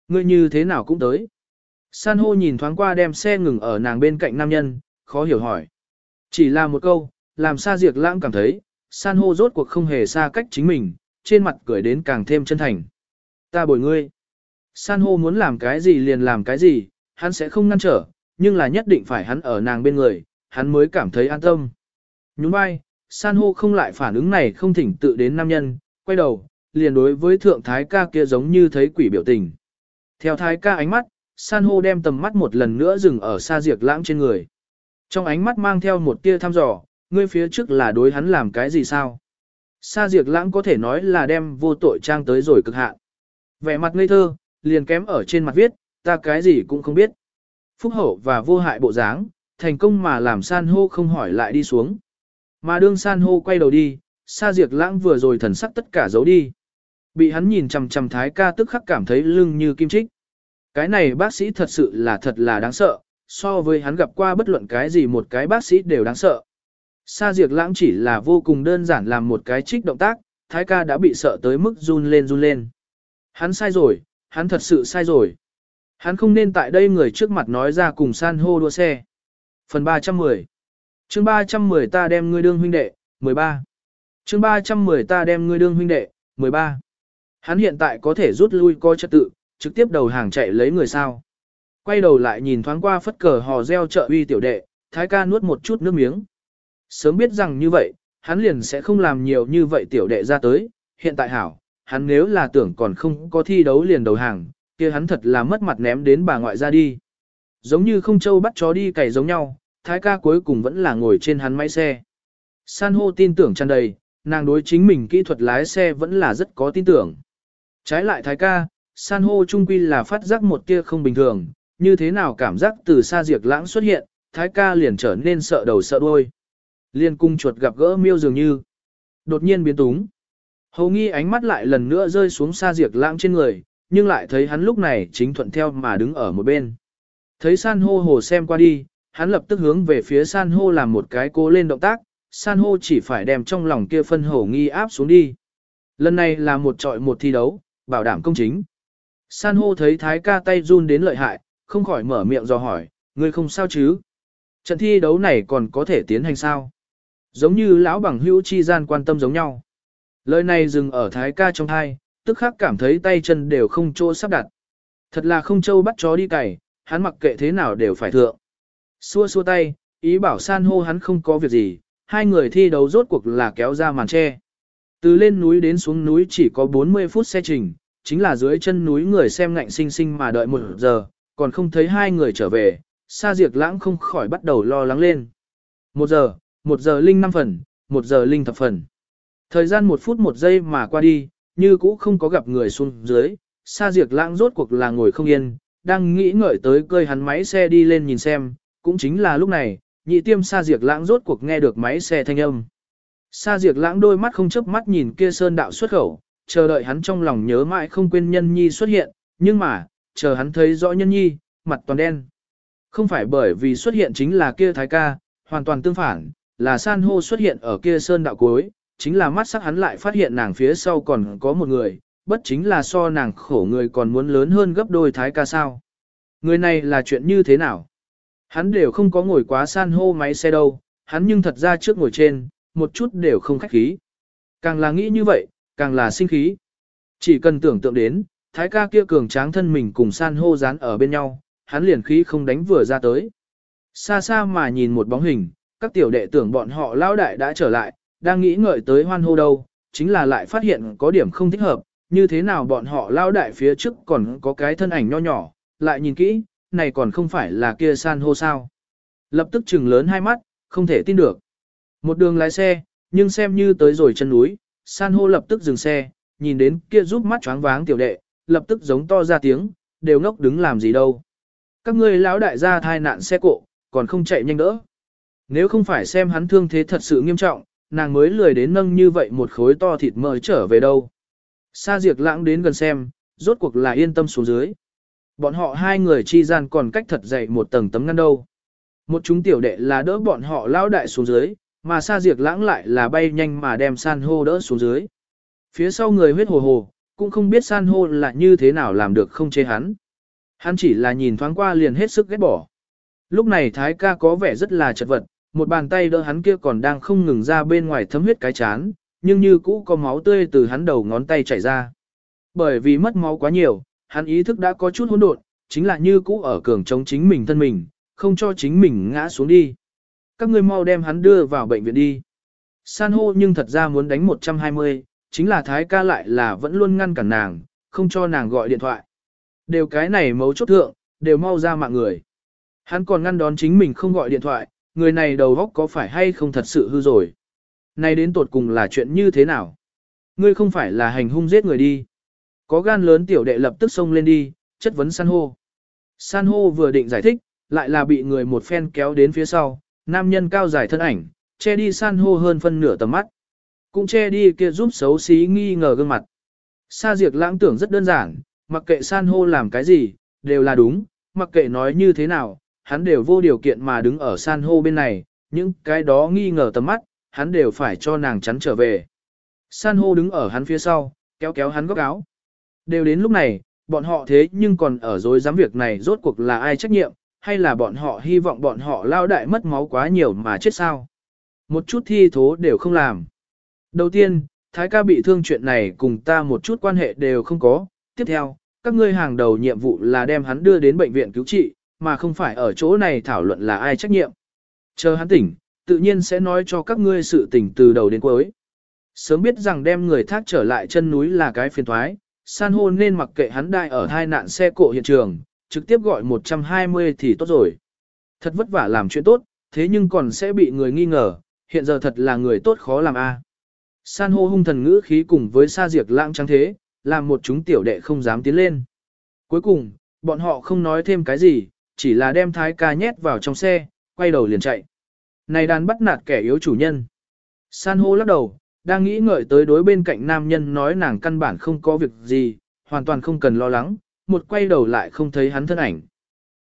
[SPEAKER 1] người như thế nào cũng tới. San hô nhìn thoáng qua đem xe ngừng ở nàng bên cạnh nam nhân, khó hiểu hỏi. Chỉ là một câu, làm Sa Diệc Lãng cảm thấy, san hô rốt cuộc không hề xa cách chính mình, trên mặt cười đến càng thêm chân thành. Ta bồi ngươi. San hô muốn làm cái gì liền làm cái gì, hắn sẽ không ngăn trở, nhưng là nhất định phải hắn ở nàng bên người, hắn mới cảm thấy an tâm. Nhún vai, san hô không lại phản ứng này không thỉnh tự đến nam nhân, quay đầu, liền đối với thượng thái ca kia giống như thấy quỷ biểu tình. Theo thái ca ánh mắt, san hô đem tầm mắt một lần nữa dừng ở xa diệt lãng trên người. Trong ánh mắt mang theo một tia thăm dò, ngươi phía trước là đối hắn làm cái gì sao? Sa diệt Lãng có thể nói là đem vô tội trang tới rồi cực hạn. Vẻ mặt ngây thơ, liền kém ở trên mặt viết, ta cái gì cũng không biết. Phúc hậu và vô hại bộ dáng, thành công mà làm san hô không hỏi lại đi xuống. Mà đương san hô quay đầu đi, Sa Diệt Lãng vừa rồi thần sắc tất cả giấu đi. Bị hắn nhìn chằm chằm thái ca tức khắc cảm thấy lưng như kim trích. Cái này bác sĩ thật sự là thật là đáng sợ, so với hắn gặp qua bất luận cái gì một cái bác sĩ đều đáng sợ. Sa Diệt Lãng chỉ là vô cùng đơn giản làm một cái trích động tác, Thái ca đã bị sợ tới mức run lên run lên. Hắn sai rồi, hắn thật sự sai rồi. Hắn không nên tại đây người trước mặt nói ra cùng san hô đua xe. Phần 310 chương 310 ta đem ngươi đương huynh đệ, 13 chương 310 ta đem ngươi đương huynh đệ, 13 Hắn hiện tại có thể rút lui coi trật tự, trực tiếp đầu hàng chạy lấy người sao. Quay đầu lại nhìn thoáng qua phất cờ hò reo trợ uy tiểu đệ, thái ca nuốt một chút nước miếng. Sớm biết rằng như vậy, hắn liền sẽ không làm nhiều như vậy tiểu đệ ra tới, hiện tại hảo, hắn nếu là tưởng còn không có thi đấu liền đầu hàng, kia hắn thật là mất mặt ném đến bà ngoại ra đi. Giống như không châu bắt chó đi cày giống nhau, thái ca cuối cùng vẫn là ngồi trên hắn máy xe. San hô tin tưởng tràn đầy, nàng đối chính mình kỹ thuật lái xe vẫn là rất có tin tưởng. Trái lại thái ca, san hô trung quy là phát giác một tia không bình thường, như thế nào cảm giác từ xa diệt lãng xuất hiện, thái ca liền trở nên sợ đầu sợ đuôi. Liên cung chuột gặp gỡ miêu dường như. Đột nhiên biến túng. Hầu nghi ánh mắt lại lần nữa rơi xuống xa diệt lãng trên người, nhưng lại thấy hắn lúc này chính thuận theo mà đứng ở một bên. Thấy san hô hồ xem qua đi, hắn lập tức hướng về phía san hô làm một cái cố lên động tác, san hô chỉ phải đem trong lòng kia phân hổ nghi áp xuống đi. Lần này là một trọi một thi đấu, bảo đảm công chính. San hô thấy thái ca tay run đến lợi hại, không khỏi mở miệng do hỏi, ngươi không sao chứ? Trận thi đấu này còn có thể tiến hành sao? Giống như lão bằng hữu chi gian quan tâm giống nhau. Lời này dừng ở thái ca trong thai, tức khắc cảm thấy tay chân đều không chỗ sắp đặt. Thật là không châu bắt chó đi cày, hắn mặc kệ thế nào đều phải thượng. Xua xua tay, ý bảo san hô hắn không có việc gì, hai người thi đấu rốt cuộc là kéo ra màn tre. Từ lên núi đến xuống núi chỉ có 40 phút xe trình, chính là dưới chân núi người xem ngạnh sinh sinh mà đợi một giờ, còn không thấy hai người trở về, Sa Diệc Lãng không khỏi bắt đầu lo lắng lên. Một giờ, một giờ linh năm phần, một giờ linh thập phần. Thời gian một phút một giây mà qua đi, như cũ không có gặp người xuống dưới, Sa Diệc Lãng rốt cuộc là ngồi không yên, đang nghĩ ngợi tới cơi hắn máy xe đi lên nhìn xem, cũng chính là lúc này, nhị tiêm Sa Diệc Lãng rốt cuộc nghe được máy xe thanh âm. Sa Diệc Lãng đôi mắt không chớp mắt nhìn kia sơn đạo xuất khẩu, chờ đợi hắn trong lòng nhớ mãi không quên nhân nhi xuất hiện, nhưng mà, chờ hắn thấy rõ nhân nhi, mặt toàn đen. Không phải bởi vì xuất hiện chính là kia thái ca, hoàn toàn tương phản, là san hô xuất hiện ở kia sơn đạo cuối, chính là mắt sắc hắn lại phát hiện nàng phía sau còn có một người, bất chính là so nàng khổ người còn muốn lớn hơn gấp đôi thái ca sao. Người này là chuyện như thế nào? Hắn đều không có ngồi quá san hô máy xe đâu, hắn nhưng thật ra trước ngồi trên, một chút đều không khách khí. Càng là nghĩ như vậy, càng là sinh khí. Chỉ cần tưởng tượng đến, thái ca kia cường tráng thân mình cùng san hô dán ở bên nhau, hắn liền khí không đánh vừa ra tới. Xa xa mà nhìn một bóng hình, các tiểu đệ tưởng bọn họ lao đại đã trở lại, đang nghĩ ngợi tới hoan hô đâu, chính là lại phát hiện có điểm không thích hợp, như thế nào bọn họ lao đại phía trước còn có cái thân ảnh nho nhỏ, lại nhìn kỹ, này còn không phải là kia san hô sao. Lập tức chừng lớn hai mắt, không thể tin được. Một đường lái xe, nhưng xem như tới rồi chân núi, san hô lập tức dừng xe, nhìn đến kia giúp mắt choáng váng tiểu đệ, lập tức giống to ra tiếng, đều ngốc đứng làm gì đâu. Các ngươi lão đại gia thai nạn xe cộ, còn không chạy nhanh đỡ. Nếu không phải xem hắn thương thế thật sự nghiêm trọng, nàng mới lười đến nâng như vậy một khối to thịt mỡ trở về đâu. Sa diệt lãng đến gần xem, rốt cuộc là yên tâm xuống dưới. Bọn họ hai người chi gian còn cách thật dày một tầng tấm ngăn đâu. Một chúng tiểu đệ là đỡ bọn họ lao đại xuống dưới, mà sa diệt lãng lại là bay nhanh mà đem san hô đỡ xuống dưới. Phía sau người huyết hồ hồ, cũng không biết san hô là như thế nào làm được không chế hắn. Hắn chỉ là nhìn thoáng qua liền hết sức ghét bỏ. Lúc này thái ca có vẻ rất là chật vật, một bàn tay đỡ hắn kia còn đang không ngừng ra bên ngoài thấm huyết cái chán, nhưng như cũ có máu tươi từ hắn đầu ngón tay chảy ra. Bởi vì mất máu quá nhiều, hắn ý thức đã có chút hỗn độn, chính là như cũ ở cường chống chính mình thân mình, không cho chính mình ngã xuống đi. Các ngươi mau đem hắn đưa vào bệnh viện đi. San hô nhưng thật ra muốn đánh 120, chính là thái ca lại là vẫn luôn ngăn cản nàng, không cho nàng gọi điện thoại. Đều cái này mấu chốt thượng, đều mau ra mạng người. Hắn còn ngăn đón chính mình không gọi điện thoại, người này đầu góc có phải hay không thật sự hư rồi. Này đến tột cùng là chuyện như thế nào? Ngươi không phải là hành hung giết người đi. Có gan lớn tiểu đệ lập tức xông lên đi, chất vấn san hô. San hô vừa định giải thích, lại là bị người một phen kéo đến phía sau, nam nhân cao dài thân ảnh, che đi san hô hơn phân nửa tầm mắt. Cũng che đi kia giúp xấu xí nghi ngờ gương mặt. Sa diệt lãng tưởng rất đơn giản, mặc kệ san hô làm cái gì, đều là đúng, mặc kệ nói như thế nào, hắn đều vô điều kiện mà đứng ở san hô bên này, những cái đó nghi ngờ tầm mắt, hắn đều phải cho nàng chắn trở về. San hô đứng ở hắn phía sau, kéo kéo hắn góc áo. Đều đến lúc này, bọn họ thế nhưng còn ở dối dám việc này rốt cuộc là ai trách nhiệm, hay là bọn họ hy vọng bọn họ lao đại mất máu quá nhiều mà chết sao. Một chút thi thố đều không làm. Đầu tiên, Thái ca bị thương chuyện này cùng ta một chút quan hệ đều không có. Tiếp theo, các ngươi hàng đầu nhiệm vụ là đem hắn đưa đến bệnh viện cứu trị, mà không phải ở chỗ này thảo luận là ai trách nhiệm. Chờ hắn tỉnh, tự nhiên sẽ nói cho các ngươi sự tỉnh từ đầu đến cuối. Sớm biết rằng đem người thác trở lại chân núi là cái phiền thoái, san hô nên mặc kệ hắn đại ở hai nạn xe cộ hiện trường, trực tiếp gọi 120 thì tốt rồi. Thật vất vả làm chuyện tốt, thế nhưng còn sẽ bị người nghi ngờ, hiện giờ thật là người tốt khó làm a. San hô hung thần ngữ khí cùng với sa diệt lãng trắng thế, làm một chúng tiểu đệ không dám tiến lên. Cuối cùng, bọn họ không nói thêm cái gì, chỉ là đem thái ca nhét vào trong xe, quay đầu liền chạy. Này đàn bắt nạt kẻ yếu chủ nhân. San hô lắc đầu, đang nghĩ ngợi tới đối bên cạnh nam nhân nói nàng căn bản không có việc gì, hoàn toàn không cần lo lắng, một quay đầu lại không thấy hắn thân ảnh.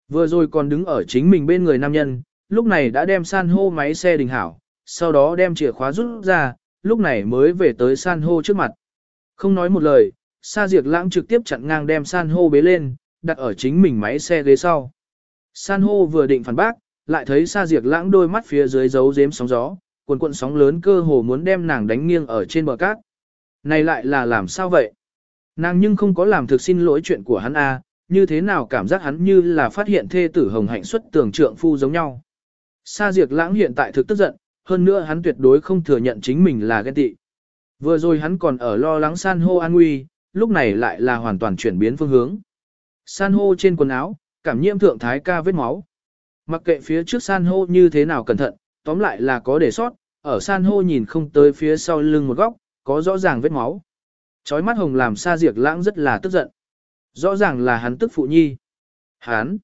[SPEAKER 1] Vừa rồi còn đứng ở chính mình bên người nam nhân, lúc này đã đem san hô máy xe đình hảo, sau đó đem chìa khóa rút ra, lúc này mới về tới san hô trước mặt. Không nói một lời, Sa Diệt Lãng trực tiếp chặn ngang đem san hô bế lên, đặt ở chính mình máy xe ghế sau. San hô vừa định phản bác, lại thấy Sa Diệt Lãng đôi mắt phía dưới giấu giếm sóng gió, cuộn cuộn sóng lớn cơ hồ muốn đem nàng đánh nghiêng ở trên bờ cát. Này lại là làm sao vậy? Nàng nhưng không có làm thực xin lỗi chuyện của hắn a, à, như thế nào cảm giác hắn như là phát hiện thê tử hồng hạnh xuất tưởng trượng phu giống nhau. Sa Diệt Lãng hiện tại thực tức giận, hơn nữa hắn tuyệt đối không thừa nhận chính mình là ghen tị. Vừa rồi hắn còn ở lo lắng san hô an nguy, lúc này lại là hoàn toàn chuyển biến phương hướng. San hô trên quần áo, cảm nhiễm thượng thái ca vết máu. Mặc kệ phía trước san hô như thế nào cẩn thận, tóm lại là có để sót, ở san hô nhìn không tới phía sau lưng một góc, có rõ ràng vết máu. Chói mắt hồng làm sa diệt lãng rất là tức giận. Rõ ràng là hắn tức phụ nhi. Hắn,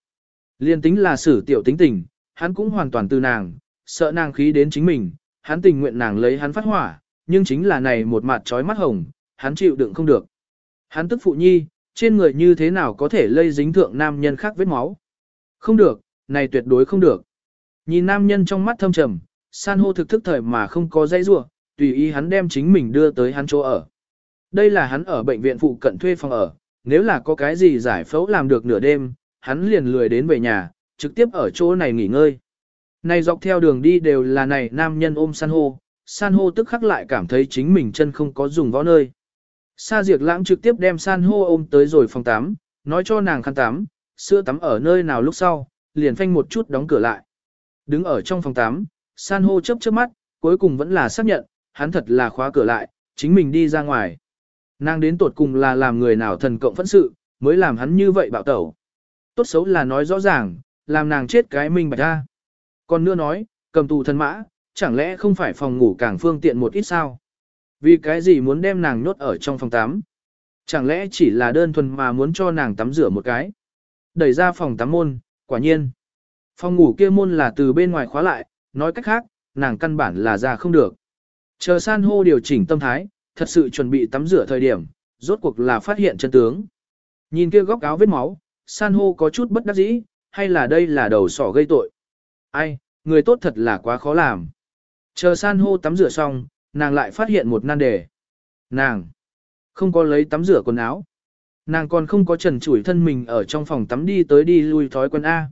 [SPEAKER 1] liên tính là xử tiểu tính tình, hắn cũng hoàn toàn từ nàng, sợ nàng khí đến chính mình, hắn tình nguyện nàng lấy hắn phát hỏa, nhưng chính là này một mặt chói mắt hồng, hắn chịu đựng không được. Hắn tức phụ nhi, trên người như thế nào có thể lây dính thượng nam nhân khác vết máu. Không được, này tuyệt đối không được. Nhìn nam nhân trong mắt thâm trầm, san hô thực thức thời mà không có dây rua, tùy ý hắn đem chính mình đưa tới hắn chỗ ở. Đây là hắn ở bệnh viện phụ cận thuê phòng ở, nếu là có cái gì giải phẫu làm được nửa đêm, hắn liền lười đến về nhà, trực tiếp ở chỗ này nghỉ ngơi. Này dọc theo đường đi đều là này nam nhân ôm san hô, san hô tức khắc lại cảm thấy chính mình chân không có dùng võ nơi. Sa diệt lãng trực tiếp đem san hô ôm tới rồi phòng tắm, nói cho nàng khăn tắm, sữa tắm ở nơi nào lúc sau, liền phanh một chút đóng cửa lại. Đứng ở trong phòng tắm, san hô chớp chớp mắt, cuối cùng vẫn là xác nhận, hắn thật là khóa cửa lại, chính mình đi ra ngoài. Nàng đến tột cùng là làm người nào thần cộng phẫn sự, mới làm hắn như vậy bạo tẩu. Tốt xấu là nói rõ ràng, làm nàng chết cái minh bạch ra. Còn nữa nói, cầm tù thân mã, chẳng lẽ không phải phòng ngủ càng phương tiện một ít sao? Vì cái gì muốn đem nàng nhốt ở trong phòng tắm? Chẳng lẽ chỉ là đơn thuần mà muốn cho nàng tắm rửa một cái? Đẩy ra phòng tắm môn, quả nhiên. Phòng ngủ kia môn là từ bên ngoài khóa lại, nói cách khác, nàng căn bản là ra không được. Chờ san hô điều chỉnh tâm thái, thật sự chuẩn bị tắm rửa thời điểm, rốt cuộc là phát hiện chân tướng. Nhìn kia góc áo vết máu, san hô có chút bất đắc dĩ, hay là đây là đầu sỏ gây tội. Ai, người tốt thật là quá khó làm. Chờ san hô tắm rửa xong, nàng lại phát hiện một nan đề. Nàng không có lấy tắm rửa quần áo. Nàng còn không có trần chủi thân mình ở trong phòng tắm đi tới đi lui thói quen A.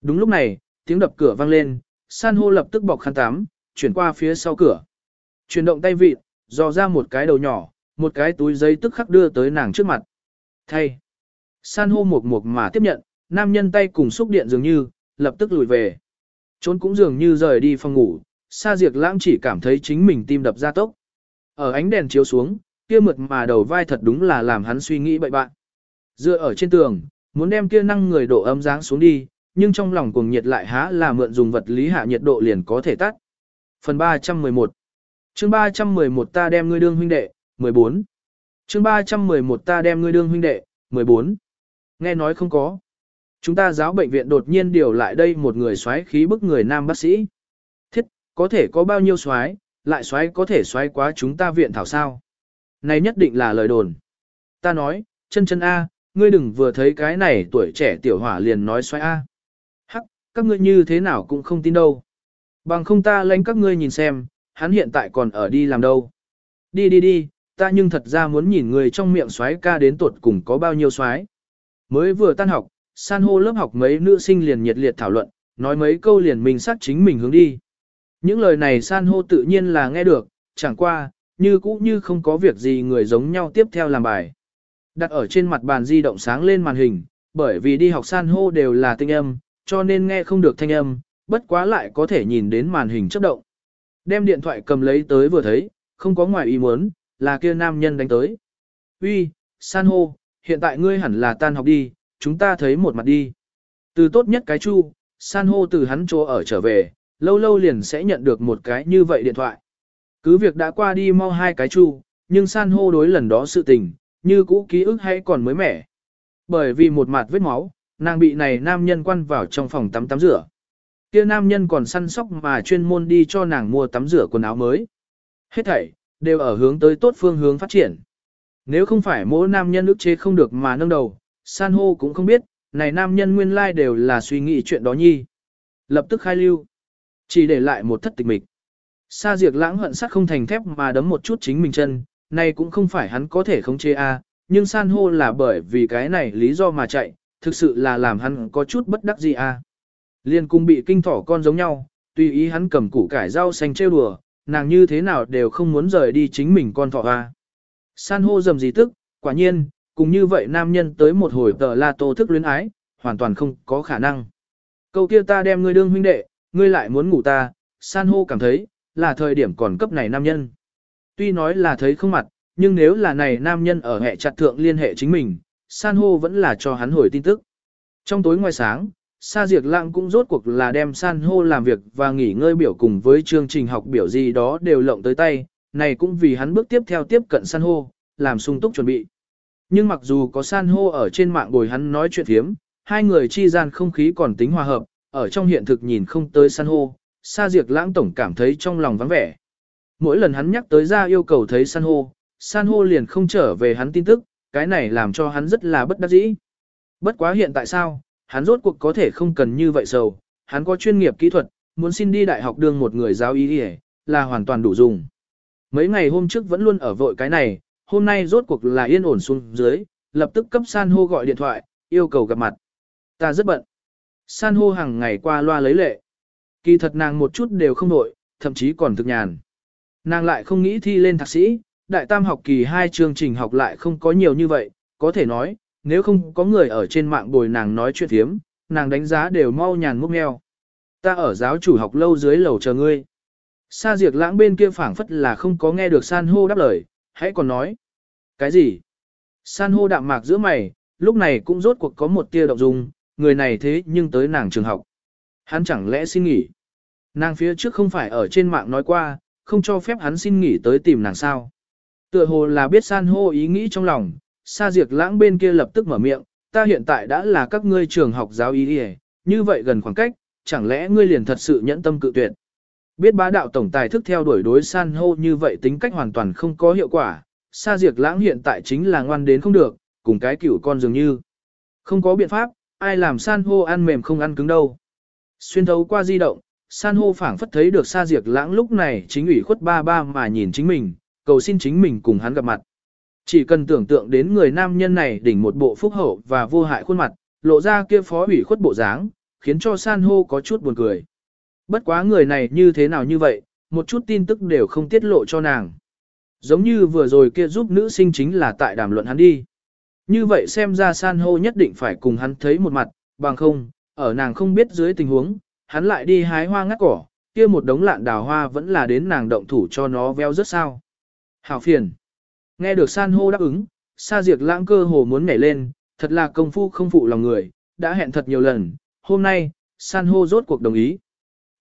[SPEAKER 1] Đúng lúc này, tiếng đập cửa vang lên, san hô lập tức bọc khăn tắm, chuyển qua phía sau cửa. Chuyển động tay vịt, dò ra một cái đầu nhỏ, một cái túi giấy tức khắc đưa tới nàng trước mặt. Thay. San hô mục mục mà tiếp nhận, nam nhân tay cùng xúc điện dường như, lập tức lùi về. Trốn cũng dường như rời đi phòng ngủ, Sa Diệc Lãng chỉ cảm thấy chính mình tim đập ra tốc. Ở ánh đèn chiếu xuống, kia mượt mà đầu vai thật đúng là làm hắn suy nghĩ bậy bạn. Dựa ở trên tường, muốn đem kia năng người độ ấm dáng xuống đi, nhưng trong lòng cuồng nhiệt lại há là mượn dùng vật lý hạ nhiệt độ liền có thể tắt. Phần 311 chương 311 ta đem ngươi đương huynh đệ, 14 chương 311 ta đem ngươi đương huynh đệ, 14 Nghe nói không có. Chúng ta giáo bệnh viện đột nhiên điều lại đây một người xoáy khí bức người nam bác sĩ. Có thể có bao nhiêu xoáy, lại xoáy có thể xoáy quá chúng ta viện thảo sao. Này nhất định là lời đồn. Ta nói, chân chân A, ngươi đừng vừa thấy cái này tuổi trẻ tiểu hỏa liền nói xoáy A. Hắc, các ngươi như thế nào cũng không tin đâu. Bằng không ta lãnh các ngươi nhìn xem, hắn hiện tại còn ở đi làm đâu. Đi đi đi, ta nhưng thật ra muốn nhìn người trong miệng xoáy ca đến tuột cùng có bao nhiêu xoáy. Mới vừa tan học, san hô lớp học mấy nữ sinh liền nhiệt liệt thảo luận, nói mấy câu liền mình sát chính mình hướng đi. Những lời này san hô tự nhiên là nghe được, chẳng qua, như cũ như không có việc gì người giống nhau tiếp theo làm bài. Đặt ở trên mặt bàn di động sáng lên màn hình, bởi vì đi học san hô đều là tinh âm, cho nên nghe không được thanh âm, bất quá lại có thể nhìn đến màn hình chấp động. Đem điện thoại cầm lấy tới vừa thấy, không có ngoài ý muốn, là kia nam nhân đánh tới. Uy, san hô, hiện tại ngươi hẳn là tan học đi, chúng ta thấy một mặt đi. Từ tốt nhất cái chu, san hô từ hắn chỗ ở trở về, lâu lâu liền sẽ nhận được một cái như vậy điện thoại. Cứ việc đã qua đi mau hai cái chu, nhưng san hô đối lần đó sự tình, như cũ ký ức hay còn mới mẻ. Bởi vì một mặt vết máu, nàng bị này nam nhân quăn vào trong phòng tắm tắm rửa. Kia nam nhân còn săn sóc mà chuyên môn đi cho nàng mua tắm rửa quần áo mới. Hết thảy, đều ở hướng tới tốt phương hướng phát triển. Nếu không phải mỗi nam nhân ức chế không được mà nâng đầu, san hô cũng không biết, này nam nhân nguyên lai đều là suy nghĩ chuyện đó nhi. Lập tức khai lưu. Chỉ để lại một thất tịch mịch. Sa diệt lãng hận sắt không thành thép mà đấm một chút chính mình chân, này cũng không phải hắn có thể khống chế a, nhưng san hô là bởi vì cái này lý do mà chạy, thực sự là làm hắn có chút bất đắc gì a. Liên cung bị kinh thỏ con giống nhau, tùy ý hắn cầm củ cải rau xanh trêu đùa, nàng như thế nào đều không muốn rời đi chính mình con thỏ a. San hô dầm gì tức, quả nhiên, cùng như vậy nam nhân tới một hồi tờ la tô thức luyến ái, hoàn toàn không có khả năng. Câu kia ta đem ngươi đương huynh đệ, ngươi lại muốn ngủ ta, san hô cảm thấy, là thời điểm còn cấp này nam nhân. Tuy nói là thấy không mặt, nhưng nếu là này nam nhân ở hệ chặt thượng liên hệ chính mình, san hô vẫn là cho hắn hồi tin tức. Trong tối ngoài sáng, Sa Diệt Lãng cũng rốt cuộc là đem san hô làm việc và nghỉ ngơi biểu cùng với chương trình học biểu gì đó đều lộng tới tay, này cũng vì hắn bước tiếp theo tiếp cận san hô, làm sung túc chuẩn bị. Nhưng mặc dù có san hô ở trên mạng bồi hắn nói chuyện thiếm, hai người chi gian không khí còn tính hòa hợp, ở trong hiện thực nhìn không tới san hô, Sa Diệc Lãng tổng cảm thấy trong lòng vắng vẻ. Mỗi lần hắn nhắc tới ra yêu cầu thấy san hô, san hô liền không trở về hắn tin tức, cái này làm cho hắn rất là bất đắc dĩ. Bất quá hiện tại sao, hắn rốt cuộc có thể không cần như vậy sầu, hắn có chuyên nghiệp kỹ thuật, muốn xin đi đại học đương một người giáo y là hoàn toàn đủ dùng. Mấy ngày hôm trước vẫn luôn ở vội cái này, hôm nay rốt cuộc là yên ổn xuống dưới, lập tức cấp san hô gọi điện thoại, yêu cầu gặp mặt. Ta rất bận. San hô hàng ngày qua loa lấy lệ. Kỳ thật nàng một chút đều không nội, thậm chí còn thực nhàn. Nàng lại không nghĩ thi lên thạc sĩ, đại tam học kỳ hai chương trình học lại không có nhiều như vậy, có thể nói, nếu không có người ở trên mạng bồi nàng nói chuyện thiếm, nàng đánh giá đều mau nhàn múc nghèo. Ta ở giáo chủ học lâu dưới lầu chờ ngươi. Sa diệt lãng bên kia phảng phất là không có nghe được san hô đáp lời, hãy còn nói. Cái gì? San hô đạm mạc giữa mày, lúc này cũng rốt cuộc có một tia động dung, người này thế nhưng tới nàng trường học. Hắn chẳng lẽ xin nghỉ? Nàng phía trước không phải ở trên mạng nói qua, không cho phép hắn xin nghỉ tới tìm nàng sao? Tựa hồ là biết san hô ý nghĩ trong lòng, sa diệt lãng bên kia lập tức mở miệng, ta hiện tại đã là các ngươi trường học giáo ý đi như vậy gần khoảng cách, chẳng lẽ ngươi liền thật sự nhẫn tâm cự tuyệt. Biết bá đạo tổng tài thức theo đuổi đối san hô như vậy tính cách hoàn toàn không có hiệu quả, sa diệt lãng hiện tại chính là ngoan đến không được, cùng cái cửu con dường như. Không có biện pháp, ai làm san hô ăn mềm không ăn cứng đâu. Xuyên thấu qua di động, san hô phảng phất thấy được sa diệt lãng lúc này chính ủy khuất ba ba mà nhìn chính mình, cầu xin chính mình cùng hắn gặp mặt. Chỉ cần tưởng tượng đến người nam nhân này đỉnh một bộ phúc hậu và vô hại khuôn mặt, lộ ra kia phó ủy khuất bộ dáng, khiến cho san hô có chút buồn cười. Bất quá người này như thế nào như vậy, một chút tin tức đều không tiết lộ cho nàng. Giống như vừa rồi kia giúp nữ sinh chính là tại đàm luận hắn đi. Như vậy xem ra san hô nhất định phải cùng hắn thấy một mặt, bằng không, ở nàng không biết dưới tình huống, hắn lại đi hái hoa ngắt cỏ, kia một đống lạn đào hoa vẫn là đến nàng động thủ cho nó veo rất sao. Hảo phiền. Nghe được san hô đáp ứng, sa diệt lãng cơ hồ muốn nhảy lên, thật là công phu không phụ lòng người, đã hẹn thật nhiều lần, hôm nay, san hô rốt cuộc đồng ý.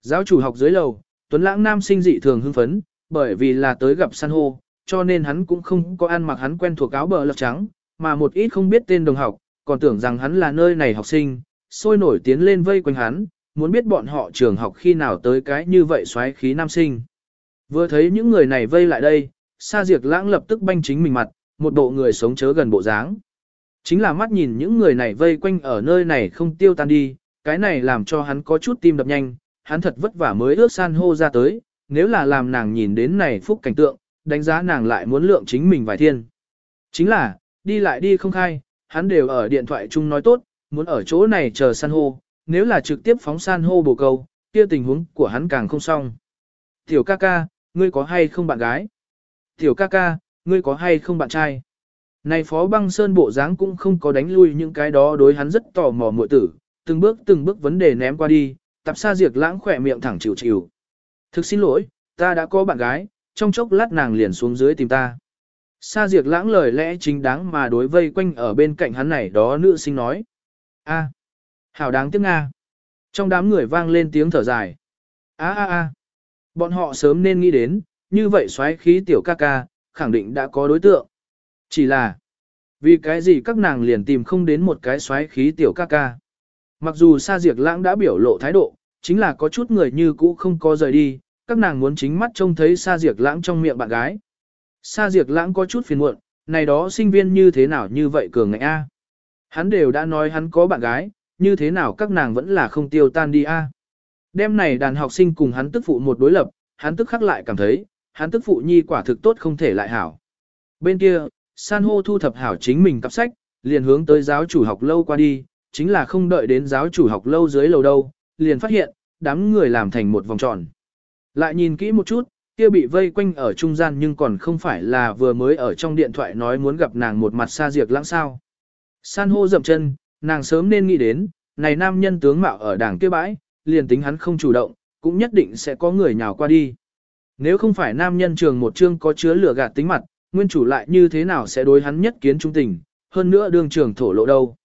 [SPEAKER 1] Giáo chủ học dưới lầu, Tuấn Lãng Nam sinh dị thường hưng phấn, bởi vì là tới gặp san hô, cho nên hắn cũng không có ăn mặc hắn quen thuộc áo bờ lọc trắng, mà một ít không biết tên đồng học, còn tưởng rằng hắn là nơi này học sinh, sôi nổi tiến lên vây quanh hắn, muốn biết bọn họ trường học khi nào tới cái như vậy xoáy khí nam sinh. Vừa thấy những người này vây lại đây, Sa Diệc Lãng lập tức banh chính mình mặt, một bộ người sống chớ gần bộ dáng. Chính là mắt nhìn những người này vây quanh ở nơi này không tiêu tan đi, cái này làm cho hắn có chút tim đập nhanh, hắn thật vất vả mới ước san hô ra tới, nếu là làm nàng nhìn đến này phúc cảnh tượng, đánh giá nàng lại muốn lượng chính mình vài thiên. Chính là, đi lại đi không khai, hắn đều ở điện thoại chung nói tốt, muốn ở chỗ này chờ san hô, nếu là trực tiếp phóng san hô bồ câu, kia tình huống của hắn càng không xong. Tiểu ca ca, ngươi có hay không bạn gái? Tiểu ca ca, ngươi có hay không bạn trai? Này phó băng sơn bộ dáng cũng không có đánh lui những cái đó đối hắn rất tò mò muội tử, từng bước từng bước vấn đề ném qua đi, tập xa diệt lãng khỏe miệng thẳng chịu chịu. Thực xin lỗi, ta đã có bạn gái, trong chốc lát nàng liền xuống dưới tìm ta. Sa diệt lãng lời lẽ chính đáng mà đối vây quanh ở bên cạnh hắn này đó nữ sinh nói. a hảo đáng tiếc Nga. Trong đám người vang lên tiếng thở dài. a a a bọn họ sớm nên nghĩ đến, như vậy xoáy khí tiểu ca ca, khẳng định đã có đối tượng. Chỉ là, vì cái gì các nàng liền tìm không đến một cái xoáy khí tiểu ca ca. Mặc dù Sa Diệc Lãng đã biểu lộ thái độ, chính là có chút người như cũ không có rời đi, các nàng muốn chính mắt trông thấy Sa Diệc Lãng trong miệng bạn gái. Sa diệt Lãng có chút phiền muộn, này đó sinh viên như thế nào như vậy cường ngạnh a? Hắn đều đã nói hắn có bạn gái, như thế nào các nàng vẫn là không tiêu tan đi a? Đêm này đàn học sinh cùng hắn tức phụ một đối lập, hắn tức khắc lại cảm thấy, hắn tức phụ nhi quả thực tốt không thể lại hảo. Bên kia, san hô thu thập hảo chính mình cặp sách, liền hướng tới giáo chủ học lâu qua đi, chính là không đợi đến giáo chủ học lâu dưới lầu đâu, liền phát hiện, đám người làm thành một vòng tròn. Lại nhìn kỹ một chút, kia bị vây quanh ở trung gian nhưng còn không phải là vừa mới ở trong điện thoại nói muốn gặp nàng một mặt xa diệt lãng sao. San hô dậm chân, nàng sớm nên nghĩ đến, này nam nhân tướng mạo ở đảng kia bãi, liền tính hắn không chủ động, cũng nhất định sẽ có người nhào qua đi. Nếu không phải nam nhân trường một chương có chứa lửa gạt tính mặt, nguyên chủ lại như thế nào sẽ đối hắn nhất kiến trung tình, hơn nữa đương trường thổ lộ đâu.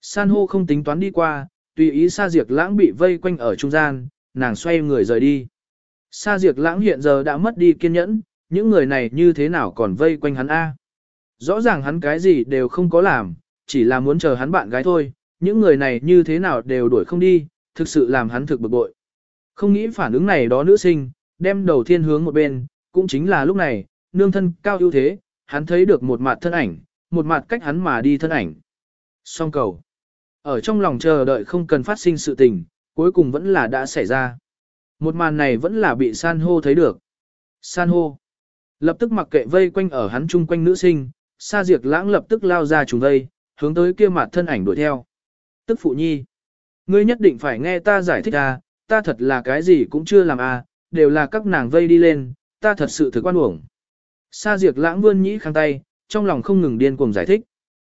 [SPEAKER 1] San hô không tính toán đi qua, tùy ý xa diệt Lãng bị vây quanh ở trung gian, nàng xoay người rời đi. Sa Diệt Lãng hiện giờ đã mất đi kiên nhẫn, những người này như thế nào còn vây quanh hắn a? Rõ ràng hắn cái gì đều không có làm, chỉ là muốn chờ hắn bạn gái thôi, những người này như thế nào đều đuổi không đi, thực sự làm hắn thực bực bội. Không nghĩ phản ứng này đó nữ sinh, đem đầu thiên hướng một bên, cũng chính là lúc này, nương thân cao ưu thế, hắn thấy được một mặt thân ảnh, một mặt cách hắn mà đi thân ảnh. Song cầu. Ở trong lòng chờ đợi không cần phát sinh sự tình, cuối cùng vẫn là đã xảy ra. Một màn này vẫn là bị san hô thấy được. San hô. Lập tức mặc kệ vây quanh ở hắn chung quanh nữ sinh, sa diệt lãng lập tức lao ra trùng vây, hướng tới kia mặt thân ảnh đuổi theo. Tức phụ nhi. Ngươi nhất định phải nghe ta giải thích à, ta thật là cái gì cũng chưa làm à, đều là các nàng vây đi lên, ta thật sự thực quan uổng. Sa diệt lãng vươn nhĩ khang tay, trong lòng không ngừng điên cuồng giải thích.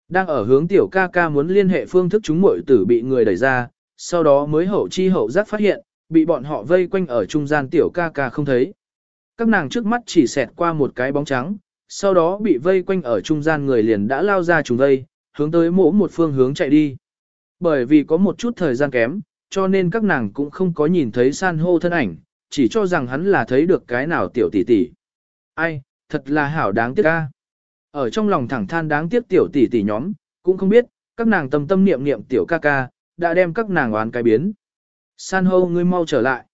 [SPEAKER 1] Đang ở hướng tiểu ca ca muốn liên hệ phương thức chúng muội tử bị người đẩy ra, sau đó mới hậu chi hậu giác phát hiện, bị bọn họ vây quanh ở trung gian tiểu ca ca không thấy. Các nàng trước mắt chỉ xẹt qua một cái bóng trắng, sau đó bị vây quanh ở trung gian người liền đã lao ra trùng vây, hướng tới mỗ một phương hướng chạy đi. Bởi vì có một chút thời gian kém, cho nên các nàng cũng không có nhìn thấy san hô thân ảnh, chỉ cho rằng hắn là thấy được cái nào tiểu tỷ tỷ. Ai, thật là hảo đáng tiếc ca. Ở trong lòng thẳng than đáng tiếc tiểu tỷ tỷ nhóm, cũng không biết, các nàng tâm tâm niệm niệm tiểu ca ca, đã đem các nàng oán cái biến. San hô ngươi mau trở lại.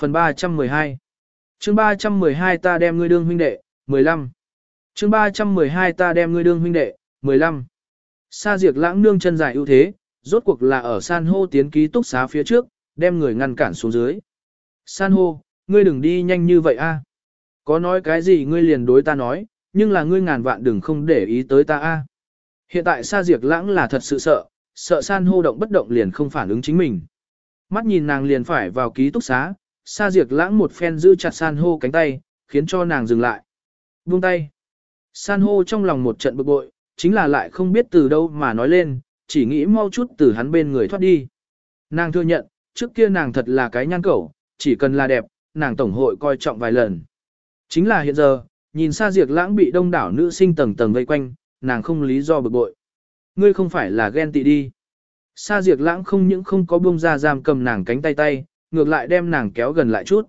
[SPEAKER 1] Phần 312 chương 312 ta đem ngươi đương huynh đệ, 15 chương 312 ta đem ngươi đương huynh đệ, 15 Sa diệt lãng nương chân dài ưu thế, rốt cuộc là ở san hô tiến ký túc xá phía trước, đem người ngăn cản xuống dưới. San hô, ngươi đừng đi nhanh như vậy a. À. Có nói cái gì ngươi liền đối ta nói, nhưng là ngươi ngàn vạn đừng không để ý tới ta a. À. Hiện tại Sa Diệt Lãng là thật sự sợ, sợ san hô động bất động liền không phản ứng chính mình. Mắt nhìn nàng liền phải vào ký túc xá, Sa Diệc Lãng một phen giữ chặt san hô cánh tay, khiến cho nàng dừng lại. Buông tay. San hô trong lòng một trận bực bội, chính là lại không biết từ đâu mà nói lên, chỉ nghĩ mau chút từ hắn bên người thoát đi. Nàng thừa nhận, trước kia nàng thật là cái nhan cẩu, chỉ cần là đẹp, nàng tổng hội coi trọng vài lần. Chính là hiện giờ, nhìn Sa Diệc lãng bị đông đảo nữ sinh tầng tầng vây quanh, nàng không lý do bực bội. Ngươi không phải là ghen tị đi. Sa diệt lãng không những không có buông ra giam cầm nàng cánh tay tay, ngược lại đem nàng kéo gần lại chút.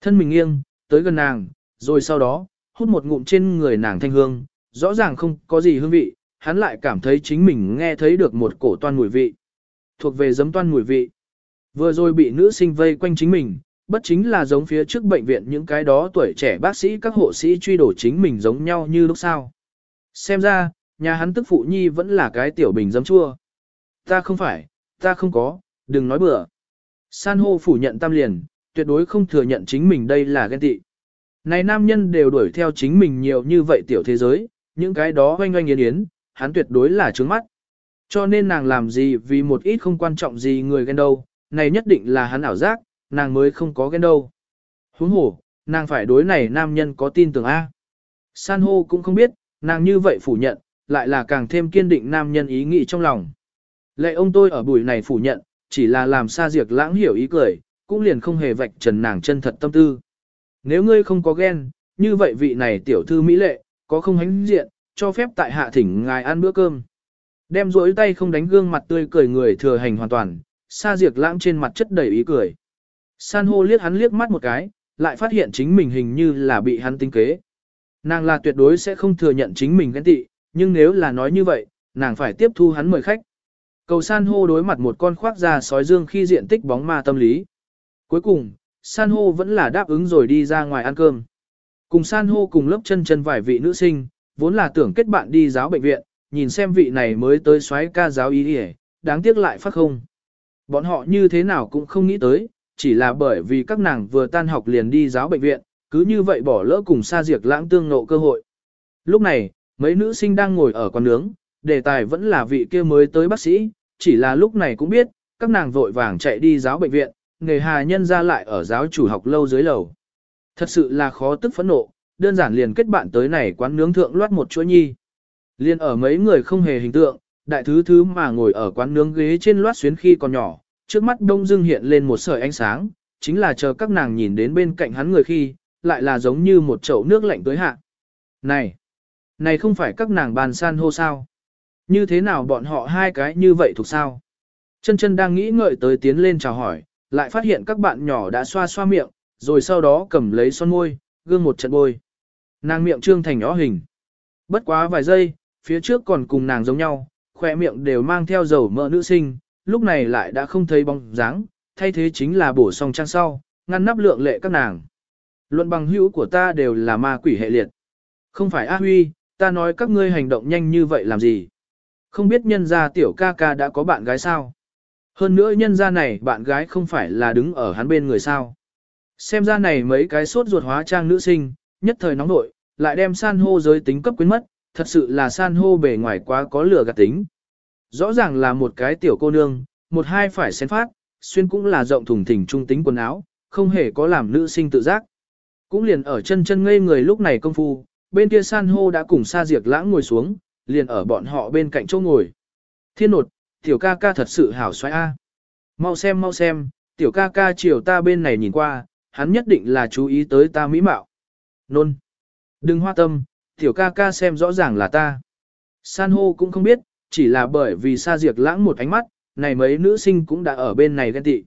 [SPEAKER 1] Thân mình nghiêng, tới gần nàng, rồi sau đó, hút một ngụm trên người nàng thanh hương, rõ ràng không có gì hương vị, hắn lại cảm thấy chính mình nghe thấy được một cổ toan mùi vị. Thuộc về giấm toan mùi vị. Vừa rồi bị nữ sinh vây quanh chính mình, bất chính là giống phía trước bệnh viện những cái đó tuổi trẻ bác sĩ các hộ sĩ truy đổ chính mình giống nhau như lúc sau. Xem ra, nhà hắn tức phụ nhi vẫn là cái tiểu bình giấm chua. Ta không phải, ta không có, đừng nói bừa. San hô phủ nhận tam liền, tuyệt đối không thừa nhận chính mình đây là ghen tị. Này nam nhân đều đuổi theo chính mình nhiều như vậy tiểu thế giới, những cái đó oanh oanh yến yến, hắn tuyệt đối là trướng mắt. Cho nên nàng làm gì vì một ít không quan trọng gì người ghen đâu, này nhất định là hắn ảo giác, nàng mới không có ghen đâu. Huống hồ, nàng phải đối này nam nhân có tin tưởng A. San hô cũng không biết, nàng như vậy phủ nhận, lại là càng thêm kiên định nam nhân ý nghĩ trong lòng. Lệ ông tôi ở buổi này phủ nhận, chỉ là làm xa diệt lãng hiểu ý cười, cũng liền không hề vạch trần nàng chân thật tâm tư. Nếu ngươi không có ghen, như vậy vị này tiểu thư mỹ lệ, có không hánh diện, cho phép tại hạ thỉnh ngài ăn bữa cơm. Đem rỗi tay không đánh gương mặt tươi cười người thừa hành hoàn toàn, xa diệt lãng trên mặt chất đầy ý cười. San hô liếc hắn liếc mắt một cái, lại phát hiện chính mình hình như là bị hắn tính kế. Nàng là tuyệt đối sẽ không thừa nhận chính mình ghen tị, nhưng nếu là nói như vậy, nàng phải tiếp thu hắn mời khách. Cầu san hô đối mặt một con khoác da sói dương khi diện tích bóng ma tâm lý. Cuối cùng, san hô vẫn là đáp ứng rồi đi ra ngoài ăn cơm. Cùng san hô cùng lớp chân chân vài vị nữ sinh, vốn là tưởng kết bạn đi giáo bệnh viện, nhìn xem vị này mới tới xoáy ca giáo ý hề, đáng tiếc lại phát không. Bọn họ như thế nào cũng không nghĩ tới, chỉ là bởi vì các nàng vừa tan học liền đi giáo bệnh viện, cứ như vậy bỏ lỡ cùng xa diệt lãng tương nộ cơ hội. Lúc này, mấy nữ sinh đang ngồi ở quán nướng, đề tài vẫn là vị kia mới tới bác sĩ, chỉ là lúc này cũng biết, các nàng vội vàng chạy đi giáo bệnh viện, nghề hà nhân ra lại ở giáo chủ học lâu dưới lầu. Thật sự là khó tức phẫn nộ, đơn giản liền kết bạn tới này quán nướng thượng loát một chuỗi nhi. Liên ở mấy người không hề hình tượng, đại thứ thứ mà ngồi ở quán nướng ghế trên loát xuyến khi còn nhỏ, trước mắt đông dưng hiện lên một sợi ánh sáng, chính là chờ các nàng nhìn đến bên cạnh hắn người khi, lại là giống như một chậu nước lạnh tới hạ. Này, này không phải các nàng bàn san hô sao? Như thế nào bọn họ hai cái như vậy thuộc sao? Chân chân đang nghĩ ngợi tới tiến lên chào hỏi, lại phát hiện các bạn nhỏ đã xoa xoa miệng, rồi sau đó cầm lấy son môi, gương một trận bôi. Nàng miệng trương thành nhỏ hình. Bất quá vài giây, phía trước còn cùng nàng giống nhau, khỏe miệng đều mang theo dầu mỡ nữ sinh, lúc này lại đã không thấy bóng dáng, thay thế chính là bổ song trang sau, ngăn nắp lượng lệ các nàng. Luận bằng hữu của ta đều là ma quỷ hệ liệt. Không phải A Huy, ta nói các ngươi hành động nhanh như vậy làm gì? Không biết nhân gia tiểu ca ca đã có bạn gái sao? Hơn nữa nhân gia này bạn gái không phải là đứng ở hắn bên người sao? Xem ra này mấy cái sốt ruột hóa trang nữ sinh, nhất thời nóng nội, lại đem san hô giới tính cấp quyến mất, thật sự là san hô bề ngoài quá có lửa gạt tính. Rõ ràng là một cái tiểu cô nương, một hai phải xén phát, xuyên cũng là rộng thùng thình trung tính quần áo, không hề có làm nữ sinh tự giác. Cũng liền ở chân chân ngây người lúc này công phu, bên kia san hô đã cùng sa diệt lãng ngồi xuống, liền ở bọn họ bên cạnh chỗ ngồi. Thiên nột, tiểu ca ca thật sự hảo xoay a. Mau xem mau xem, tiểu ca ca chiều ta bên này nhìn qua, hắn nhất định là chú ý tới ta mỹ mạo. Nôn. Đừng hoa tâm, tiểu ca ca xem rõ ràng là ta. San hô cũng không biết, chỉ là bởi vì sa diệt lãng một ánh mắt, này mấy nữ sinh cũng đã ở bên này ghen tị.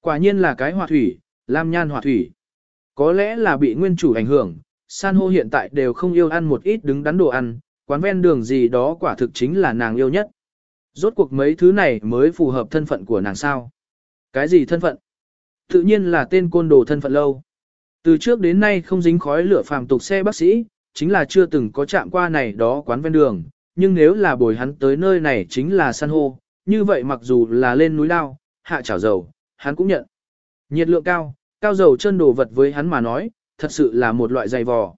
[SPEAKER 1] Quả nhiên là cái hòa thủy, lam nhan hòa thủy. Có lẽ là bị nguyên chủ ảnh hưởng, san hô hiện tại đều không yêu ăn một ít đứng đắn đồ ăn, quán ven đường gì đó quả thực chính là nàng yêu nhất. Rốt cuộc mấy thứ này mới phù hợp thân phận của nàng sao. Cái gì thân phận? Tự nhiên là tên côn đồ thân phận lâu. Từ trước đến nay không dính khói lửa phàm tục xe bác sĩ, chính là chưa từng có chạm qua này đó quán ven đường, nhưng nếu là bồi hắn tới nơi này chính là san hô, như vậy mặc dù là lên núi lao, hạ chảo dầu, hắn cũng nhận. Nhiệt lượng cao, cao dầu chân đồ vật với hắn mà nói, thật sự là một loại dày vò.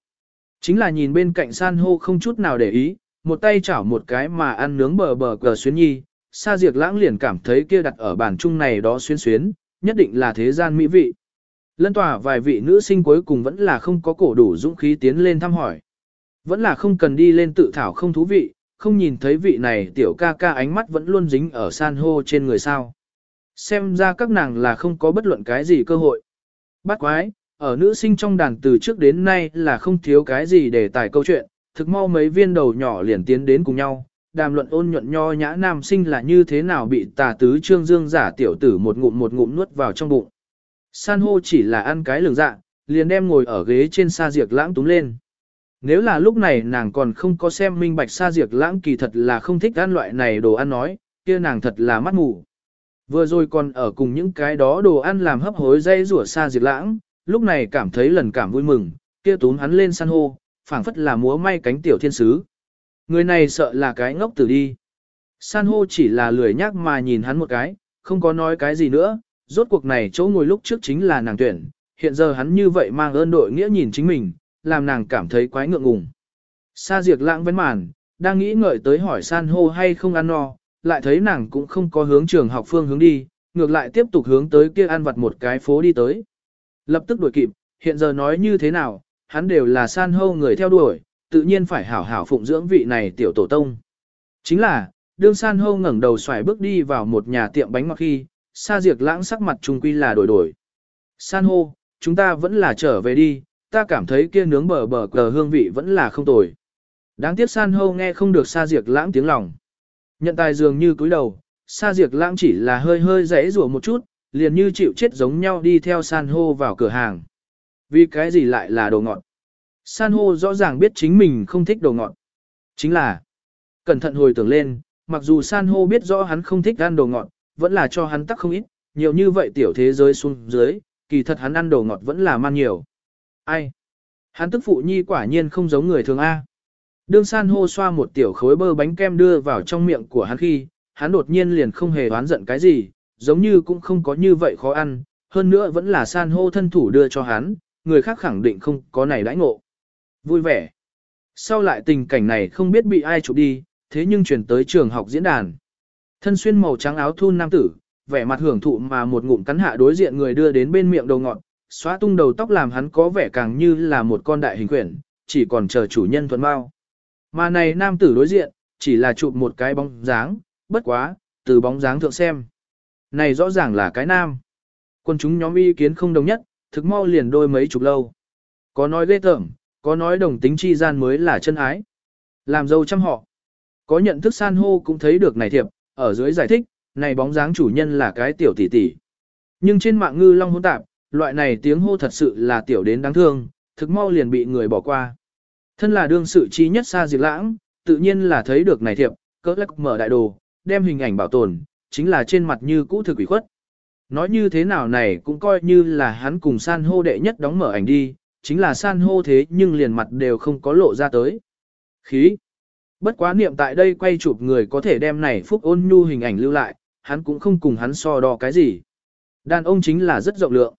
[SPEAKER 1] Chính là nhìn bên cạnh san hô không chút nào để ý, một tay chảo một cái mà ăn nướng bờ bờ cờ xuyến nhi, sa diệt lãng liền cảm thấy kia đặt ở bàn chung này đó xuyến xuyến, nhất định là thế gian mỹ vị. Lân tòa vài vị nữ sinh cuối cùng vẫn là không có cổ đủ dũng khí tiến lên thăm hỏi. Vẫn là không cần đi lên tự thảo không thú vị, không nhìn thấy vị này tiểu ca ca ánh mắt vẫn luôn dính ở san hô trên người sao. Xem ra các nàng là không có bất luận cái gì cơ hội. Bắt quái, ở nữ sinh trong đàn từ trước đến nay là không thiếu cái gì để tải câu chuyện, thực mau mấy viên đầu nhỏ liền tiến đến cùng nhau, đàm luận ôn nhuận nho nhã nam sinh là như thế nào bị tà tứ trương dương giả tiểu tử một ngụm một ngụm nuốt vào trong bụng. San hô chỉ là ăn cái lường dạ, liền đem ngồi ở ghế trên sa diệt lãng túm lên. Nếu là lúc này nàng còn không có xem minh bạch sa diệt lãng kỳ thật là không thích ăn loại này đồ ăn nói, kia nàng thật là mắt mù. Vừa rồi còn ở cùng những cái đó đồ ăn làm hấp hối dây rủa sa diệt lãng, lúc này cảm thấy lần cảm vui mừng, kia túm hắn lên san hô, phảng phất là múa may cánh tiểu thiên sứ. Người này sợ là cái ngốc tử đi. San hô chỉ là lười nhác mà nhìn hắn một cái, không có nói cái gì nữa, rốt cuộc này chỗ ngồi lúc trước chính là nàng tuyển, hiện giờ hắn như vậy mang ơn đội nghĩa nhìn chính mình, làm nàng cảm thấy quái ngượng ngùng. Sa diệt lãng vấn màn, đang nghĩ ngợi tới hỏi san hô hay không ăn no, lại thấy nàng cũng không có hướng trường học phương hướng đi, ngược lại tiếp tục hướng tới kia ăn vặt một cái phố đi tới. Lập tức đuổi kịp, hiện giờ nói như thế nào, hắn đều là san hô người theo đuổi, tự nhiên phải hảo hảo phụng dưỡng vị này tiểu tổ tông. Chính là, đương san hô ngẩng đầu xoài bước đi vào một nhà tiệm bánh mặc khi, sa diệt lãng sắc mặt trung quy là đổi đổi. San hô, chúng ta vẫn là trở về đi, ta cảm thấy kia nướng bờ bờ cờ hương vị vẫn là không tồi. Đáng tiếc san hô nghe không được sa diệt lãng tiếng lòng. Nhận tài dường như cúi đầu, sa diệt lãng chỉ là hơi hơi rẽ rủa một chút, liền như chịu chết giống nhau đi theo san hô vào cửa hàng. Vì cái gì lại là đồ ngọt? San hô rõ ràng biết chính mình không thích đồ ngọt. Chính là, cẩn thận hồi tưởng lên, mặc dù san hô biết rõ hắn không thích ăn đồ ngọt, vẫn là cho hắn tắc không ít, nhiều như vậy tiểu thế giới xuống dưới, kỳ thật hắn ăn đồ ngọt vẫn là man nhiều. Ai? Hắn tức phụ nhi quả nhiên không giống người thường A. Đương san hô xoa một tiểu khối bơ bánh kem đưa vào trong miệng của hắn khi, hắn đột nhiên liền không hề đoán giận cái gì, giống như cũng không có như vậy khó ăn, hơn nữa vẫn là san hô thân thủ đưa cho hắn, người khác khẳng định không có này đãi ngộ. Vui vẻ. Sau lại tình cảnh này không biết bị ai chụp đi, thế nhưng chuyển tới trường học diễn đàn. Thân xuyên màu trắng áo thun nam tử, vẻ mặt hưởng thụ mà một ngụm cắn hạ đối diện người đưa đến bên miệng đầu ngọn, xóa tung đầu tóc làm hắn có vẻ càng như là một con đại hình quyển, chỉ còn chờ chủ nhân thuận bao. Mà này nam tử đối diện, chỉ là chụp một cái bóng dáng, bất quá, từ bóng dáng thượng xem. Này rõ ràng là cái nam. Quân chúng nhóm ý kiến không đồng nhất, thực mau liền đôi mấy chục lâu. Có nói ghê tởm, có nói đồng tính chi gian mới là chân ái. Làm dâu trăm họ. Có nhận thức san hô cũng thấy được này thiệp, ở dưới giải thích, này bóng dáng chủ nhân là cái tiểu tỷ tỷ. Nhưng trên mạng ngư long hỗn tạp, loại này tiếng hô thật sự là tiểu đến đáng thương, thực mau liền bị người bỏ qua. Thân là đương sự chi nhất xa diệt lãng, tự nhiên là thấy được này thiệp, cỡ lắc mở đại đồ, đem hình ảnh bảo tồn, chính là trên mặt như cũ thực quỷ khuất. Nói như thế nào này cũng coi như là hắn cùng san hô đệ nhất đóng mở ảnh đi, chính là san hô thế nhưng liền mặt đều không có lộ ra tới. Khí. Bất quá niệm tại đây quay chụp người có thể đem này phúc ôn nhu hình ảnh lưu lại, hắn cũng không cùng hắn so đo cái gì. Đàn ông chính là rất rộng lượng.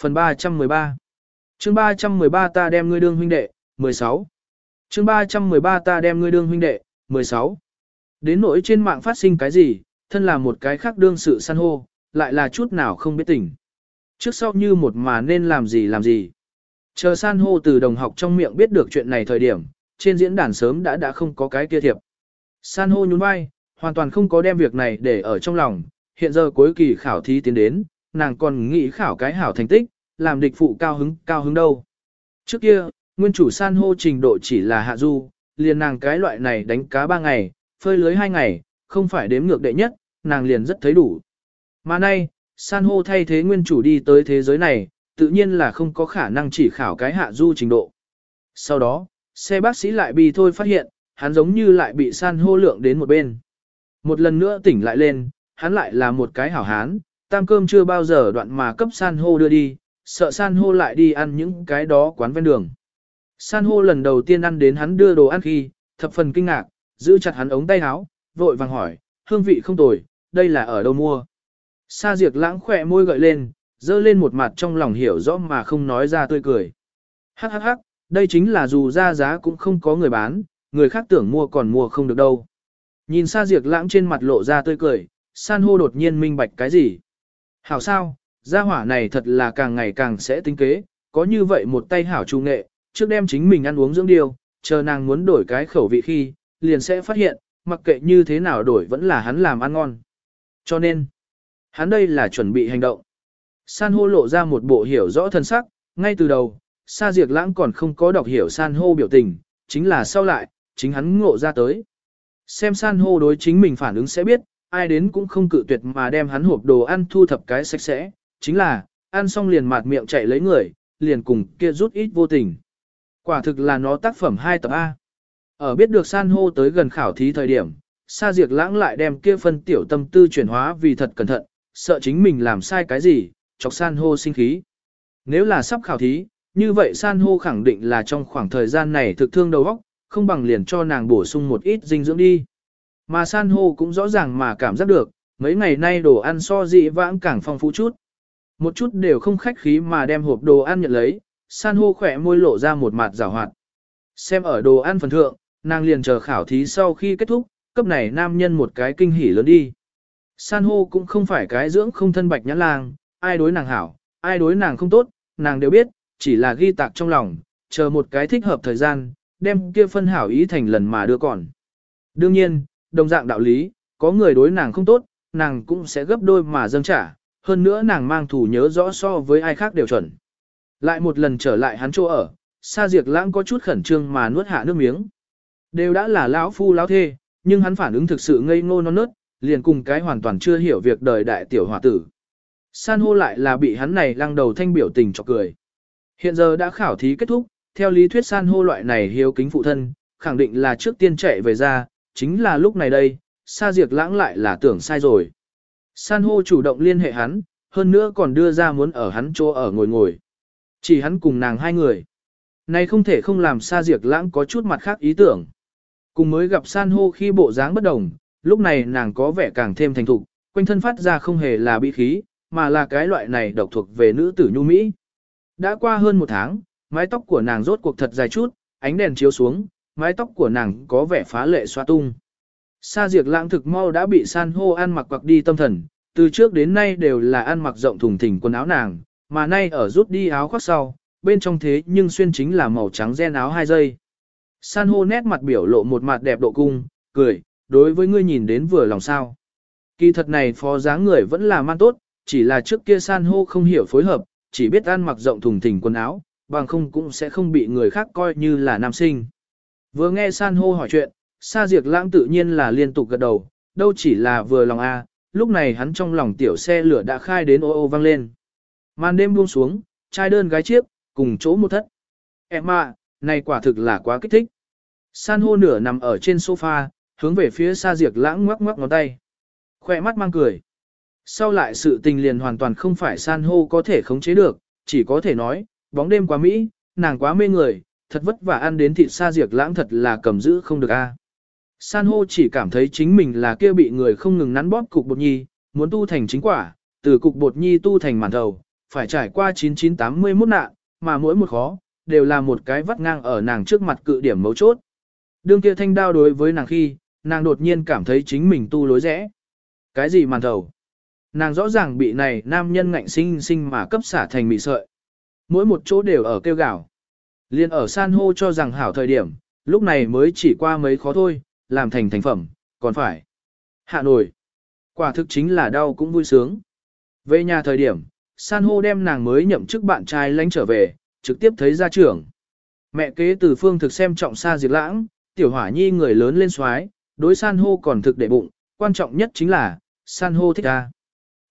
[SPEAKER 1] Phần 313 chương 313 ta đem ngươi đương huynh đệ, 16 chương 313 ta đem ngươi đương huynh đệ, 16 Đến nỗi trên mạng phát sinh cái gì, thân là một cái khác đương sự san hô, lại là chút nào không biết tỉnh. Trước sau như một mà nên làm gì làm gì. Chờ san hô từ đồng học trong miệng biết được chuyện này thời điểm, trên diễn đàn sớm đã đã không có cái kia thiệp. San hô nhún vai, hoàn toàn không có đem việc này để ở trong lòng, hiện giờ cuối kỳ khảo thí tiến đến, nàng còn nghĩ khảo cái hảo thành tích, làm địch phụ cao hứng, cao hứng đâu. Trước kia, nguyên chủ san hô trình độ chỉ là hạ du, liền nàng cái loại này đánh cá ba ngày, phơi lưới hai ngày, không phải đếm ngược đệ nhất, nàng liền rất thấy đủ. Mà nay, san hô thay thế nguyên chủ đi tới thế giới này, tự nhiên là không có khả năng chỉ khảo cái hạ du trình độ. Sau đó, xe bác sĩ lại bị thôi phát hiện, hắn giống như lại bị san hô lượng đến một bên. Một lần nữa tỉnh lại lên, hắn lại là một cái hảo hán, tam cơm chưa bao giờ đoạn mà cấp san hô đưa đi, sợ san hô lại đi ăn những cái đó quán ven đường. San hô lần đầu tiên ăn đến hắn đưa đồ ăn khi, thập phần kinh ngạc, giữ chặt hắn ống tay áo, vội vàng hỏi, hương vị không tồi, đây là ở đâu mua. Sa diệt lãng khỏe môi gợi lên, dơ lên một mặt trong lòng hiểu rõ mà không nói ra tươi cười. Hắc hắc hắc, đây chính là dù ra giá cũng không có người bán, người khác tưởng mua còn mua không được đâu. Nhìn Sa diệt lãng trên mặt lộ ra tươi cười, san hô đột nhiên minh bạch cái gì. Hảo sao, gia hỏa này thật là càng ngày càng sẽ tính kế, có như vậy một tay hảo trung nghệ, trước đem chính mình ăn uống dưỡng điều, chờ nàng muốn đổi cái khẩu vị khi, liền sẽ phát hiện, mặc kệ như thế nào đổi vẫn là hắn làm ăn ngon. Cho nên, hắn đây là chuẩn bị hành động. San hô lộ ra một bộ hiểu rõ thân sắc, ngay từ đầu, Sa Diệt Lãng còn không có đọc hiểu San hô biểu tình, chính là sau lại, chính hắn ngộ ra tới. Xem San hô đối chính mình phản ứng sẽ biết, ai đến cũng không cự tuyệt mà đem hắn hộp đồ ăn thu thập cái sạch sẽ, chính là, ăn xong liền mạt miệng chạy lấy người, liền cùng kia rút ít vô tình. Quả thực là nó tác phẩm 2 tập A. Ở biết được san hô tới gần khảo thí thời điểm, Sa Diệt lãng lại đem kia phân tiểu tâm tư chuyển hóa vì thật cẩn thận, sợ chính mình làm sai cái gì, chọc san hô sinh khí. Nếu là sắp khảo thí, như vậy san hô khẳng định là trong khoảng thời gian này thực thương đầu óc, không bằng liền cho nàng bổ sung một ít dinh dưỡng đi. Mà san hô cũng rõ ràng mà cảm giác được, mấy ngày nay đồ ăn so dị vãng càng phong phú chút. Một chút đều không khách khí mà đem hộp đồ ăn nhận lấy, san hô khỏe môi lộ ra một mặt rào hoạt. Xem ở đồ ăn phần thượng, nàng liền chờ khảo thí sau khi kết thúc, cấp này nam nhân một cái kinh hỉ lớn đi. San hô cũng không phải cái dưỡng không thân bạch nhãn lang, ai đối nàng hảo, ai đối nàng không tốt, nàng đều biết, chỉ là ghi tạc trong lòng, chờ một cái thích hợp thời gian, đem kia phân hảo ý thành lần mà đưa còn. Đương nhiên, đồng dạng đạo lý, có người đối nàng không tốt, nàng cũng sẽ gấp đôi mà dâng trả, hơn nữa nàng mang thủ nhớ rõ so với ai khác đều chuẩn. Lại một lần trở lại hắn chỗ ở, Sa diệt Lãng có chút khẩn trương mà nuốt hạ nước miếng. Đều đã là lão phu lão thê, nhưng hắn phản ứng thực sự ngây ngô non nớt, liền cùng cái hoàn toàn chưa hiểu việc đời đại tiểu hòa tử. San hô lại là bị hắn này lăng đầu thanh biểu tình cho cười. Hiện giờ đã khảo thí kết thúc, theo lý thuyết san hô loại này hiếu kính phụ thân, khẳng định là trước tiên chạy về ra, chính là lúc này đây, Sa diệt lãng lại là tưởng sai rồi. San hô chủ động liên hệ hắn, hơn nữa còn đưa ra muốn ở hắn chỗ ở ngồi ngồi. Chỉ hắn cùng nàng hai người. Này không thể không làm Sa diệt lãng có chút mặt khác ý tưởng. Cùng mới gặp san hô khi bộ dáng bất đồng, lúc này nàng có vẻ càng thêm thành thục, quanh thân phát ra không hề là bị khí, mà là cái loại này độc thuộc về nữ tử nhu Mỹ. Đã qua hơn một tháng, mái tóc của nàng rốt cuộc thật dài chút, ánh đèn chiếu xuống, mái tóc của nàng có vẻ phá lệ xoa tung. Sa diệt lãng thực mau đã bị san hô ăn mặc quặc đi tâm thần, từ trước đến nay đều là ăn mặc rộng thùng thình quần áo nàng, mà nay ở rút đi áo khoác sau, bên trong thế nhưng xuyên chính là màu trắng ren áo hai giây. San hô nét mặt biểu lộ một mặt đẹp độ cung, cười, đối với ngươi nhìn đến vừa lòng sao. Kỳ thật này phó dáng người vẫn là man tốt, chỉ là trước kia san hô không hiểu phối hợp, chỉ biết ăn mặc rộng thùng thình quần áo, bằng không cũng sẽ không bị người khác coi như là nam sinh. Vừa nghe san hô hỏi chuyện, sa diệt lãng tự nhiên là liên tục gật đầu, đâu chỉ là vừa lòng a, lúc này hắn trong lòng tiểu xe lửa đã khai đến ô ô vang lên. Màn đêm buông xuống, trai đơn gái chiếc, cùng chỗ một thất. Em à, này quả thực là quá kích thích. San hô nửa nằm ở trên sofa, hướng về phía xa diệt lãng ngoắc ngoắc ngón tay. Khoe mắt mang cười. Sau lại sự tình liền hoàn toàn không phải san hô có thể khống chế được, chỉ có thể nói, bóng đêm quá Mỹ, nàng quá mê người, thật vất vả ăn đến thịt xa diệt lãng thật là cầm giữ không được a. San hô chỉ cảm thấy chính mình là kia bị người không ngừng nắn bóp cục bột nhi, muốn tu thành chính quả, từ cục bột nhi tu thành màn đầu, phải trải qua 9981 nạn, mà mỗi một khó, đều là một cái vắt ngang ở nàng trước mặt cự điểm mấu chốt. Đương kia thanh đao đối với nàng khi, nàng đột nhiên cảm thấy chính mình tu lối rẽ. Cái gì màn thầu? Nàng rõ ràng bị này nam nhân ngạnh sinh sinh mà cấp xả thành mị sợi. Mỗi một chỗ đều ở kêu gào. Liên ở san hô cho rằng hảo thời điểm, lúc này mới chỉ qua mấy khó thôi, làm thành thành phẩm, còn phải. Hạ nổi. Quả thực chính là đau cũng vui sướng. Về nhà thời điểm, san hô đem nàng mới nhậm chức bạn trai lánh trở về, trực tiếp thấy ra trưởng. Mẹ kế từ phương thực xem trọng xa diệt lãng, tiểu hỏa nhi người lớn lên xoái, đối san hô còn thực để bụng, quan trọng nhất chính là, san hô thích ta.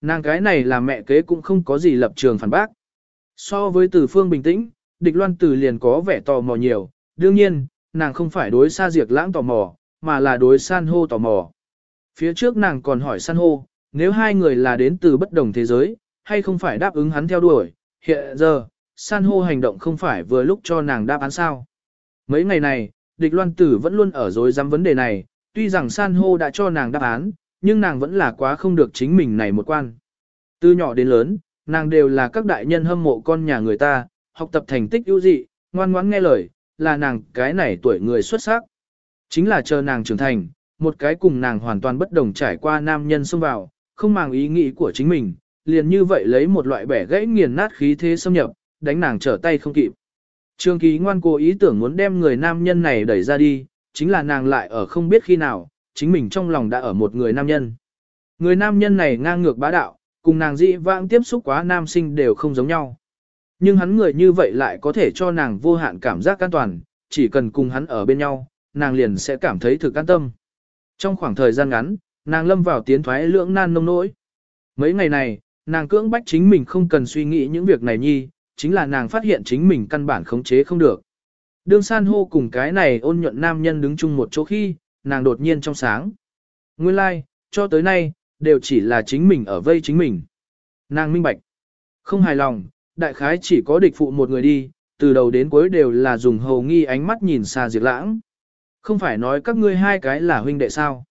[SPEAKER 1] Nàng cái này là mẹ kế cũng không có gì lập trường phản bác. So với từ phương bình tĩnh, địch loan từ liền có vẻ tò mò nhiều, đương nhiên, nàng không phải đối xa diệt lãng tò mò, mà là đối san hô tò mò. Phía trước nàng còn hỏi san hô, nếu hai người là đến từ bất đồng thế giới, hay không phải đáp ứng hắn theo đuổi, hiện giờ, san hô hành động không phải vừa lúc cho nàng đáp án sao. Mấy ngày này, địch loan tử vẫn luôn ở dối dám vấn đề này, tuy rằng san hô đã cho nàng đáp án, nhưng nàng vẫn là quá không được chính mình này một quan. Từ nhỏ đến lớn, nàng đều là các đại nhân hâm mộ con nhà người ta, học tập thành tích ưu dị, ngoan ngoãn nghe lời, là nàng cái này tuổi người xuất sắc. Chính là chờ nàng trưởng thành, một cái cùng nàng hoàn toàn bất đồng trải qua nam nhân xông vào, không màng ý nghĩ của chính mình, liền như vậy lấy một loại bẻ gãy nghiền nát khí thế xâm nhập, đánh nàng trở tay không kịp. Trương Ký ngoan cố ý tưởng muốn đem người nam nhân này đẩy ra đi, chính là nàng lại ở không biết khi nào, chính mình trong lòng đã ở một người nam nhân. Người nam nhân này ngang ngược bá đạo, cùng nàng dị vãng tiếp xúc quá nam sinh đều không giống nhau. Nhưng hắn người như vậy lại có thể cho nàng vô hạn cảm giác an toàn, chỉ cần cùng hắn ở bên nhau, nàng liền sẽ cảm thấy thực an tâm. Trong khoảng thời gian ngắn, nàng lâm vào tiến thoái lưỡng nan nông nỗi. Mấy ngày này, nàng cưỡng bách chính mình không cần suy nghĩ những việc này nhi, chính là nàng phát hiện chính mình căn bản khống chế không được. Đương san hô cùng cái này ôn nhuận nam nhân đứng chung một chỗ khi, nàng đột nhiên trong sáng. Nguyên lai, like, cho tới nay, đều chỉ là chính mình ở vây chính mình. Nàng minh bạch. Không hài lòng, đại khái chỉ có địch phụ một người đi, từ đầu đến cuối đều là dùng hầu nghi ánh mắt nhìn xa diệt lãng. Không phải nói các ngươi hai cái là huynh đệ sao.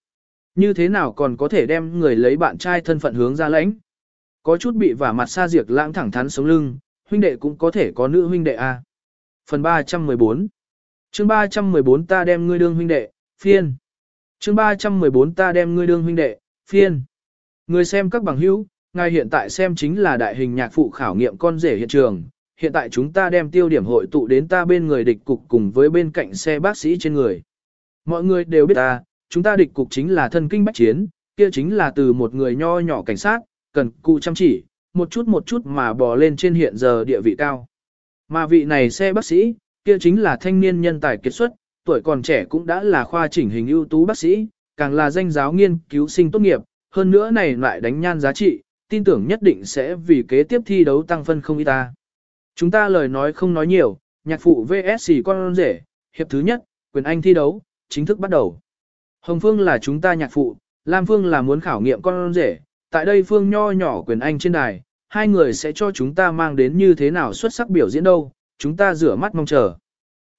[SPEAKER 1] Như thế nào còn có thể đem người lấy bạn trai thân phận hướng ra lãnh. Có chút bị vả mặt xa diệt lãng thẳng thắn sống lưng, huynh đệ cũng có thể có nữ huynh đệ a. À. Phần 314 chương 314 ta đem ngươi đương huynh đệ, phiên. chương 314 ta đem ngươi đương huynh đệ, phiên. Người xem các bằng hữu, ngài hiện tại xem chính là đại hình nhạc phụ khảo nghiệm con rể hiện trường. Hiện tại chúng ta đem tiêu điểm hội tụ đến ta bên người địch cục cùng với bên cạnh xe bác sĩ trên người. Mọi người đều biết ta, chúng ta địch cục chính là thân kinh bách chiến, kia chính là từ một người nho nhỏ cảnh sát, cần cụ chăm chỉ, một chút một chút mà bò lên trên hiện giờ địa vị cao. Mà vị này xe bác sĩ, kia chính là thanh niên nhân tài kiệt xuất, tuổi còn trẻ cũng đã là khoa chỉnh hình ưu tú bác sĩ, càng là danh giáo nghiên cứu sinh tốt nghiệp, hơn nữa này lại đánh nhan giá trị, tin tưởng nhất định sẽ vì kế tiếp thi đấu tăng phân không ít ta. Chúng ta lời nói không nói nhiều, nhạc phụ VSC con rể, hiệp thứ nhất, quyền Anh thi đấu, chính thức bắt đầu. Hồng Phương là chúng ta nhạc phụ, Lam Phương là muốn khảo nghiệm con rể, tại đây Phương nho nhỏ quyền Anh trên đài, hai người sẽ cho chúng ta mang đến như thế nào xuất sắc biểu diễn đâu, chúng ta rửa mắt mong chờ.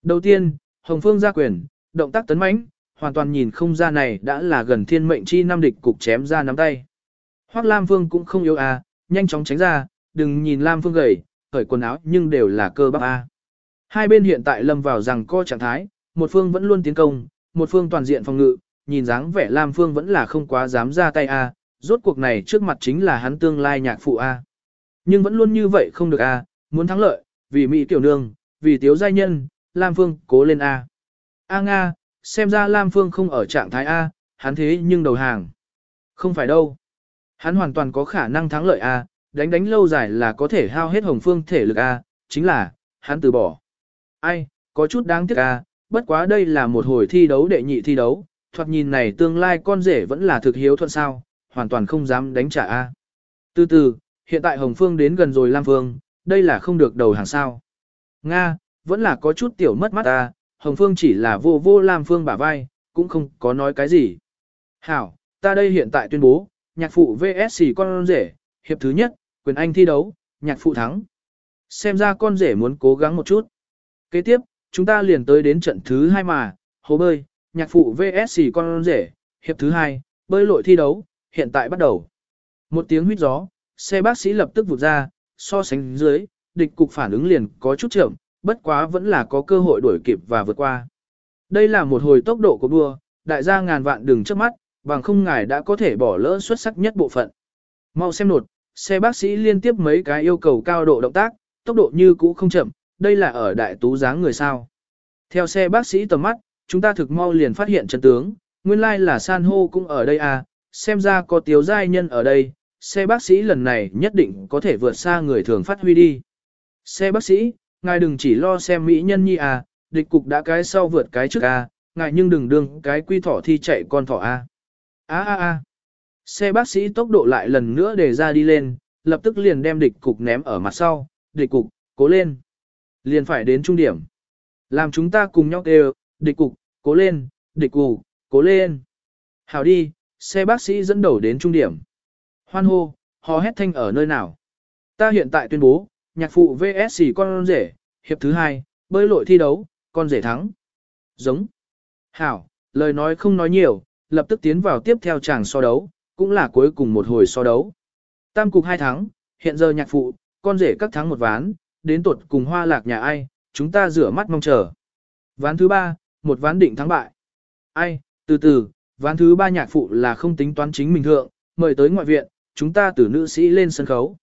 [SPEAKER 1] Đầu tiên, Hồng Phương ra quyền, động tác tấn mãnh, hoàn toàn nhìn không ra này đã là gần thiên mệnh chi năm địch cục chém ra nắm tay. Hoắc Lam Phương cũng không yếu à, nhanh chóng tránh ra, đừng nhìn Lam Phương gầy, khởi quần áo nhưng đều là cơ bắp a. Hai bên hiện tại lâm vào rằng co trạng thái, một phương vẫn luôn tiến công, một phương toàn diện phòng ngự, nhìn dáng vẻ Lam Phương vẫn là không quá dám ra tay a, rốt cuộc này trước mặt chính là hắn tương lai nhạc phụ a. Nhưng vẫn luôn như vậy không được a, muốn thắng lợi, vì Mỹ tiểu nương, vì tiếu giai nhân, Lam Phương cố lên a. A Nga, xem ra Lam Phương không ở trạng thái A, hắn thế nhưng đầu hàng. Không phải đâu. Hắn hoàn toàn có khả năng thắng lợi A, đánh đánh lâu dài là có thể hao hết Hồng Phương thể lực A, chính là, hắn từ bỏ. Ai, có chút đáng tiếc A, bất quá đây là một hồi thi đấu đệ nhị thi đấu, thoạt nhìn này tương lai con rể vẫn là thực hiếu thuận sao, hoàn toàn không dám đánh trả A. Từ từ, hiện tại Hồng Phương đến gần rồi Lam Phương, đây là không được đầu hàng sao. Nga, vẫn là có chút tiểu mất mắt Ta, Hồng Phương chỉ là vô vô Lam Phương bả vai, cũng không có nói cái gì. Hảo, ta đây hiện tại tuyên bố, nhạc phụ VSC con rể, hiệp thứ nhất, quyền Anh thi đấu, nhạc phụ thắng. Xem ra con rể muốn cố gắng một chút. Kế tiếp, chúng ta liền tới đến trận thứ hai mà, hồ bơi, nhạc phụ VSC con rể, hiệp thứ hai, bơi lội thi đấu, hiện tại bắt đầu. Một tiếng huyết gió, xe bác sĩ lập tức vụt ra, so sánh dưới, địch cục phản ứng liền có chút chậm, bất quá vẫn là có cơ hội đuổi kịp và vượt qua. Đây là một hồi tốc độ của đua, đại gia ngàn vạn đừng trước mắt, bằng không ngài đã có thể bỏ lỡ xuất sắc nhất bộ phận. Mau xem nột, xe bác sĩ liên tiếp mấy cái yêu cầu cao độ động tác, tốc độ như cũ không chậm, đây là ở đại tú dáng người sao. Theo xe bác sĩ tầm mắt, chúng ta thực mau liền phát hiện chân tướng, nguyên lai là san hô cũng ở đây à, xem ra có tiếu giai nhân ở đây, xe bác sĩ lần này nhất định có thể vượt xa người thường phát huy đi. Xe bác sĩ, ngài đừng chỉ lo xem mỹ nhân nhi à, địch cục đã cái sau vượt cái trước à, ngài nhưng đừng đương cái quy thỏ thi chạy con thỏ à. á á á. Xe bác sĩ tốc độ lại lần nữa để ra đi lên, lập tức liền đem địch cục ném ở mặt sau, địch cục, cố lên. Liền phải đến trung điểm. Làm chúng ta cùng nhau kêu, địch cục, cố lên, địch cục, cố lên. Hào đi, xe bác sĩ dẫn đầu đến trung điểm. Hoan hô, hò hét thanh ở nơi nào. Ta hiện tại tuyên bố, nhạc phụ VSC con rể, hiệp thứ hai, bơi lội thi đấu, con rể thắng. Giống. Hảo, lời nói không nói nhiều, lập tức tiến vào tiếp theo chàng so đấu, cũng là cuối cùng một hồi so đấu. Tam cục hai thắng, hiện giờ nhạc phụ, con rể các thắng một ván, đến tuột cùng hoa lạc nhà ai, chúng ta rửa mắt mong chờ. Ván thứ ba, một ván định thắng bại. Ai, từ từ, ván thứ ba nhạc phụ là không tính toán chính mình thượng, mời tới ngoại viện, chúng ta từ nữ sĩ lên sân khấu.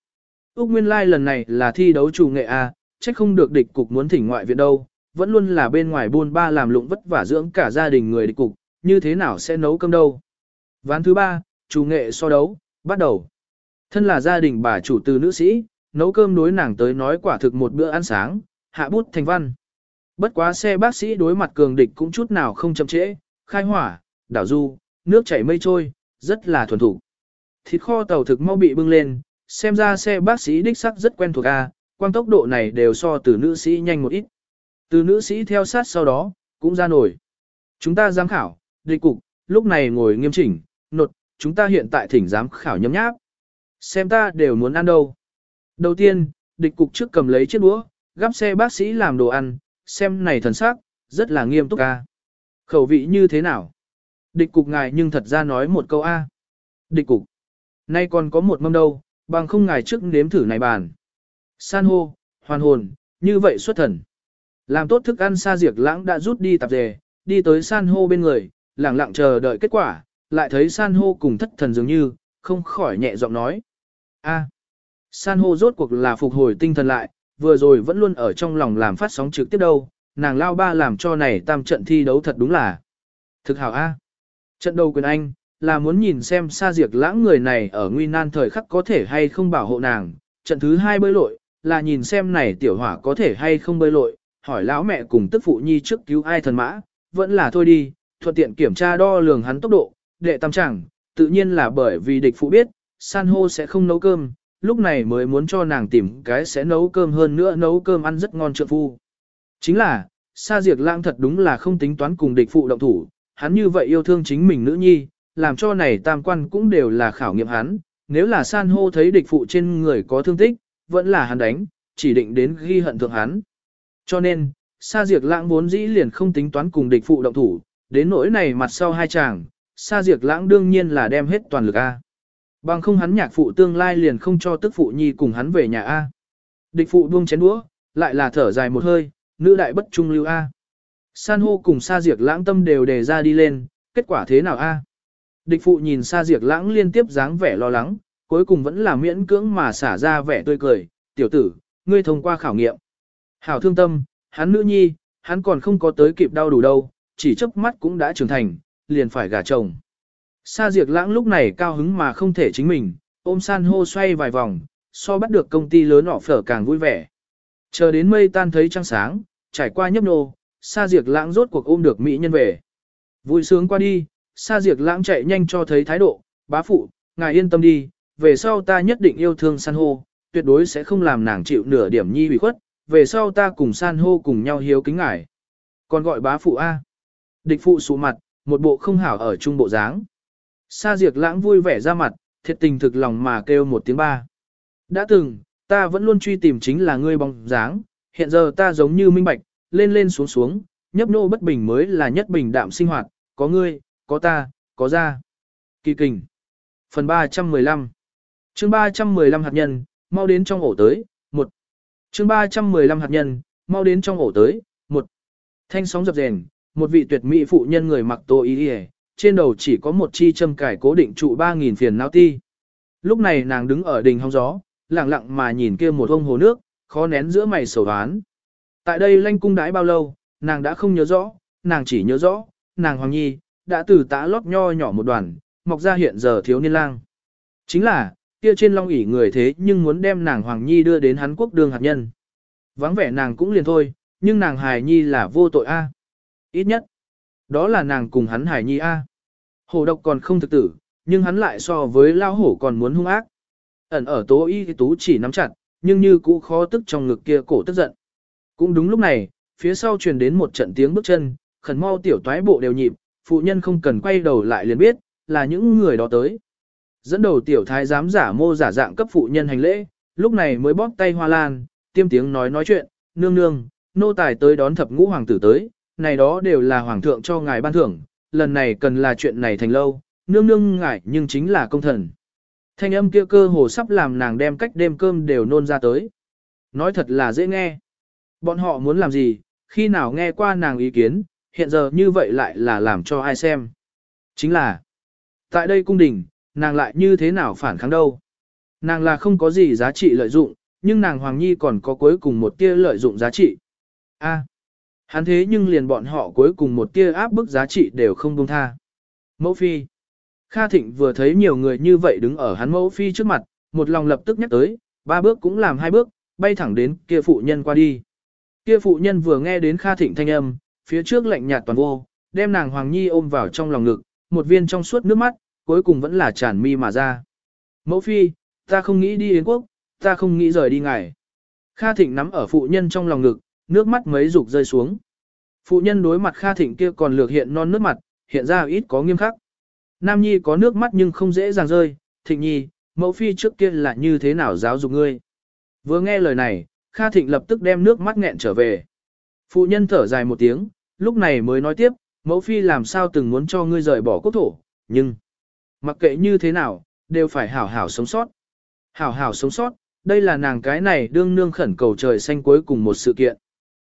[SPEAKER 1] Úc Nguyên Lai lần này là thi đấu chủ nghệ A, trách không được địch cục muốn thỉnh ngoại viện đâu, vẫn luôn là bên ngoài buôn ba làm lụng vất vả dưỡng cả gia đình người địch cục, như thế nào sẽ nấu cơm đâu. Ván thứ ba, chủ nghệ so đấu, bắt đầu. Thân là gia đình bà chủ từ nữ sĩ, nấu cơm đối nàng tới nói quả thực một bữa ăn sáng, hạ bút thành văn. Bất quá xe bác sĩ đối mặt cường địch cũng chút nào không chậm trễ, khai hỏa, đảo du, nước chảy mây trôi, rất là thuần thủ. Thịt kho tàu thực mau bị bưng lên, xem ra xe bác sĩ đích sắc rất quen thuộc A, quang tốc độ này đều so từ nữ sĩ nhanh một ít. Từ nữ sĩ theo sát sau đó, cũng ra nổi. Chúng ta giám khảo, địch cục, lúc này ngồi nghiêm chỉnh, nột, chúng ta hiện tại thỉnh giám khảo nhấm nháp. Xem ta đều muốn ăn đâu. Đầu tiên, địch cục trước cầm lấy chiếc đũa, gắp xe bác sĩ làm đồ ăn, xem này thần sắc, rất là nghiêm túc ca. Khẩu vị như thế nào? Địch cục ngài nhưng thật ra nói một câu A. Địch cục. Nay còn có một mâm đâu, bằng không ngài trước nếm thử này bàn. San hô, hoàn hồn, như vậy xuất thần. Làm tốt thức ăn xa diệt lãng đã rút đi tạp dề, đi tới san hô bên người, lẳng lặng chờ đợi kết quả, lại thấy san hô cùng thất thần dường như, không khỏi nhẹ giọng nói. a san hô rốt cuộc là phục hồi tinh thần lại, vừa rồi vẫn luôn ở trong lòng làm phát sóng trực tiếp đâu, nàng lao ba làm cho này tam trận thi đấu thật đúng là. Thực hảo A. Trận đầu quyền Anh, là muốn nhìn xem Sa Diệt lãng người này ở nguy nan thời khắc có thể hay không bảo hộ nàng. Trận thứ hai bơi lội, là nhìn xem này tiểu hỏa có thể hay không bơi lội, hỏi lão mẹ cùng tức phụ nhi trước cứu ai thần mã, vẫn là thôi đi, thuận tiện kiểm tra đo lường hắn tốc độ, đệ tam chẳng, tự nhiên là bởi vì địch phụ biết, san hô sẽ không nấu cơm, lúc này mới muốn cho nàng tìm cái sẽ nấu cơm hơn nữa nấu cơm ăn rất ngon trượng phu. Chính là, Sa Diệt Lãng thật đúng là không tính toán cùng địch phụ động thủ, hắn như vậy yêu thương chính mình nữ nhi, làm cho này tam quan cũng đều là khảo nghiệm hắn, nếu là san hô thấy địch phụ trên người có thương tích, vẫn là hắn đánh, chỉ định đến ghi hận thượng hắn. Cho nên, Sa diệt Lãng vốn dĩ liền không tính toán cùng địch phụ động thủ, đến nỗi này mặt sau hai chàng, Sa diệt Lãng đương nhiên là đem hết toàn lực A. Bằng không hắn nhạc phụ tương lai liền không cho tức phụ nhi cùng hắn về nhà A. Địch phụ buông chén đũa, lại là thở dài một hơi, nữ đại bất trung lưu A. San hô cùng Sa Diệt lãng tâm đều đề ra đi lên, kết quả thế nào A. Địch phụ nhìn Sa Diệt lãng liên tiếp dáng vẻ lo lắng, cuối cùng vẫn là miễn cưỡng mà xả ra vẻ tươi cười, tiểu tử, ngươi thông qua khảo nghiệm. Hảo thương tâm, hắn nữ nhi, hắn còn không có tới kịp đau đủ đâu, chỉ chớp mắt cũng đã trưởng thành, liền phải gả chồng. Sa Diệt lãng lúc này cao hứng mà không thể chính mình, ôm san hô xoay vài vòng, so bắt được công ty lớn họ phở càng vui vẻ. Chờ đến mây tan thấy trăng sáng, trải qua nhấp nô, Sa Diệc lãng rốt cuộc ôm được mỹ nhân về. Vui sướng qua đi, Sa Diệc lãng chạy nhanh cho thấy thái độ, bá phụ, ngài yên tâm đi, về sau ta nhất định yêu thương san hô, tuyệt đối sẽ không làm nàng chịu nửa điểm nhi ủy khuất, về sau ta cùng san hô cùng nhau hiếu kính ngài. Còn gọi bá phụ A. Địch phụ sụ mặt, một bộ không hảo ở trung bộ dáng. Sa Diệc lãng vui vẻ ra mặt, thiệt tình thực lòng mà kêu một tiếng ba. Đã từng, ta vẫn luôn truy tìm chính là ngươi bóng dáng, hiện giờ ta giống như minh bạch, lên lên xuống xuống, nhấp nô bất bình mới là nhất bình đạm sinh hoạt, có ngươi, có ta, có ra. Kỳ kình. Phần 315 chương 315 hạt nhân, mau đến trong ổ tới, một. chương 315 hạt nhân, mau đến trong ổ tới, một. Thanh sóng dập rèn, một vị tuyệt mỹ phụ nhân người mặc tô y trên đầu chỉ có một chi châm cải cố định trụ 3.000 phiền não ti. Lúc này nàng đứng ở đỉnh hóng gió, lặng lặng mà nhìn kia một ông hồ nước, khó nén giữa mày sầu đoán. Tại đây lanh cung đái bao lâu, nàng đã không nhớ rõ, nàng chỉ nhớ rõ, nàng Hoàng Nhi, đã từ tá lót nho nhỏ một đoàn, mọc ra hiện giờ thiếu niên lang. Chính là, kia trên long ỷ người thế nhưng muốn đem nàng Hoàng Nhi đưa đến Hán quốc đường hạt nhân. Vắng vẻ nàng cũng liền thôi, nhưng nàng Hải Nhi là vô tội a. Ít nhất, đó là nàng cùng hắn Hải Nhi a. Hổ độc còn không thực tử, nhưng hắn lại so với lao hổ còn muốn hung ác. Ẩn ở tố y tú chỉ nắm chặt, nhưng như cũ khó tức trong ngực kia cổ tức giận. Cũng đúng lúc này, phía sau truyền đến một trận tiếng bước chân, khẩn mau tiểu toái bộ đều nhịp, phụ nhân không cần quay đầu lại liền biết, là những người đó tới. Dẫn đầu tiểu thái giám giả mô giả dạng cấp phụ nhân hành lễ, lúc này mới bóp tay hoa lan, tiêm tiếng nói nói chuyện, nương nương, nô tài tới đón thập ngũ hoàng tử tới, này đó đều là hoàng thượng cho ngài ban thưởng, lần này cần là chuyện này thành lâu, nương nương ngại nhưng chính là công thần. Thanh âm kia cơ hồ sắp làm nàng đem cách đêm cơm đều nôn ra tới. Nói thật là dễ nghe. Bọn họ muốn làm gì, khi nào nghe qua nàng ý kiến, hiện giờ như vậy lại là làm cho ai xem. Chính là, tại đây cung đình, nàng lại như thế nào phản kháng đâu. Nàng là không có gì giá trị lợi dụng, nhưng nàng Hoàng Nhi còn có cuối cùng một tia lợi dụng giá trị. A, à, hắn thế nhưng liền bọn họ cuối cùng một tia áp bức giá trị đều không buông tha. Mẫu phi. Kha Thịnh vừa thấy nhiều người như vậy đứng ở hắn mẫu phi trước mặt, một lòng lập tức nhắc tới, ba bước cũng làm hai bước, bay thẳng đến kia phụ nhân qua đi. Kia phụ nhân vừa nghe đến Kha Thịnh thanh âm, phía trước lạnh nhạt toàn vô, đem nàng Hoàng Nhi ôm vào trong lòng ngực, một viên trong suốt nước mắt, cuối cùng vẫn là tràn mi mà ra. Mẫu phi, ta không nghĩ đi Yến quốc, ta không nghĩ rời đi ngài. Kha Thịnh nắm ở phụ nhân trong lòng ngực, nước mắt mấy rục rơi xuống. Phụ nhân đối mặt Kha Thịnh kia còn lược hiện non nước mặt, hiện ra ít có nghiêm khắc. Nam Nhi có nước mắt nhưng không dễ dàng rơi, Thịnh Nhi, mẫu phi trước kia là như thế nào giáo dục ngươi. Vừa nghe lời này, Kha Thịnh lập tức đem nước mắt nghẹn trở về. Phụ nhân thở dài một tiếng, lúc này mới nói tiếp, mẫu phi làm sao từng muốn cho ngươi rời bỏ quốc thổ, nhưng mặc kệ như thế nào, đều phải hảo hảo sống sót. Hảo hảo sống sót, đây là nàng cái này đương nương khẩn cầu trời xanh cuối cùng một sự kiện.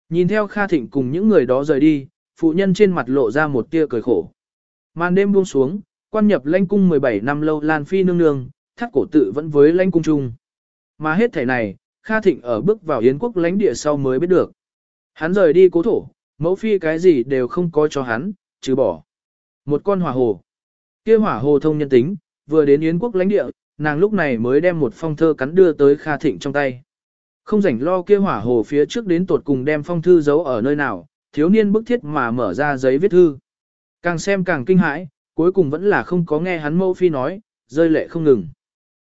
[SPEAKER 1] Nhìn theo Kha Thịnh cùng những người đó rời đi, phụ nhân trên mặt lộ ra một tia cười khổ. Màn đêm buông xuống, quan nhập lãnh cung 17 năm lâu Lan Phi nương nương, thắt cổ tự vẫn với lãnh cung chung. Mà hết thể này, Kha Thịnh ở bước vào Yến quốc lãnh địa sau mới biết được. Hắn rời đi cố thổ, mẫu phi cái gì đều không có cho hắn, trừ bỏ. Một con hỏa hồ. kia hỏa hồ thông nhân tính, vừa đến Yến quốc lãnh địa, nàng lúc này mới đem một phong thơ cắn đưa tới Kha Thịnh trong tay. Không rảnh lo kia hỏa hồ phía trước đến tột cùng đem phong thư giấu ở nơi nào, thiếu niên bức thiết mà mở ra giấy viết thư. Càng xem càng kinh hãi, cuối cùng vẫn là không có nghe hắn mẫu phi nói, rơi lệ không ngừng.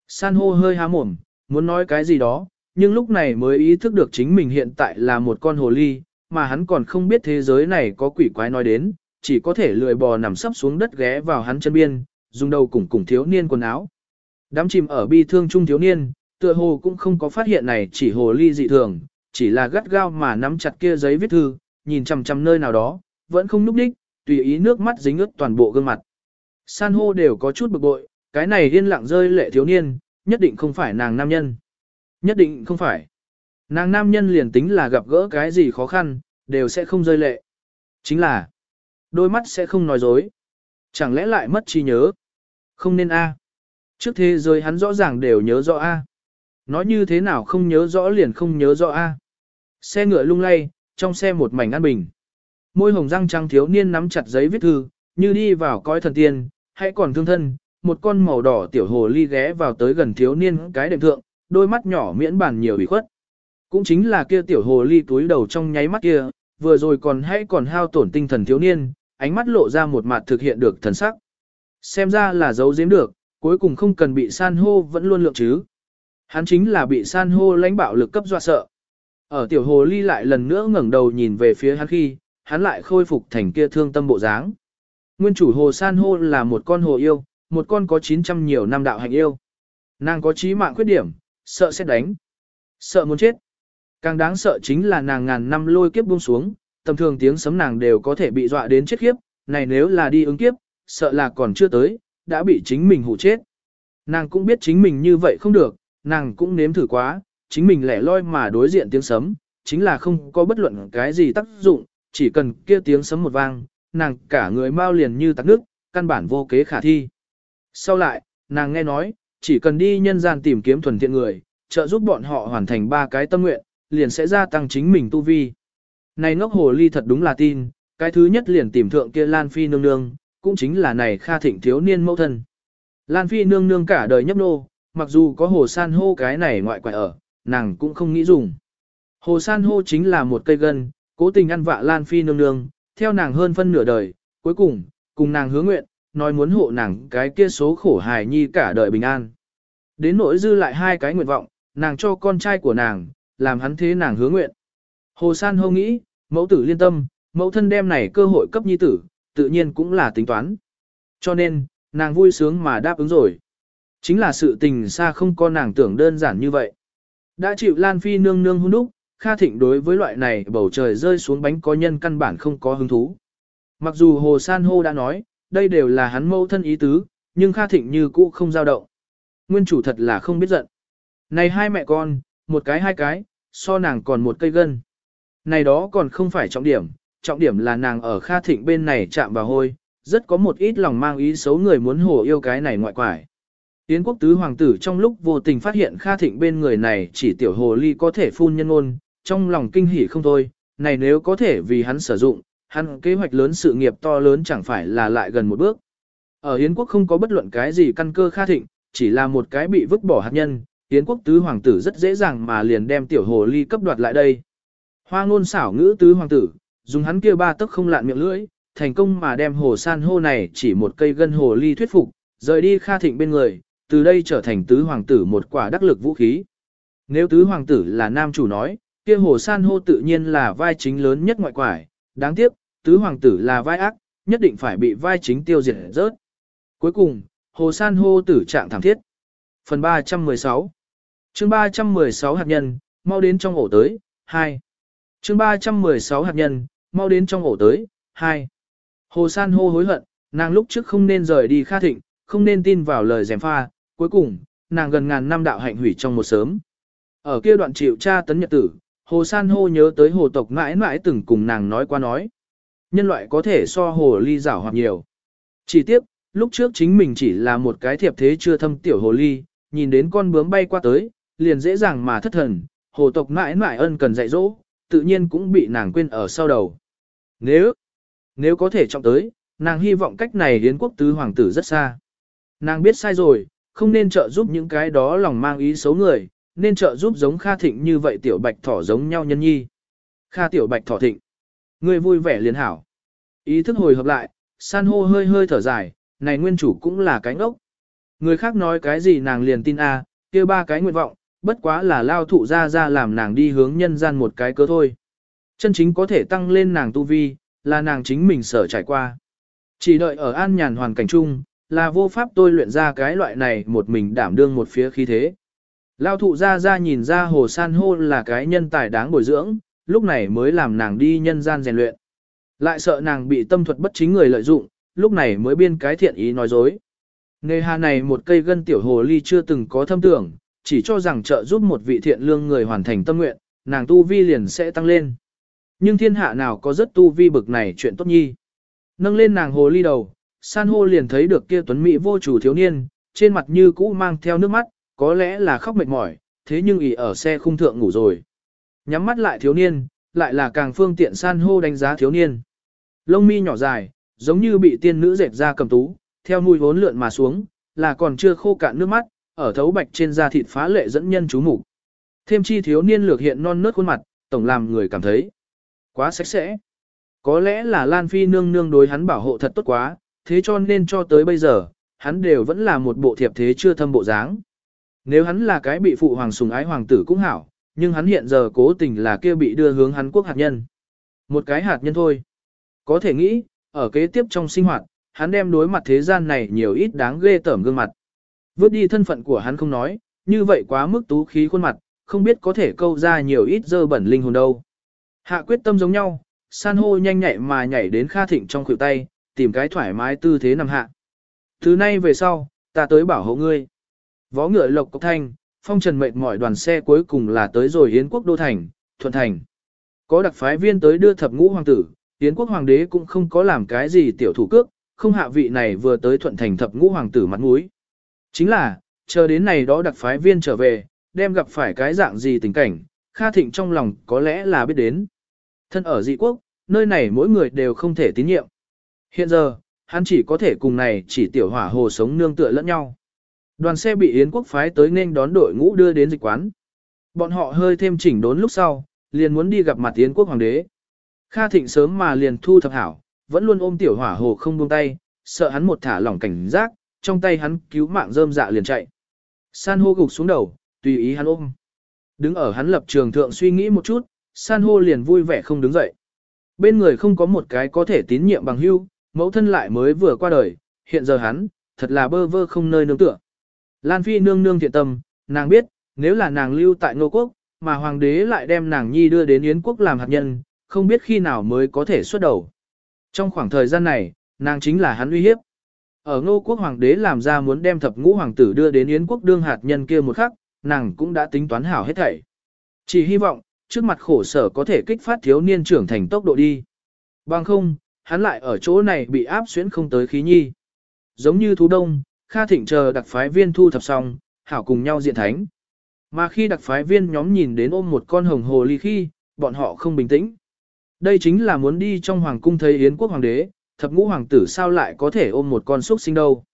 [SPEAKER 1] San hô hơi há mồm, muốn nói cái gì đó, nhưng lúc này mới ý thức được chính mình hiện tại là một con hồ ly, mà hắn còn không biết thế giới này có quỷ quái nói đến, chỉ có thể lười bò nằm sấp xuống đất ghé vào hắn chân biên, dùng đầu cùng cùng thiếu niên quần áo. Đám chìm ở bi thương trung thiếu niên, tựa hồ cũng không có phát hiện này chỉ hồ ly dị thường, chỉ là gắt gao mà nắm chặt kia giấy viết thư, nhìn chằm chằm nơi nào đó, vẫn không núp đích, tùy ý nước mắt dính ướt toàn bộ gương mặt. San hô đều có chút bực bội, cái này yên lặng rơi lệ thiếu niên, nhất định không phải nàng nam nhân. Nhất định không phải. Nàng nam nhân liền tính là gặp gỡ cái gì khó khăn, đều sẽ không rơi lệ. Chính là, đôi mắt sẽ không nói dối. Chẳng lẽ lại mất trí nhớ? Không nên A. À. Trước thế giới hắn rõ ràng đều nhớ rõ A. À. Nói như thế nào không nhớ rõ liền không nhớ rõ A. À. Xe ngựa lung lay, trong xe một mảnh an bình. Môi hồng răng trắng thiếu niên nắm chặt giấy viết thư, như đi vào coi thần tiên, hãy còn thương thân. Một con màu đỏ tiểu hồ ly ghé vào tới gần thiếu niên cái đệm thượng, đôi mắt nhỏ miễn bàn nhiều ủy khuất. Cũng chính là kia tiểu hồ ly túi đầu trong nháy mắt kia, vừa rồi còn hay còn hao tổn tinh thần thiếu niên, ánh mắt lộ ra một mặt thực hiện được thần sắc. Xem ra là giấu giếm được, cuối cùng không cần bị san hô vẫn luôn lượng chứ. Hắn chính là bị san hô lãnh bạo lực cấp dọa sợ. Ở tiểu hồ ly lại lần nữa ngẩng đầu nhìn về phía hắn khi, hắn lại khôi phục thành kia thương tâm bộ dáng. Nguyên chủ hồ san hô là một con hồ yêu, một con có 900 nhiều năm đạo hành yêu. Nàng có trí mạng khuyết điểm, sợ sẽ đánh, sợ muốn chết. Càng đáng sợ chính là nàng ngàn năm lôi kiếp buông xuống, tầm thường tiếng sấm nàng đều có thể bị dọa đến chết khiếp, này nếu là đi ứng kiếp, sợ là còn chưa tới, đã bị chính mình hủ chết. Nàng cũng biết chính mình như vậy không được, nàng cũng nếm thử quá, chính mình lẻ loi mà đối diện tiếng sấm, chính là không có bất luận cái gì tác dụng, chỉ cần kia tiếng sấm một vang, nàng cả người mau liền như tắc nước, căn bản vô kế khả thi. Sau lại, nàng nghe nói, chỉ cần đi nhân gian tìm kiếm thuần thiện người, trợ giúp bọn họ hoàn thành ba cái tâm nguyện, liền sẽ gia tăng chính mình tu vi. Này ngốc hồ ly thật đúng là tin, cái thứ nhất liền tìm thượng kia Lan Phi nương nương, cũng chính là này Kha Thịnh thiếu niên mẫu thân. Lan Phi nương nương cả đời nhấp nô, mặc dù có hồ san hô cái này ngoại quại ở, nàng cũng không nghĩ dùng. Hồ san hô chính là một cây gân, cố tình ăn vạ Lan Phi nương nương, theo nàng hơn phân nửa đời, cuối cùng, cùng nàng hứa nguyện, nói muốn hộ nàng cái kia số khổ hài nhi cả đời bình an. Đến nỗi dư lại hai cái nguyện vọng, nàng cho con trai của nàng, làm hắn thế nàng hứa nguyện. Hồ San hô nghĩ, Mẫu tử liên tâm, mẫu thân đem này cơ hội cấp nhi tử, tự nhiên cũng là tính toán. Cho nên, nàng vui sướng mà đáp ứng rồi. Chính là sự tình xa không có nàng tưởng đơn giản như vậy. Đã chịu Lan Phi nương nương hôn đúc, Kha Thịnh đối với loại này bầu trời rơi xuống bánh có nhân căn bản không có hứng thú. Mặc dù Hồ San Hô đã nói, đây đều là hắn mâu thân ý tứ, nhưng Kha Thịnh như cũ không dao động. Nguyên chủ thật là không biết giận. Này hai mẹ con, một cái hai cái, so nàng còn một cây gân. Này đó còn không phải trọng điểm, trọng điểm là nàng ở Kha Thịnh bên này chạm vào hôi, rất có một ít lòng mang ý xấu người muốn hồ yêu cái này ngoại quải. Yến quốc tứ hoàng tử trong lúc vô tình phát hiện Kha Thịnh bên người này chỉ tiểu hồ ly có thể phun nhân ôn, trong lòng kinh hỉ không thôi, này nếu có thể vì hắn sử dụng, hắn kế hoạch lớn sự nghiệp to lớn chẳng phải là lại gần một bước. Ở Yến quốc không có bất luận cái gì căn cơ Kha Thịnh, chỉ là một cái bị vứt bỏ hạt nhân, Yến quốc tứ hoàng tử rất dễ dàng mà liền đem tiểu hồ ly cấp đoạt lại đây. Hoa ngôn xảo ngữ tứ hoàng tử, dùng hắn kia ba tức không lạn miệng lưỡi, thành công mà đem hồ san hô này chỉ một cây gân hồ ly thuyết phục, rời đi Kha Thịnh bên người, từ đây trở thành tứ hoàng tử một quả đắc lực vũ khí. Nếu tứ hoàng tử là nam chủ nói, kia hồ san hô tự nhiên là vai chính lớn nhất ngoại quải, đáng tiếc, tứ hoàng tử là vai ác, nhất định phải bị vai chính tiêu diệt rớt. Cuối cùng, hồ san hô tử trạng thảm thiết. Phần 316 chương 316 hạt nhân, mau đến trong ổ tới, 2. chương 316 hạt nhân, mau đến trong ổ tới, 2. Hồ san hô hối hận, nàng lúc trước không nên rời đi Kha Thịnh, không nên tin vào lời dèm pha, cuối cùng, nàng gần ngàn năm đạo hạnh hủy trong một sớm. Ở kia đoạn chịu tra tấn nhật tử, Hồ San hô nhớ tới hồ tộc mãi mãi từng cùng nàng nói qua nói. Nhân loại có thể so hồ ly rảo hoặc nhiều. Chỉ tiếp, lúc trước chính mình chỉ là một cái thiệp thế chưa thâm tiểu hồ ly, nhìn đến con bướm bay qua tới, liền dễ dàng mà thất thần, hồ tộc mãi mãi ân cần dạy dỗ, tự nhiên cũng bị nàng quên ở sau đầu. Nếu, nếu có thể trọng tới, nàng hy vọng cách này hiến quốc tứ hoàng tử rất xa. Nàng biết sai rồi, không nên trợ giúp những cái đó lòng mang ý xấu người, nên trợ giúp giống Kha Thịnh như vậy tiểu bạch thỏ giống nhau nhân nhi. Kha tiểu bạch thỏ thịnh. Ngươi vui vẻ liền hảo. Ý thức hồi hợp lại, san hô hơi hơi thở dài, này nguyên chủ cũng là cái ngốc. Người khác nói cái gì nàng liền tin a, kia ba cái nguyện vọng, bất quá là lao thụ ra ra làm nàng đi hướng nhân gian một cái cơ thôi. Chân chính có thể tăng lên nàng tu vi, là nàng chính mình sở trải qua. Chỉ đợi ở an nhàn hoàn cảnh chung, là vô pháp tôi luyện ra cái loại này một mình đảm đương một phía khí thế. Lao thụ ra ra nhìn ra hồ san hô là cái nhân tài đáng bồi dưỡng, lúc này mới làm nàng đi nhân gian rèn luyện. Lại sợ nàng bị tâm thuật bất chính người lợi dụng, lúc này mới biên cái thiện ý nói dối. Nề hà này một cây gân tiểu hồ ly chưa từng có thâm tưởng, chỉ cho rằng trợ giúp một vị thiện lương người hoàn thành tâm nguyện, nàng tu vi liền sẽ tăng lên. Nhưng thiên hạ nào có rất tu vi bực này chuyện tốt nhi. Nâng lên nàng hồ ly đầu, san hô liền thấy được kia tuấn mỹ vô chủ thiếu niên, trên mặt như cũ mang theo nước mắt, có lẽ là khóc mệt mỏi, thế nhưng ỉ ở xe khung thượng ngủ rồi. Nhắm mắt lại thiếu niên, lại là càng phương tiện san hô đánh giá thiếu niên. Lông mi nhỏ dài, giống như bị tiên nữ dệt ra cầm tú, theo mùi vốn lượn mà xuống, là còn chưa khô cạn nước mắt, ở thấu bạch trên da thịt phá lệ dẫn nhân chú mục. Thêm chi thiếu niên lược hiện non nớt khuôn mặt, tổng làm người cảm thấy quá sạch sẽ. Có lẽ là Lan Phi nương nương đối hắn bảo hộ thật tốt quá, thế cho nên cho tới bây giờ, hắn đều vẫn là một bộ thiệp thế chưa thâm bộ dáng. Nếu hắn là cái bị phụ hoàng sùng ái hoàng tử cũng hảo, nhưng hắn hiện giờ cố tình là kia bị đưa hướng hắn quốc hạt nhân. Một cái hạt nhân thôi. Có thể nghĩ, ở kế tiếp trong sinh hoạt, hắn đem đối mặt thế gian này nhiều ít đáng ghê tởm gương mặt. Vớt đi thân phận của hắn không nói, như vậy quá mức tú khí khuôn mặt, không biết có thể câu ra nhiều ít dơ bẩn linh hồn đâu. Hạ quyết tâm giống nhau, san hô nhanh nhạy mà nhảy đến Kha Thịnh trong khuỷu tay, tìm cái thoải mái tư thế nằm hạ. Thứ nay về sau, ta tới bảo hộ ngươi. Vó ngựa lộc cốc thanh, phong trần mệt mỏi đoàn xe cuối cùng là tới rồi Yến quốc đô thành, thuận thành. Có đặc phái viên tới đưa thập ngũ hoàng tử, Yến quốc hoàng đế cũng không có làm cái gì tiểu thủ cước, không hạ vị này vừa tới thuận thành thập ngũ hoàng tử mặt mũi. Chính là, chờ đến này đó đặc phái viên trở về, đem gặp phải cái dạng gì tình cảnh, Kha Thịnh trong lòng có lẽ là biết đến. Thân ở dị quốc, nơi này mỗi người đều không thể tín nhiệm. Hiện giờ, hắn chỉ có thể cùng này chỉ tiểu hỏa hồ sống nương tựa lẫn nhau. Đoàn xe bị Yến quốc phái tới nên đón đội ngũ đưa đến dịch quán. Bọn họ hơi thêm chỉnh đốn lúc sau, liền muốn đi gặp mặt Yến quốc hoàng đế. Kha Thịnh sớm mà liền thu thập hảo, vẫn luôn ôm tiểu hỏa hồ không buông tay, sợ hắn một thả lỏng cảnh giác, trong tay hắn cứu mạng rơm dạ liền chạy. San hô gục xuống đầu, tùy ý hắn ôm. Đứng ở hắn lập trường thượng suy nghĩ một chút, san hô liền vui vẻ không đứng dậy. Bên người không có một cái có thể tín nhiệm bằng hưu, mẫu thân lại mới vừa qua đời, hiện giờ hắn, thật là bơ vơ không nơi nương tựa. Lan Phi nương nương thiện tâm, nàng biết, nếu là nàng lưu tại Ngô Quốc, mà hoàng đế lại đem nàng nhi đưa đến Yến Quốc làm hạt nhân, không biết khi nào mới có thể xuất đầu. Trong khoảng thời gian này, nàng chính là hắn uy hiếp. Ở Ngô Quốc hoàng đế làm ra muốn đem thập ngũ hoàng tử đưa đến Yến Quốc đương hạt nhân kia một khắc, nàng cũng đã tính toán hảo hết thảy. Chỉ hy vọng, trước mặt khổ sở có thể kích phát thiếu niên trưởng thành tốc độ đi. Bằng không, hắn lại ở chỗ này bị áp xuyến không tới khí nhi. Giống như thú đông, Kha Thịnh chờ đặc phái viên thu thập xong, hảo cùng nhau diện thánh. Mà khi đặc phái viên nhóm nhìn đến ôm một con hồng hồ ly khi, bọn họ không bình tĩnh. Đây chính là muốn đi trong hoàng cung thấy Yến quốc hoàng đế, thập ngũ hoàng tử sao lại có thể ôm một con xuất sinh đâu.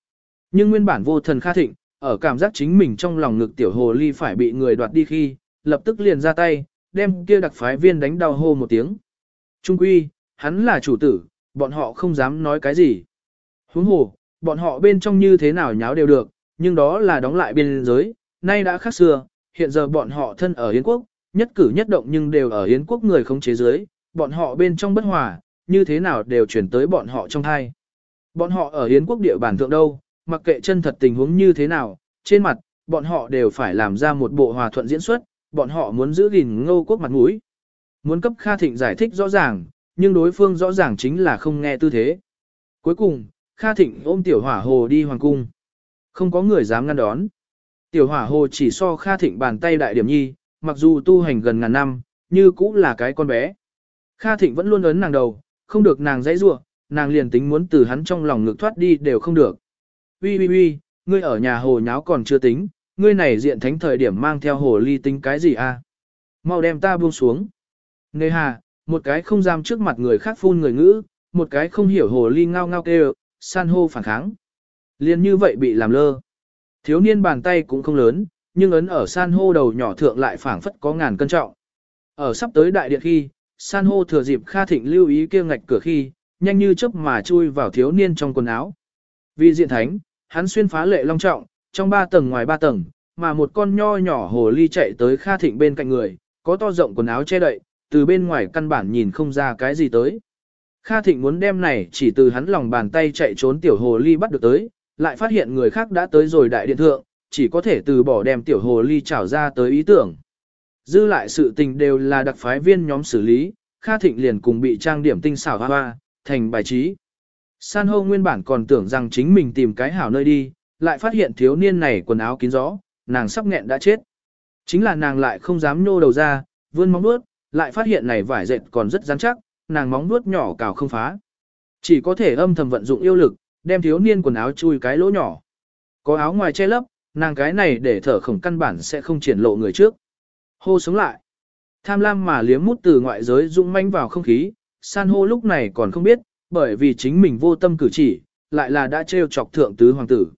[SPEAKER 1] Nhưng nguyên bản vô thần Kha Thịnh, ở cảm giác chính mình trong lòng ngực tiểu hồ ly phải bị người đoạt đi khi, lập tức liền ra tay, đem kia đặc phái viên đánh đau hô một tiếng. Trung quy, hắn là chủ tử, bọn họ không dám nói cái gì. Huống hồ, bọn họ bên trong như thế nào nháo đều được, nhưng đó là đóng lại biên giới, nay đã khác xưa, hiện giờ bọn họ thân ở Yến quốc, nhất cử nhất động nhưng đều ở Yến quốc người không chế giới, bọn họ bên trong bất hòa, như thế nào đều chuyển tới bọn họ trong thai. Bọn họ ở Yến quốc địa bàn thượng đâu, mặc kệ chân thật tình huống như thế nào, trên mặt, bọn họ đều phải làm ra một bộ hòa thuận diễn xuất, bọn họ muốn giữ gìn ngô quốc mặt mũi. Muốn cấp Kha Thịnh giải thích rõ ràng, nhưng đối phương rõ ràng chính là không nghe tư thế. Cuối cùng, Kha Thịnh ôm tiểu hỏa hồ đi hoàng cung. Không có người dám ngăn đón. Tiểu hỏa hồ chỉ so Kha Thịnh bàn tay đại điểm nhi, mặc dù tu hành gần ngàn năm, như cũng là cái con bé. Kha Thịnh vẫn luôn ấn nàng đầu, không được nàng dãy rua, nàng liền tính muốn từ hắn trong lòng ngực thoát đi đều không được. Ui ui ui, ngươi ở nhà hồ nháo còn chưa tính, ngươi này diện thánh thời điểm mang theo hồ ly tính cái gì a? À? Mau đem ta buông xuống. Nề hà, một cái không dám trước mặt người khác phun người ngữ, một cái không hiểu hồ ly ngao ngao kêu, san hô phản kháng. Liên như vậy bị làm lơ. Thiếu niên bàn tay cũng không lớn, nhưng ấn ở san hô đầu nhỏ thượng lại phảng phất có ngàn cân trọng. Ở sắp tới đại điện khi, san hô thừa dịp Kha Thịnh lưu ý kia ngạch cửa khi, nhanh như chớp mà chui vào thiếu niên trong quần áo. Vì diện thánh, hắn xuyên phá lệ long trọng, trong ba tầng ngoài ba tầng, mà một con nho nhỏ hồ ly chạy tới Kha Thịnh bên cạnh người, có to rộng quần áo che đậy, từ bên ngoài căn bản nhìn không ra cái gì tới. Kha Thịnh muốn đem này chỉ từ hắn lòng bàn tay chạy trốn tiểu hồ ly bắt được tới, lại phát hiện người khác đã tới rồi đại điện thượng, chỉ có thể từ bỏ đem tiểu hồ ly trảo ra tới ý tưởng. Dư lại sự tình đều là đặc phái viên nhóm xử lý, Kha Thịnh liền cùng bị trang điểm tinh xảo hoa hoa, thành bài trí. San hô nguyên bản còn tưởng rằng chính mình tìm cái hảo nơi đi, lại phát hiện thiếu niên này quần áo kín gió, nàng sắp nghẹn đã chết. Chính là nàng lại không dám nhô đầu ra, vươn móng nuốt, lại phát hiện này vải dệt còn rất rắn chắc, nàng móng nuốt nhỏ cào không phá. Chỉ có thể âm thầm vận dụng yêu lực, đem thiếu niên quần áo chui cái lỗ nhỏ. Có áo ngoài che lấp, nàng cái này để thở khổng căn bản sẽ không triển lộ người trước. Hô sống lại. Tham lam mà liếm mút từ ngoại giới dũng manh vào không khí, san hô lúc này còn không biết, bởi vì chính mình vô tâm cử chỉ, lại là đã trêu chọc thượng tứ hoàng tử.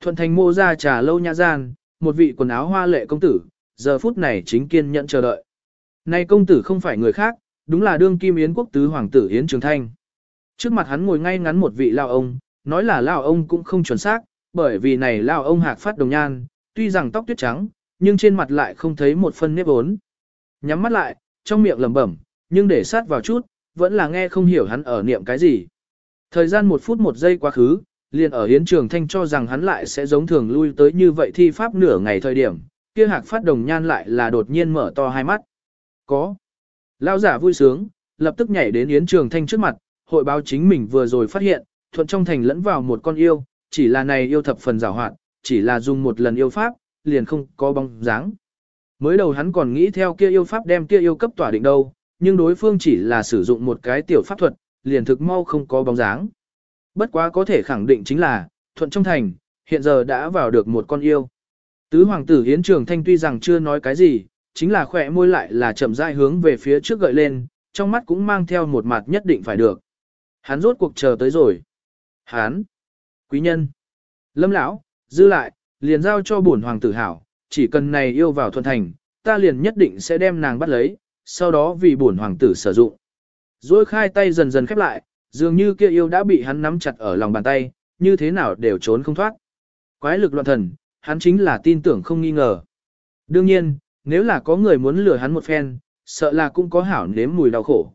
[SPEAKER 1] Thuận thành mô ra trà lâu nhã gian, một vị quần áo hoa lệ công tử, giờ phút này chính kiên nhận chờ đợi. Nay công tử không phải người khác, đúng là đương kim yến quốc tứ hoàng tử Yến Trường Thanh. Trước mặt hắn ngồi ngay ngắn một vị lao ông, nói là lao ông cũng không chuẩn xác, bởi vì này lao ông hạc phát đồng nhan, tuy rằng tóc tuyết trắng, nhưng trên mặt lại không thấy một phân nếp ốn. Nhắm mắt lại, trong miệng lẩm bẩm, nhưng để sát vào chút, vẫn là nghe không hiểu hắn ở niệm cái gì. Thời gian một phút một giây quá khứ, liền ở hiến trường thanh cho rằng hắn lại sẽ giống thường lui tới như vậy thi pháp nửa ngày thời điểm, kia hạc phát đồng nhan lại là đột nhiên mở to hai mắt. Có. Lao giả vui sướng, lập tức nhảy đến yến trường thanh trước mặt, hội báo chính mình vừa rồi phát hiện, thuận trong thành lẫn vào một con yêu, chỉ là này yêu thập phần giàu hoạt, chỉ là dùng một lần yêu pháp, liền không có bóng dáng. Mới đầu hắn còn nghĩ theo kia yêu pháp đem kia yêu cấp tỏa định đâu, nhưng đối phương chỉ là sử dụng một cái tiểu pháp thuật, liền thực mau không có bóng dáng. Bất quá có thể khẳng định chính là, thuận trong thành, hiện giờ đã vào được một con yêu. Tứ hoàng tử yến Trường Thanh tuy rằng chưa nói cái gì, chính là khỏe môi lại là chậm rãi hướng về phía trước gợi lên, trong mắt cũng mang theo một mặt nhất định phải được. Hắn rốt cuộc chờ tới rồi. Hắn, quý nhân, lâm lão, dư lại, liền giao cho bổn hoàng tử hảo, chỉ cần này yêu vào thuận thành, ta liền nhất định sẽ đem nàng bắt lấy, sau đó vì bổn hoàng tử sử dụng. Rồi khai tay dần dần khép lại, dường như kia yêu đã bị hắn nắm chặt ở lòng bàn tay, như thế nào đều trốn không thoát. Quái lực loạn thần, hắn chính là tin tưởng không nghi ngờ. Đương nhiên, nếu là có người muốn lừa hắn một phen, sợ là cũng có hảo nếm mùi đau khổ.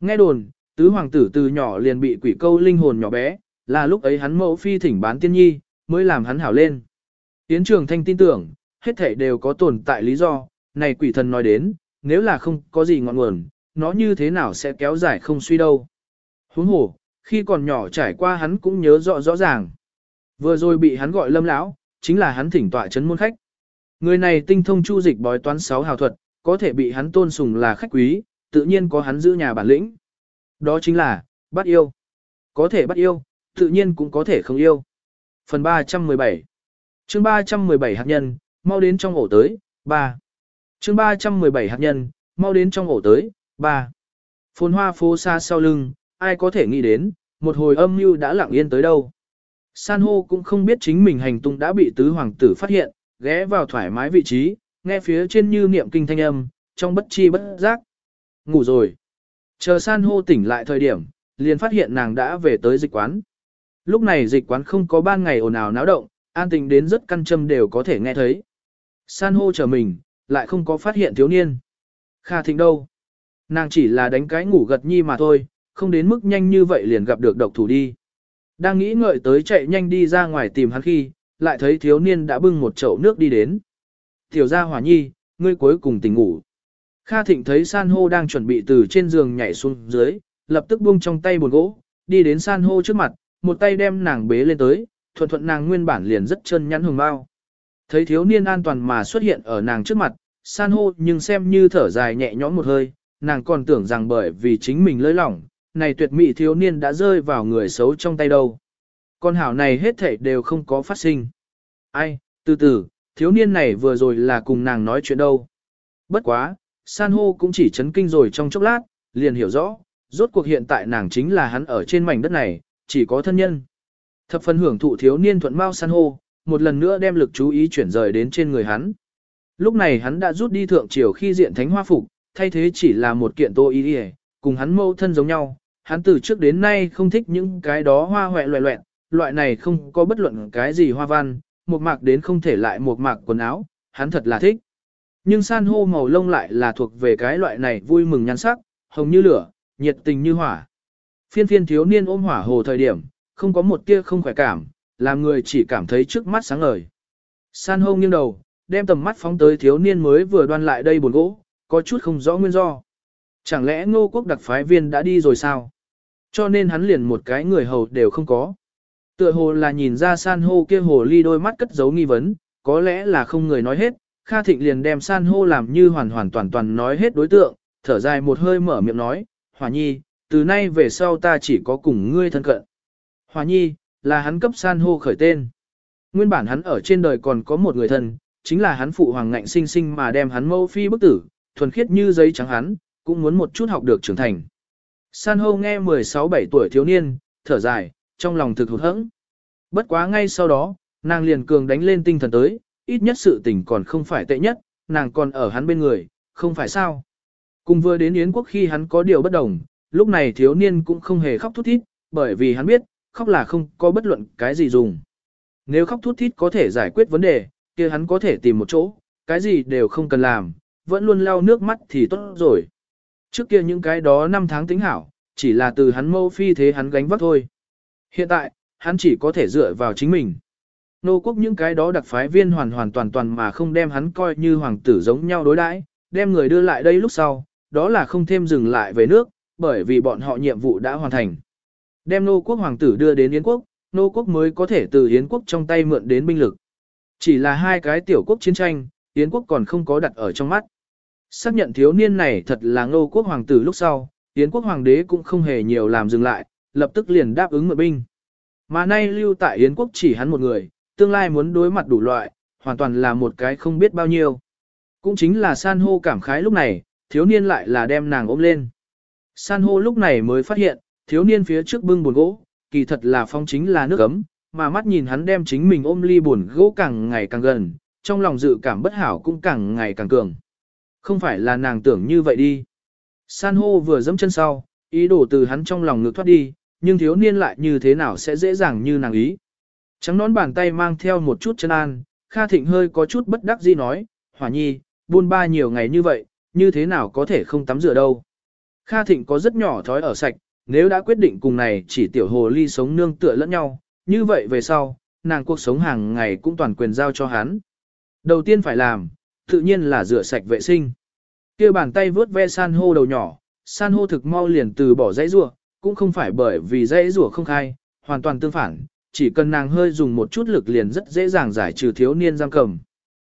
[SPEAKER 1] Nghe đồn, tứ hoàng tử từ nhỏ liền bị quỷ câu linh hồn nhỏ bé, là lúc ấy hắn mẫu phi thỉnh bán tiên nhi, mới làm hắn hảo lên. Yến trường thanh tin tưởng, hết thảy đều có tồn tại lý do, này quỷ thần nói đến, nếu là không có gì ngọn nguồn, nó như thế nào sẽ kéo dài không suy đâu. Huống hồ, khi còn nhỏ trải qua hắn cũng nhớ rõ rõ ràng. Vừa rồi bị hắn gọi lâm lão, chính là hắn thỉnh tọa chấn môn khách. Người này tinh thông chu dịch bói toán sáu hào thuật, có thể bị hắn tôn sùng là khách quý, tự nhiên có hắn giữ nhà bản lĩnh. Đó chính là, bắt yêu. Có thể bắt yêu, tự nhiên cũng có thể không yêu. Phần 317 chương 317 hạt nhân, mau đến trong ổ tới, 3. chương 317 hạt nhân, mau đến trong ổ tới, 3. Phồn hoa phố xa sau lưng, ai có thể nghĩ đến, một hồi âm mưu đã lặng yên tới đâu. San hô cũng không biết chính mình hành tung đã bị tứ hoàng tử phát hiện, ghé vào thoải mái vị trí, nghe phía trên như niệm kinh thanh âm, trong bất chi bất giác. Ngủ rồi. Chờ san hô tỉnh lại thời điểm, liền phát hiện nàng đã về tới dịch quán. Lúc này dịch quán không có ban ngày ồn ào náo động, an tình đến rất căn châm đều có thể nghe thấy. San hô chờ mình, lại không có phát hiện thiếu niên. Kha thịnh đâu? Nàng chỉ là đánh cái ngủ gật nhi mà thôi, không đến mức nhanh như vậy liền gặp được độc thủ đi. Đang nghĩ ngợi tới chạy nhanh đi ra ngoài tìm hắn khi, lại thấy thiếu niên đã bưng một chậu nước đi đến. Tiểu gia hỏa nhi, ngươi cuối cùng tỉnh ngủ. Kha Thịnh thấy san hô đang chuẩn bị từ trên giường nhảy xuống dưới, lập tức buông trong tay buồn gỗ, đi đến san hô trước mặt, một tay đem nàng bế lên tới, thuận thuận nàng nguyên bản liền rất chân nhắn hồng bao. Thấy thiếu niên an toàn mà xuất hiện ở nàng trước mặt, san hô nhưng xem như thở dài nhẹ nhõm một hơi, nàng còn tưởng rằng bởi vì chính mình lơi lỏng, này tuyệt mỹ thiếu niên đã rơi vào người xấu trong tay đâu. Con hảo này hết thảy đều không có phát sinh. Ai, từ từ, thiếu niên này vừa rồi là cùng nàng nói chuyện đâu. Bất quá, san hô cũng chỉ chấn kinh rồi trong chốc lát, liền hiểu rõ, rốt cuộc hiện tại nàng chính là hắn ở trên mảnh đất này, chỉ có thân nhân. Thập phần hưởng thụ thiếu niên thuận mau san hô, một lần nữa đem lực chú ý chuyển rời đến trên người hắn. Lúc này hắn đã rút đi thượng triều khi diện thánh hoa phục, thay thế chỉ là một kiện tô y cùng hắn mâu thân giống nhau, hắn từ trước đến nay không thích những cái đó hoa hoẹ loẹ loẹn, loại này không có bất luận cái gì hoa văn, một mạc đến không thể lại một mạc quần áo, hắn thật là thích. Nhưng san hô màu lông lại là thuộc về cái loại này vui mừng nhan sắc, hồng như lửa, nhiệt tình như hỏa. Phiên phiên thiếu niên ôm hỏa hồ thời điểm, không có một tia không khỏe cảm, làm người chỉ cảm thấy trước mắt sáng ngời. San hô nghiêng đầu, đem tầm mắt phóng tới thiếu niên mới vừa đoan lại đây buồn gỗ, có chút không rõ nguyên do. Chẳng lẽ ngô quốc đặc phái viên đã đi rồi sao? Cho nên hắn liền một cái người hầu đều không có. Tựa hồ là nhìn ra san hô kia hồ ly đôi mắt cất giấu nghi vấn, có lẽ là không người nói hết, Kha Thịnh liền đem san hô làm như hoàn hoàn toàn toàn nói hết đối tượng, thở dài một hơi mở miệng nói, Hòa Nhi, từ nay về sau ta chỉ có cùng ngươi thân cận. Hòa Nhi, là hắn cấp san hô khởi tên. Nguyên bản hắn ở trên đời còn có một người thân, chính là hắn phụ hoàng ngạnh sinh sinh mà đem hắn mâu phi bức tử, thuần khiết như giấy trắng hắn, cũng muốn một chút học được trưởng thành. San hô nghe 16-7 tuổi thiếu niên, thở dài, trong lòng thực hụt hẫng. Bất quá ngay sau đó, nàng liền cường đánh lên tinh thần tới, ít nhất sự tình còn không phải tệ nhất, nàng còn ở hắn bên người, không phải sao. Cùng vừa đến Yến quốc khi hắn có điều bất đồng, lúc này thiếu niên cũng không hề khóc thút thít, bởi vì hắn biết, khóc là không có bất luận cái gì dùng. Nếu khóc thút thít có thể giải quyết vấn đề, kia hắn có thể tìm một chỗ, cái gì đều không cần làm, vẫn luôn lau nước mắt thì tốt rồi. Trước kia những cái đó năm tháng tính hảo, chỉ là từ hắn mâu phi thế hắn gánh vác thôi. Hiện tại, hắn chỉ có thể dựa vào chính mình. Nô quốc những cái đó đặc phái viên hoàn hoàn toàn toàn mà không đem hắn coi như hoàng tử giống nhau đối đãi, đem người đưa lại đây lúc sau, đó là không thêm dừng lại về nước, bởi vì bọn họ nhiệm vụ đã hoàn thành. Đem nô quốc hoàng tử đưa đến Yến quốc, nô quốc mới có thể từ Yến quốc trong tay mượn đến binh lực. Chỉ là hai cái tiểu quốc chiến tranh, Yến quốc còn không có đặt ở trong mắt. Xác nhận thiếu niên này thật là nô quốc hoàng tử lúc sau, Yến quốc hoàng đế cũng không hề nhiều làm dừng lại, lập tức liền đáp ứng mượn binh. Mà nay lưu tại Yến quốc chỉ hắn một người, tương lai muốn đối mặt đủ loại, hoàn toàn là một cái không biết bao nhiêu. Cũng chính là san hô cảm khái lúc này, thiếu niên lại là đem nàng ôm lên. San hô lúc này mới phát hiện, thiếu niên phía trước bưng buồn gỗ, kỳ thật là phong chính là nước ấm, mà mắt nhìn hắn đem chính mình ôm ly buồn gỗ càng ngày càng gần, trong lòng dự cảm bất hảo cũng càng ngày càng cường. Không phải là nàng tưởng như vậy đi. San hô vừa dẫm chân sau, ý đồ từ hắn trong lòng ngược thoát đi, nhưng thiếu niên lại như thế nào sẽ dễ dàng như nàng ý. Trắng nón bàn tay mang theo một chút chân an, Kha Thịnh hơi có chút bất đắc dĩ nói, hỏa nhi, buôn ba nhiều ngày như vậy, như thế nào có thể không tắm rửa đâu. Kha Thịnh có rất nhỏ thói ở sạch, nếu đã quyết định cùng này chỉ tiểu hồ ly sống nương tựa lẫn nhau, như vậy về sau, nàng cuộc sống hàng ngày cũng toàn quyền giao cho hắn. Đầu tiên phải làm, tự nhiên là rửa sạch vệ sinh. kia bàn tay vớt ve san hô đầu nhỏ, san hô thực mau liền từ bỏ dãy rủa, cũng không phải bởi vì dễ rủa không khai, hoàn toàn tương phản, chỉ cần nàng hơi dùng một chút lực liền rất dễ dàng giải trừ thiếu niên giam cầm.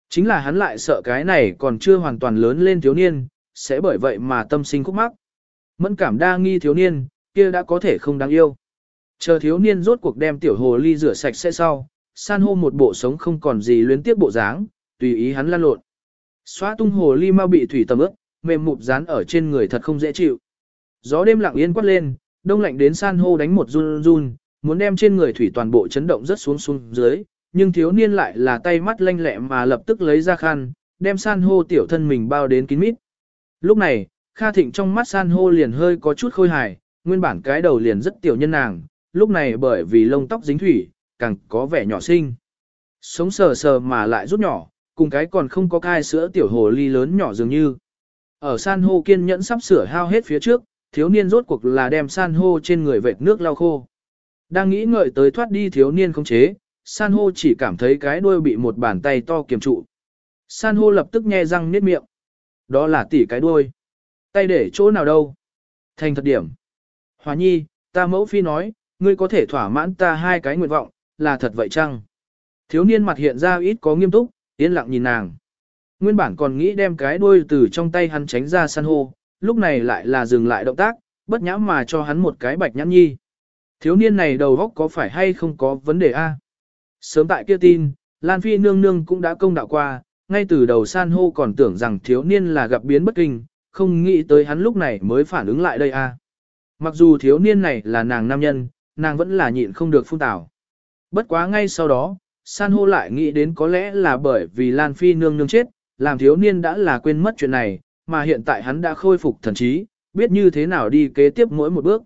[SPEAKER 1] Chính là hắn lại sợ cái này còn chưa hoàn toàn lớn lên thiếu niên, sẽ bởi vậy mà tâm sinh khúc mắc. Mẫn cảm đa nghi thiếu niên, kia đã có thể không đáng yêu. Chờ thiếu niên rốt cuộc đem tiểu hồ ly rửa sạch sẽ sau, san hô một bộ sống không còn gì luyến tiếp bộ dáng, tùy ý hắn lan lộn. Xóa tung hồ ly mau bị thủy tầm ướt, mềm mụp dán ở trên người thật không dễ chịu. Gió đêm lặng yên quát lên, đông lạnh đến san hô đánh một run run, muốn đem trên người thủy toàn bộ chấn động rất xuống xuống dưới, nhưng thiếu niên lại là tay mắt lanh lẹ mà lập tức lấy ra khăn, đem san hô tiểu thân mình bao đến kín mít. Lúc này, Kha Thịnh trong mắt san hô liền hơi có chút khôi hài, nguyên bản cái đầu liền rất tiểu nhân nàng, lúc này bởi vì lông tóc dính thủy, càng có vẻ nhỏ xinh. Sống sờ sờ mà lại rút nhỏ, cùng cái còn không có cai sữa tiểu hồ ly lớn nhỏ dường như. Ở san hô kiên nhẫn sắp sửa hao hết phía trước, thiếu niên rốt cuộc là đem san hô trên người vệt nước lau khô. Đang nghĩ ngợi tới thoát đi thiếu niên không chế, san hô chỉ cảm thấy cái đuôi bị một bàn tay to kiềm trụ. San hô lập tức nhe răng niết miệng. Đó là tỉ cái đuôi. Tay để chỗ nào đâu? Thành thật điểm. Hòa nhi, ta mẫu phi nói, ngươi có thể thỏa mãn ta hai cái nguyện vọng, là thật vậy chăng? Thiếu niên mặt hiện ra ít có nghiêm túc, yên lặng nhìn nàng. Nguyên bản còn nghĩ đem cái đuôi từ trong tay hắn tránh ra san hô, lúc này lại là dừng lại động tác, bất nhã mà cho hắn một cái bạch nhãn nhi. Thiếu niên này đầu góc có phải hay không có vấn đề a? Sớm tại kia tin, Lan Phi nương nương cũng đã công đạo qua, ngay từ đầu san hô còn tưởng rằng thiếu niên là gặp biến bất kinh, không nghĩ tới hắn lúc này mới phản ứng lại đây a. Mặc dù thiếu niên này là nàng nam nhân, nàng vẫn là nhịn không được phun tảo. Bất quá ngay sau đó, san hô lại nghĩ đến có lẽ là bởi vì Lan Phi nương nương chết, làm thiếu niên đã là quên mất chuyện này, mà hiện tại hắn đã khôi phục thần trí, biết như thế nào đi kế tiếp mỗi một bước.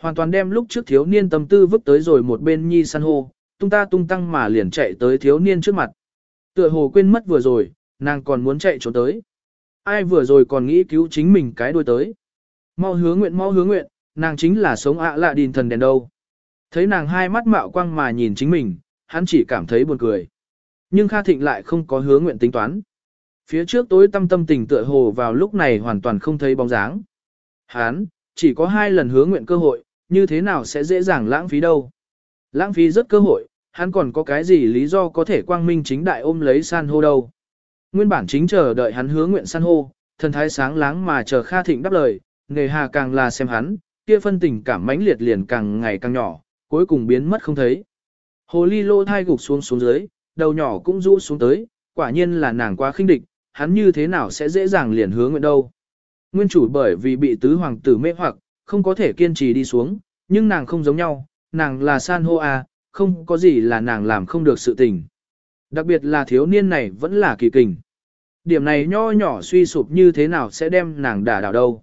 [SPEAKER 1] Hoàn toàn đem lúc trước thiếu niên tâm tư vứt tới rồi một bên nhi san hô, tung ta tung tăng mà liền chạy tới thiếu niên trước mặt. Tựa hồ quên mất vừa rồi, nàng còn muốn chạy trốn tới. Ai vừa rồi còn nghĩ cứu chính mình cái đuôi tới. Mau hứa nguyện mau hứa nguyện, nàng chính là sống ạ lạ đìn thần đèn đâu. Thấy nàng hai mắt mạo quang mà nhìn chính mình, hắn chỉ cảm thấy buồn cười. Nhưng Kha Thịnh lại không có hứa nguyện tính toán. Phía trước tối tâm tâm tình tựa hồ vào lúc này hoàn toàn không thấy bóng dáng. Hắn, chỉ có hai lần hứa nguyện cơ hội, như thế nào sẽ dễ dàng lãng phí đâu. Lãng phí rất cơ hội, hắn còn có cái gì lý do có thể quang minh chính đại ôm lấy san hô đâu. Nguyên bản chính chờ đợi hắn hứa nguyện san hô, thần thái sáng láng mà chờ Kha Thịnh đáp lời, nghề hà càng là xem hắn, kia phân tình cảm mãnh liệt liền càng ngày càng nhỏ, cuối cùng biến mất không thấy. Hồ ly lô thai gục xuống xuống dưới, đầu nhỏ cũng rũ xuống tới, quả nhiên là nàng quá khinh địch, hắn như thế nào sẽ dễ dàng liền hướng nguyện đâu. Nguyên chủ bởi vì bị tứ hoàng tử mê hoặc, không có thể kiên trì đi xuống, nhưng nàng không giống nhau, nàng là san hô à, không có gì là nàng làm không được sự tình. Đặc biệt là thiếu niên này vẫn là kỳ kình. Điểm này nho nhỏ suy sụp như thế nào sẽ đem nàng đả đảo đâu.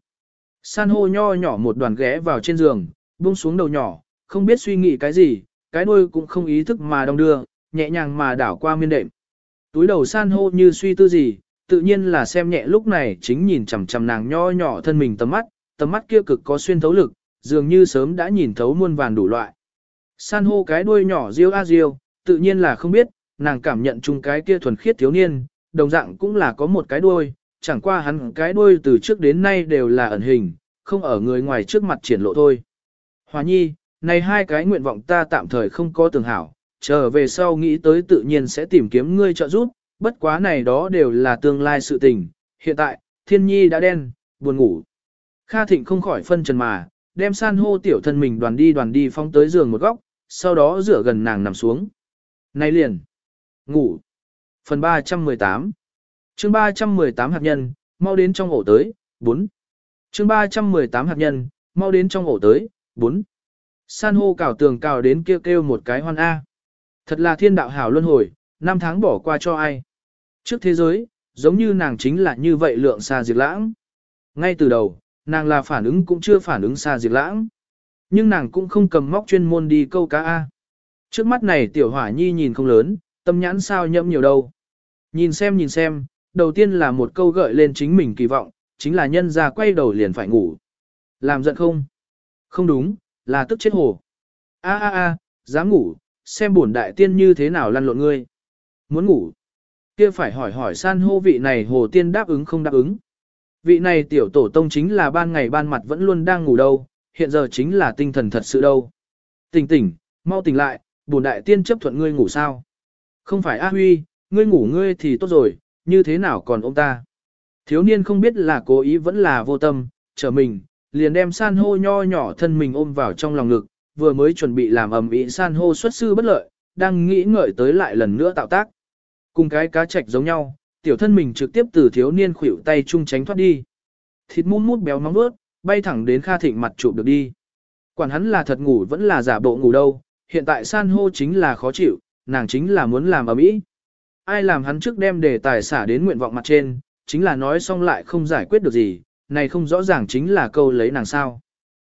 [SPEAKER 1] San hô nho nhỏ một đoàn ghé vào trên giường, buông xuống đầu nhỏ, không biết suy nghĩ cái gì, cái đuôi cũng không ý thức mà đong đưa, nhẹ nhàng mà đảo qua miên đệm. Túi đầu san hô như suy tư gì, tự nhiên là xem nhẹ lúc này chính nhìn chằm chằm nàng nho nhỏ thân mình tầm mắt, tầm mắt kia cực có xuyên thấu lực, dường như sớm đã nhìn thấu muôn vàn đủ loại. San hô cái đuôi nhỏ riêu a riêu, tự nhiên là không biết, nàng cảm nhận chung cái kia thuần khiết thiếu niên, đồng dạng cũng là có một cái đuôi, chẳng qua hắn cái đuôi từ trước đến nay đều là ẩn hình, không ở người ngoài trước mặt triển lộ thôi. Hòa nhi, này hai cái nguyện vọng ta tạm thời không có tường hảo, trở về sau nghĩ tới tự nhiên sẽ tìm kiếm ngươi trợ giúp, bất quá này đó đều là tương lai sự tình, hiện tại, thiên nhi đã đen, buồn ngủ. Kha Thịnh không khỏi phân trần mà, đem san hô tiểu thân mình đoàn đi đoàn đi phong tới giường một góc, sau đó rửa gần nàng nằm xuống. Này liền, ngủ. Phần 318 chương 318 hạt nhân, mau đến trong ổ tới, 4. chương 318 hạt nhân, mau đến trong ổ tới, 4. San hô cào tường cào đến kêu kêu một cái hoan A. Thật là thiên đạo hảo luân hồi, năm tháng bỏ qua cho ai. Trước thế giới, giống như nàng chính là như vậy lượng xa diệt lãng. Ngay từ đầu, nàng là phản ứng cũng chưa phản ứng xa diệt lãng. Nhưng nàng cũng không cầm móc chuyên môn đi câu cá A. Trước mắt này tiểu hỏa nhi nhìn không lớn, tâm nhãn sao nhậm nhiều đâu. Nhìn xem nhìn xem, đầu tiên là một câu gợi lên chính mình kỳ vọng, chính là nhân ra quay đầu liền phải ngủ. Làm giận không? Không đúng, là tức chết hồ. A a a, dám ngủ, xem bổn đại tiên như thế nào lăn lộn ngươi. Muốn ngủ kia phải hỏi hỏi san hô vị này hồ tiên đáp ứng không đáp ứng. Vị này tiểu tổ tông chính là ban ngày ban mặt vẫn luôn đang ngủ đâu, hiện giờ chính là tinh thần thật sự đâu. Tỉnh tỉnh, mau tỉnh lại, bổn đại tiên chấp thuận ngươi ngủ sao. Không phải A Huy, ngươi ngủ ngươi thì tốt rồi, như thế nào còn ông ta. Thiếu niên không biết là cố ý vẫn là vô tâm, chờ mình, liền đem san hô nho nhỏ thân mình ôm vào trong lòng ngực, vừa mới chuẩn bị làm ầm ĩ san hô xuất sư bất lợi, đang nghĩ ngợi tới lại lần nữa tạo tác. Cùng cái cá trạch giống nhau, tiểu thân mình trực tiếp từ thiếu niên khuỷu tay chung tránh thoát đi. Thịt mút mút béo nóng bước, bay thẳng đến Kha Thịnh mặt chụp được đi. Quản hắn là thật ngủ vẫn là giả bộ ngủ đâu, hiện tại san hô chính là khó chịu, nàng chính là muốn làm ở mỹ, Ai làm hắn trước đem đề tài xả đến nguyện vọng mặt trên, chính là nói xong lại không giải quyết được gì, này không rõ ràng chính là câu lấy nàng sao.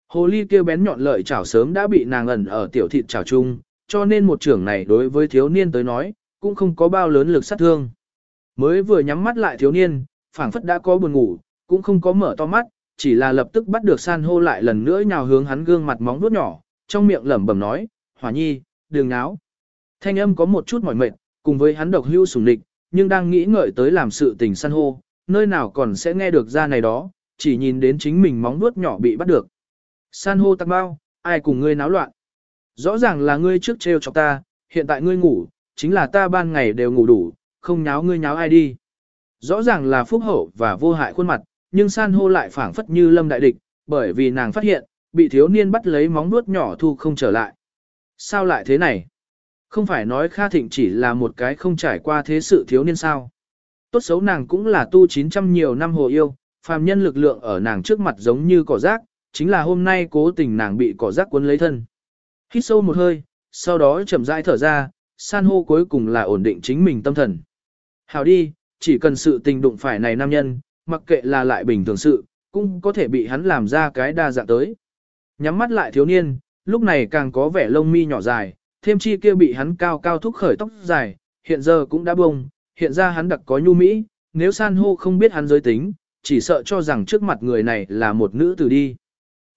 [SPEAKER 1] Hồ ly kêu bén nhọn lợi chảo sớm đã bị nàng ẩn ở tiểu thịt chảo chung, cho nên một trưởng này đối với thiếu niên tới nói, cũng không có bao lớn lực sát thương. Mới vừa nhắm mắt lại thiếu niên, phảng phất đã có buồn ngủ, cũng không có mở to mắt, chỉ là lập tức bắt được san hô lại lần nữa nhào hướng hắn gương mặt móng vuốt nhỏ, trong miệng lẩm bẩm nói, hỏa nhi, đường náo. Thanh âm có một chút mỏi mệt, cùng với hắn độc hưu sủng địch, nhưng đang nghĩ ngợi tới làm sự tình san hô, nơi nào còn sẽ nghe được ra này đó, chỉ nhìn đến chính mình móng vuốt nhỏ bị bắt được. San hô tắc bao, ai cùng ngươi náo loạn. Rõ ràng là ngươi trước trêu cho ta, hiện tại ngươi ngủ, chính là ta ban ngày đều ngủ đủ, không nháo ngươi nháo ai đi. Rõ ràng là phúc hậu và vô hại khuôn mặt, nhưng san hô lại phảng phất như lâm đại địch, bởi vì nàng phát hiện, bị thiếu niên bắt lấy móng nuốt nhỏ thu không trở lại. Sao lại thế này? Không phải nói Kha Thịnh chỉ là một cái không trải qua thế sự thiếu niên sao? Tốt xấu nàng cũng là tu 900 nhiều năm hồ yêu, phàm nhân lực lượng ở nàng trước mặt giống như cỏ rác, chính là hôm nay cố tình nàng bị cỏ rác cuốn lấy thân. Hít sâu một hơi, sau đó chậm rãi thở ra, san hô cuối cùng là ổn định chính mình tâm thần. Hào đi, chỉ cần sự tình đụng phải này nam nhân, mặc kệ là lại bình thường sự, cũng có thể bị hắn làm ra cái đa dạng tới. Nhắm mắt lại thiếu niên, lúc này càng có vẻ lông mi nhỏ dài, thêm chi kia bị hắn cao cao thúc khởi tóc dài, hiện giờ cũng đã bông, hiện ra hắn đặc có nhu mỹ, nếu san hô không biết hắn giới tính, chỉ sợ cho rằng trước mặt người này là một nữ tử đi.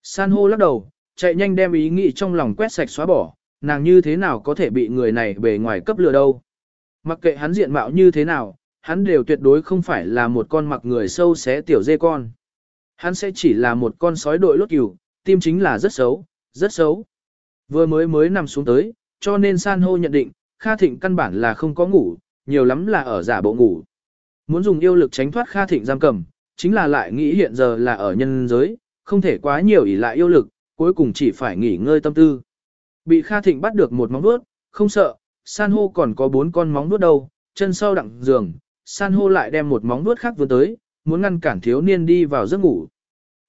[SPEAKER 1] San hô lắc đầu, chạy nhanh đem ý nghĩ trong lòng quét sạch xóa bỏ, nàng như thế nào có thể bị người này bề ngoài cấp lừa đâu. Mặc kệ hắn diện mạo như thế nào, hắn đều tuyệt đối không phải là một con mặc người sâu xé tiểu dê con. Hắn sẽ chỉ là một con sói đội lốt cừu, tim chính là rất xấu, rất xấu. Vừa mới mới nằm xuống tới, cho nên san hô nhận định, Kha Thịnh căn bản là không có ngủ, nhiều lắm là ở giả bộ ngủ. Muốn dùng yêu lực tránh thoát Kha Thịnh giam cầm, chính là lại nghĩ hiện giờ là ở nhân giới, không thể quá nhiều ỷ lại yêu lực, cuối cùng chỉ phải nghỉ ngơi tâm tư. Bị Kha Thịnh bắt được một móng vuốt, không sợ, san hô còn có bốn con móng vuốt đâu, chân sau đặng giường, san hô lại đem một móng vuốt khác vươn tới, muốn ngăn cản thiếu niên đi vào giấc ngủ.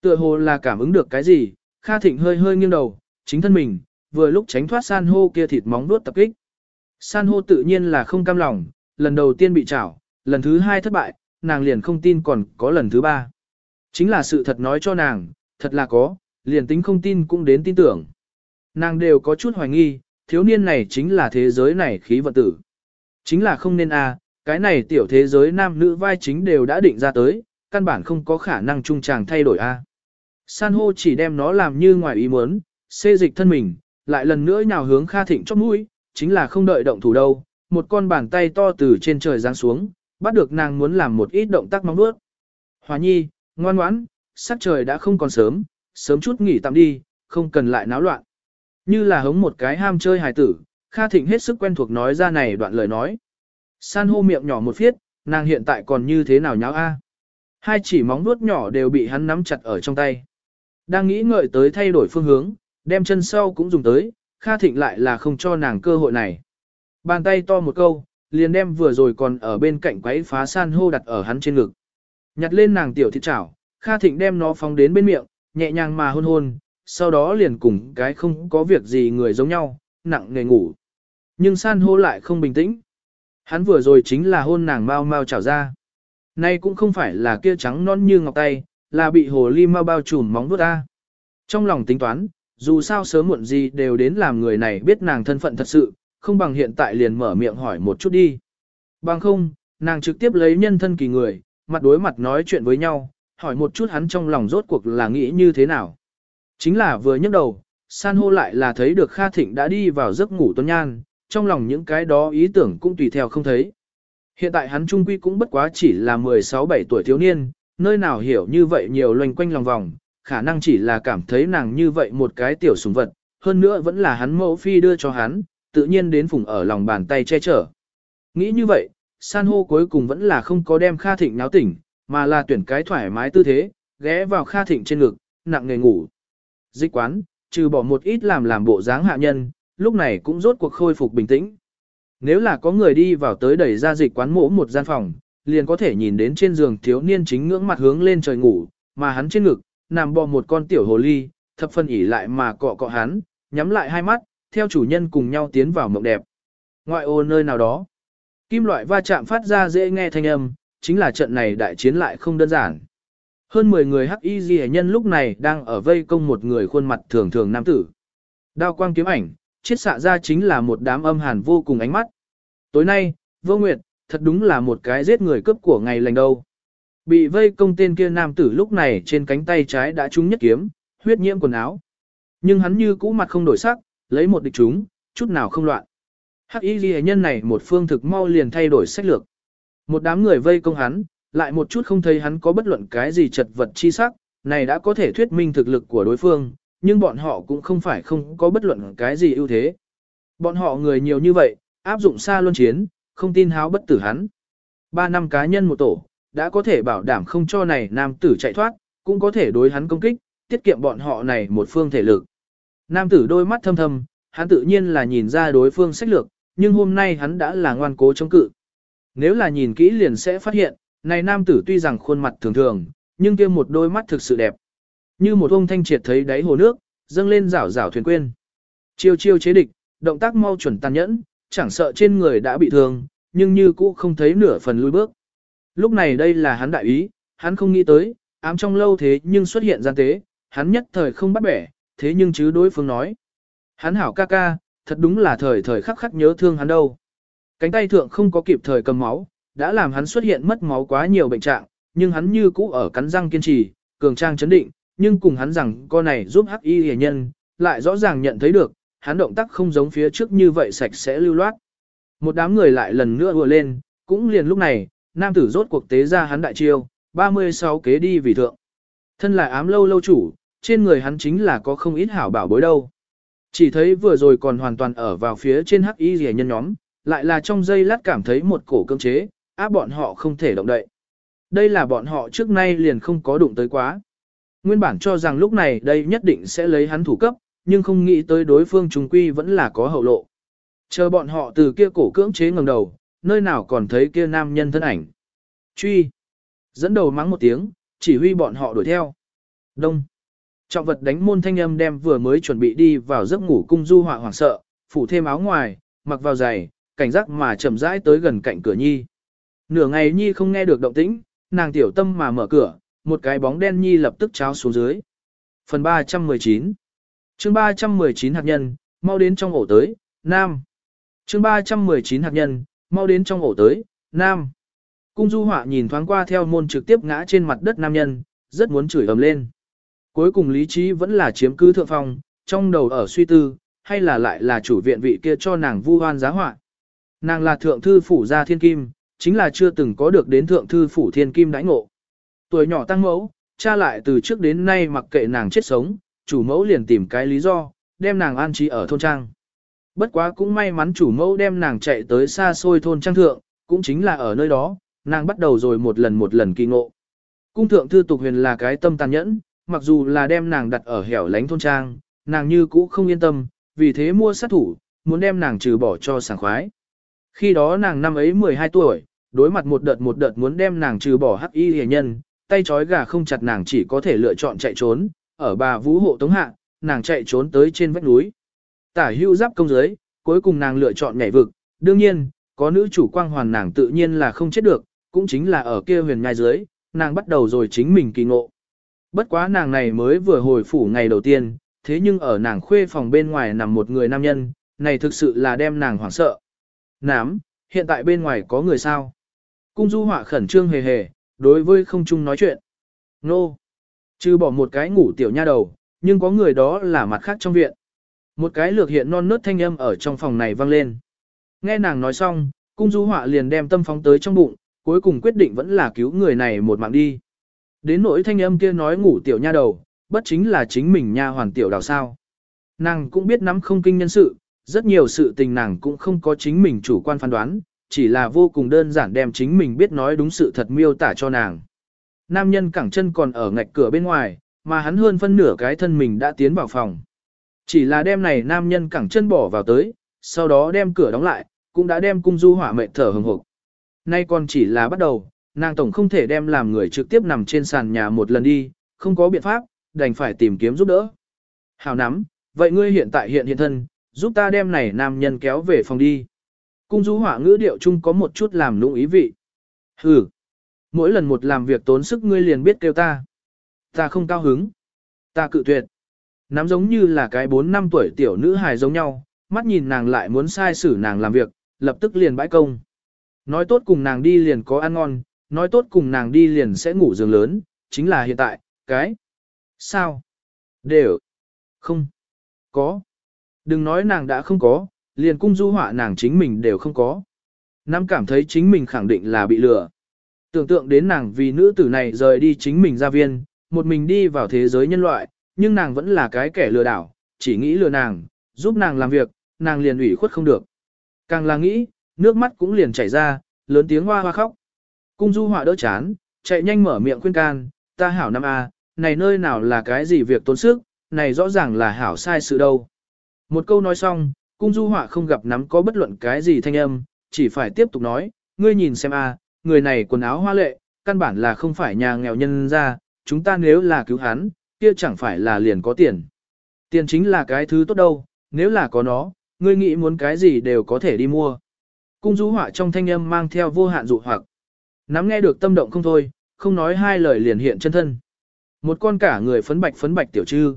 [SPEAKER 1] Tựa hồ là cảm ứng được cái gì, Kha Thịnh hơi hơi nghiêng đầu, chính thân mình, vừa lúc tránh thoát san hô kia thịt móng vuốt tập kích. San hô tự nhiên là không cam lòng, lần đầu tiên bị chảo, lần thứ hai thất bại, nàng liền không tin còn có lần thứ ba. Chính là sự thật nói cho nàng, thật là có, liền tính không tin cũng đến tin tưởng. Nàng đều có chút hoài nghi, thiếu niên này chính là thế giới này khí vận tử. Chính là không nên a, à, cái này tiểu thế giới nam nữ vai chính đều đã định ra tới, căn bản không có khả năng trung chàng thay đổi a. À. San hô chỉ đem nó làm như ngoài ý muốn, xê dịch thân mình, lại lần nữa nhào hướng Kha Thịnh chóp mũi, chính là không đợi động thủ đâu, một con bàn tay to từ trên trời giáng xuống, bắt được nàng muốn làm một ít động tác mong nuốt. Hòa nhi, ngoan ngoãn, sắc trời đã không còn sớm, sớm chút nghỉ tạm đi, không cần lại náo loạn. Như là hống một cái ham chơi hài tử, Kha Thịnh hết sức quen thuộc nói ra này đoạn lời nói. San hô miệng nhỏ một phiết, nàng hiện tại còn như thế nào nháo a? Hai chỉ móng vuốt nhỏ đều bị hắn nắm chặt ở trong tay. Đang nghĩ ngợi tới thay đổi phương hướng, đem chân sau cũng dùng tới, Kha Thịnh lại là không cho nàng cơ hội này. Bàn tay to một câu, liền đem vừa rồi còn ở bên cạnh quấy phá san hô đặt ở hắn trên ngực. Nhặt lên nàng tiểu thịt chảo, Kha Thịnh đem nó phóng đến bên miệng, nhẹ nhàng mà hôn hôn, sau đó liền cùng cái không có việc gì người giống nhau, nặng nề ngủ. Nhưng san hô lại không bình tĩnh. Hắn vừa rồi chính là hôn nàng mau mau trào ra. Nay cũng không phải là kia trắng non như ngọc tay, là bị hồ ly mau bao trùm móng vuốt ta. Trong lòng tính toán, dù sao sớm muộn gì đều đến làm người này biết nàng thân phận thật sự, không bằng hiện tại liền mở miệng hỏi một chút đi. Bằng không, nàng trực tiếp lấy nhân thân kỳ người, mặt đối mặt nói chuyện với nhau, hỏi một chút hắn trong lòng rốt cuộc là nghĩ như thế nào. Chính là vừa nhấc đầu, san hô lại là thấy được Kha Thịnh đã đi vào giấc ngủ tuấn nhan, trong lòng những cái đó ý tưởng cũng tùy theo không thấy. Hiện tại hắn trung quy cũng bất quá chỉ là 16-17 tuổi thiếu niên, nơi nào hiểu như vậy nhiều loanh quanh lòng vòng, khả năng chỉ là cảm thấy nàng như vậy một cái tiểu sùng vật, hơn nữa vẫn là hắn mẫu phi đưa cho hắn, tự nhiên đến phùng ở lòng bàn tay che chở. Nghĩ như vậy, san hô cuối cùng vẫn là không có đem Kha Thịnh náo tỉnh, mà là tuyển cái thoải mái tư thế, ghé vào Kha Thịnh trên ngực, nặng nề ngủ. Dịch quán, trừ bỏ một ít làm làm bộ dáng hạ nhân, lúc này cũng rốt cuộc khôi phục bình tĩnh. Nếu là có người đi vào tới đẩy ra dịch quán mỗ một gian phòng, liền có thể nhìn đến trên giường thiếu niên chính ngưỡng mặt hướng lên trời ngủ, mà hắn trên ngực, nằm bò một con tiểu hồ ly, thập phân ỉ lại mà cọ cọ hắn, nhắm lại hai mắt, theo chủ nhân cùng nhau tiến vào mộng đẹp. Ngoại ô nơi nào đó, kim loại va chạm phát ra dễ nghe thanh âm, chính là trận này đại chiến lại không đơn giản. Hơn 10 người hắc y ghi nhân lúc này đang ở vây công một người khuôn mặt thường thường nam tử. Đao quang kiếm ảnh, chiết xạ ra chính là một đám âm hàn vô cùng ánh mắt. Tối nay, vô nguyệt, thật đúng là một cái giết người cướp của ngày lành đâu. Bị vây công tên kia nam tử lúc này trên cánh tay trái đã trúng nhất kiếm, huyết nhiễm quần áo. Nhưng hắn như cũ mặt không đổi sắc, lấy một địch trúng, chút nào không loạn. Hắc y ghi nhân này một phương thực mau liền thay đổi sách lược. Một đám người vây công hắn, lại một chút không thấy hắn có bất luận cái gì chật vật chi sắc, này đã có thể thuyết minh thực lực của đối phương, nhưng bọn họ cũng không phải không có bất luận cái gì ưu thế. Bọn họ người nhiều như vậy, áp dụng xa luân chiến, không tin háo bất tử hắn. Ba năm cá nhân một tổ, đã có thể bảo đảm không cho này nam tử chạy thoát, cũng có thể đối hắn công kích, tiết kiệm bọn họ này một phương thể lực. Nam tử đôi mắt thâm thâm, hắn tự nhiên là nhìn ra đối phương sách lược, nhưng hôm nay hắn đã là ngoan cố chống cự. Nếu là nhìn kỹ liền sẽ phát hiện, này nam tử tuy rằng khuôn mặt thường thường, nhưng kia một đôi mắt thực sự đẹp. Như một ông thanh triệt thấy đáy hồ nước, dâng lên rảo rảo thuyền quên. Chiêu chiêu chế địch, động tác mau chuẩn tàn nhẫn, chẳng sợ trên người đã bị thương, nhưng như cũ không thấy nửa phần lui bước. Lúc này đây là hắn đại ý, hắn không nghĩ tới, ám trong lâu thế nhưng xuất hiện gian tế, hắn nhất thời không bắt bẻ, thế nhưng chứ đối phương nói. Hắn hảo ca ca, thật đúng là thời thời khắc khắc nhớ thương hắn đâu. Cánh tay thượng không có kịp thời cầm máu, đã làm hắn xuất hiện mất máu quá nhiều bệnh trạng, nhưng hắn như cũ ở cắn răng kiên trì, cường trang chấn định, nhưng cùng hắn rằng con này giúp hắc y hề nhân, lại rõ ràng nhận thấy được, hắn động tác không giống phía trước như vậy sạch sẽ lưu loát. Một đám người lại lần nữa vừa lên, cũng liền lúc này, nam tử rốt cuộc tế ra hắn đại chiêu, 36 kế đi vì thượng. Thân là ám lâu lâu chủ, trên người hắn chính là có không ít hảo bảo bối đâu. Chỉ thấy vừa rồi còn hoàn toàn ở vào phía trên hắc y rẻ nhân nhóm, lại là trong giây lát cảm thấy một cổ cương chế, áp bọn họ không thể động đậy. Đây là bọn họ trước nay liền không có đụng tới quá. Nguyên bản cho rằng lúc này đây nhất định sẽ lấy hắn thủ cấp, nhưng không nghĩ tới đối phương trùng quy vẫn là có hậu lộ. Chờ bọn họ từ kia cổ cưỡng chế ngẩng đầu, nơi nào còn thấy kia nam nhân thân ảnh. Truy. Dẫn đầu mắng một tiếng, chỉ huy bọn họ đuổi theo. Đông. Trọng vật đánh môn thanh âm đem vừa mới chuẩn bị đi vào giấc ngủ cung du họa hoảng sợ, phủ thêm áo ngoài, mặc vào giày, cảnh giác mà chậm rãi tới gần cạnh cửa nhi. Nửa ngày nhi không nghe được động tĩnh, nàng tiểu tâm mà mở cửa, một cái bóng đen nhi lập tức cháo xuống dưới. Phần 319 chương 319 hạt nhân, mau đến trong ổ tới, Nam. chương 319 hạt nhân, mau đến trong ổ tới, Nam. Cung du họa nhìn thoáng qua theo môn trực tiếp ngã trên mặt đất nam nhân, rất muốn chửi ầm lên. Cuối cùng lý trí vẫn là chiếm cứ thượng phong, trong đầu ở suy tư, hay là lại là chủ viện vị kia cho nàng vu hoan giá họa. Nàng là thượng thư phủ gia thiên kim, chính là chưa từng có được đến thượng thư phủ thiên kim đãi ngộ. Tuổi nhỏ tăng mẫu, cha lại từ trước đến nay mặc kệ nàng chết sống, chủ mẫu liền tìm cái lý do, đem nàng an trí ở thôn trang. Bất quá cũng may mắn chủ mẫu đem nàng chạy tới xa xôi thôn trang thượng, cũng chính là ở nơi đó, nàng bắt đầu rồi một lần một lần kỳ ngộ. Cung thượng thư tục huyền là cái tâm tàn nhẫn, mặc dù là đem nàng đặt ở hẻo lánh thôn trang, nàng như cũ không yên tâm, vì thế mua sát thủ, muốn đem nàng trừ bỏ cho sảng khoái. Khi đó nàng năm ấy 12 tuổi, đối mặt một đợt một đợt muốn đem nàng trừ bỏ hắc y hề nhân, tay trói gà không chặt nàng chỉ có thể lựa chọn chạy trốn, ở bà vũ hộ tống hạ, nàng chạy trốn tới trên vách núi. Tả hưu giáp công giới, cuối cùng nàng lựa chọn nhảy vực, đương nhiên, có nữ chủ quang hoàn nàng tự nhiên là không chết được, cũng chính là ở kia huyền nhai dưới, nàng bắt đầu rồi chính mình kỳ ngộ. Bất quá nàng này mới vừa hồi phủ ngày đầu tiên, thế nhưng ở nàng khuê phòng bên ngoài nằm một người nam nhân, này thực sự là đem nàng hoảng sợ. Nám, hiện tại bên ngoài có người sao? Cung du họa khẩn trương hề hề, đối với không chung nói chuyện. Nô. Chứ bỏ một cái ngủ tiểu nha đầu, nhưng có người đó là mặt khác trong viện. Một cái lược hiện non nớt thanh âm ở trong phòng này vang lên. Nghe nàng nói xong, cung du họa liền đem tâm phóng tới trong bụng, cuối cùng quyết định vẫn là cứu người này một mạng đi. Đến nỗi thanh âm kia nói ngủ tiểu nha đầu, bất chính là chính mình nha hoàn tiểu đào sao. Nàng cũng biết nắm không kinh nhân sự, rất nhiều sự tình nàng cũng không có chính mình chủ quan phán đoán, chỉ là vô cùng đơn giản đem chính mình biết nói đúng sự thật miêu tả cho nàng. Nam nhân cẳng chân còn ở ngạch cửa bên ngoài, mà hắn hơn phân nửa cái thân mình đã tiến vào phòng. Chỉ là đêm này nam nhân cẳng chân bỏ vào tới, sau đó đem cửa đóng lại, cũng đã đem cung du hỏa mệt thở hừng hực. Nay còn chỉ là bắt đầu, nàng tổng không thể đem làm người trực tiếp nằm trên sàn nhà một lần đi, không có biện pháp, đành phải tìm kiếm giúp đỡ. Hào nắm, vậy ngươi hiện tại hiện hiện thân, giúp ta đem này nam nhân kéo về phòng đi. Cung du hỏa ngữ điệu chung có một chút làm lũng ý vị. Hừ, mỗi lần một làm việc tốn sức ngươi liền biết kêu ta. Ta không cao hứng. Ta cự tuyệt. Nắm giống như là cái 4 năm tuổi tiểu nữ hài giống nhau, mắt nhìn nàng lại muốn sai xử nàng làm việc, lập tức liền bãi công. Nói tốt cùng nàng đi liền có ăn ngon, nói tốt cùng nàng đi liền sẽ ngủ giường lớn, chính là hiện tại, cái. Sao? Đều. Không. Có. Đừng nói nàng đã không có, liền cung du họa nàng chính mình đều không có. Nam cảm thấy chính mình khẳng định là bị lừa. Tưởng tượng đến nàng vì nữ tử này rời đi chính mình ra viên, một mình đi vào thế giới nhân loại, nhưng nàng vẫn là cái kẻ lừa đảo, chỉ nghĩ lừa nàng, giúp nàng làm việc, nàng liền ủy khuất không được. Càng là nghĩ, nước mắt cũng liền chảy ra, lớn tiếng hoa hoa khóc. Cung du họa đỡ chán, chạy nhanh mở miệng khuyên can, ta hảo năm a, này nơi nào là cái gì việc tốn sức, này rõ ràng là hảo sai sự đâu. Một câu nói xong, cung du họa không gặp nắm có bất luận cái gì thanh âm, chỉ phải tiếp tục nói, ngươi nhìn xem a, người này quần áo hoa lệ, căn bản là không phải nhà nghèo nhân ra, chúng ta nếu là cứu hắn, kia chẳng phải là liền có tiền. Tiền chính là cái thứ tốt đâu, nếu là có nó, ngươi nghĩ muốn cái gì đều có thể đi mua. Cung du họa trong thanh âm mang theo vô hạn dụ hoặc. Nắm nghe được tâm động không thôi, không nói hai lời liền hiện chân thân. Một con cả người phấn bạch phấn bạch tiểu trư.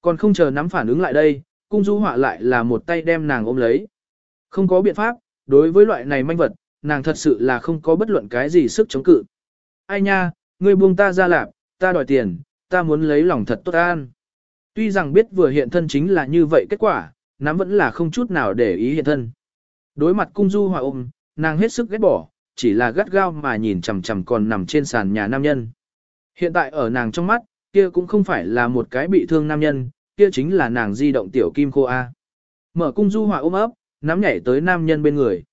[SPEAKER 1] Còn không chờ nắm phản ứng lại đây, cung du họa lại là một tay đem nàng ôm lấy. Không có biện pháp, đối với loại này manh vật, nàng thật sự là không có bất luận cái gì sức chống cự. Ai nha, ngươi buông ta ra lạp, ta đòi tiền, ta muốn lấy lòng thật tốt an. Tuy rằng biết vừa hiện thân chính là như vậy kết quả, nắm vẫn là không chút nào để ý hiện thân. Đối mặt cung du họa ôm, nàng hết sức ghét bỏ, chỉ là gắt gao mà nhìn chằm chằm còn nằm trên sàn nhà nam nhân. Hiện tại ở nàng trong mắt, kia cũng không phải là một cái bị thương nam nhân, kia chính là nàng di động tiểu kim khô A. Mở cung du họa ôm ấp, nắm nhảy tới nam nhân bên người.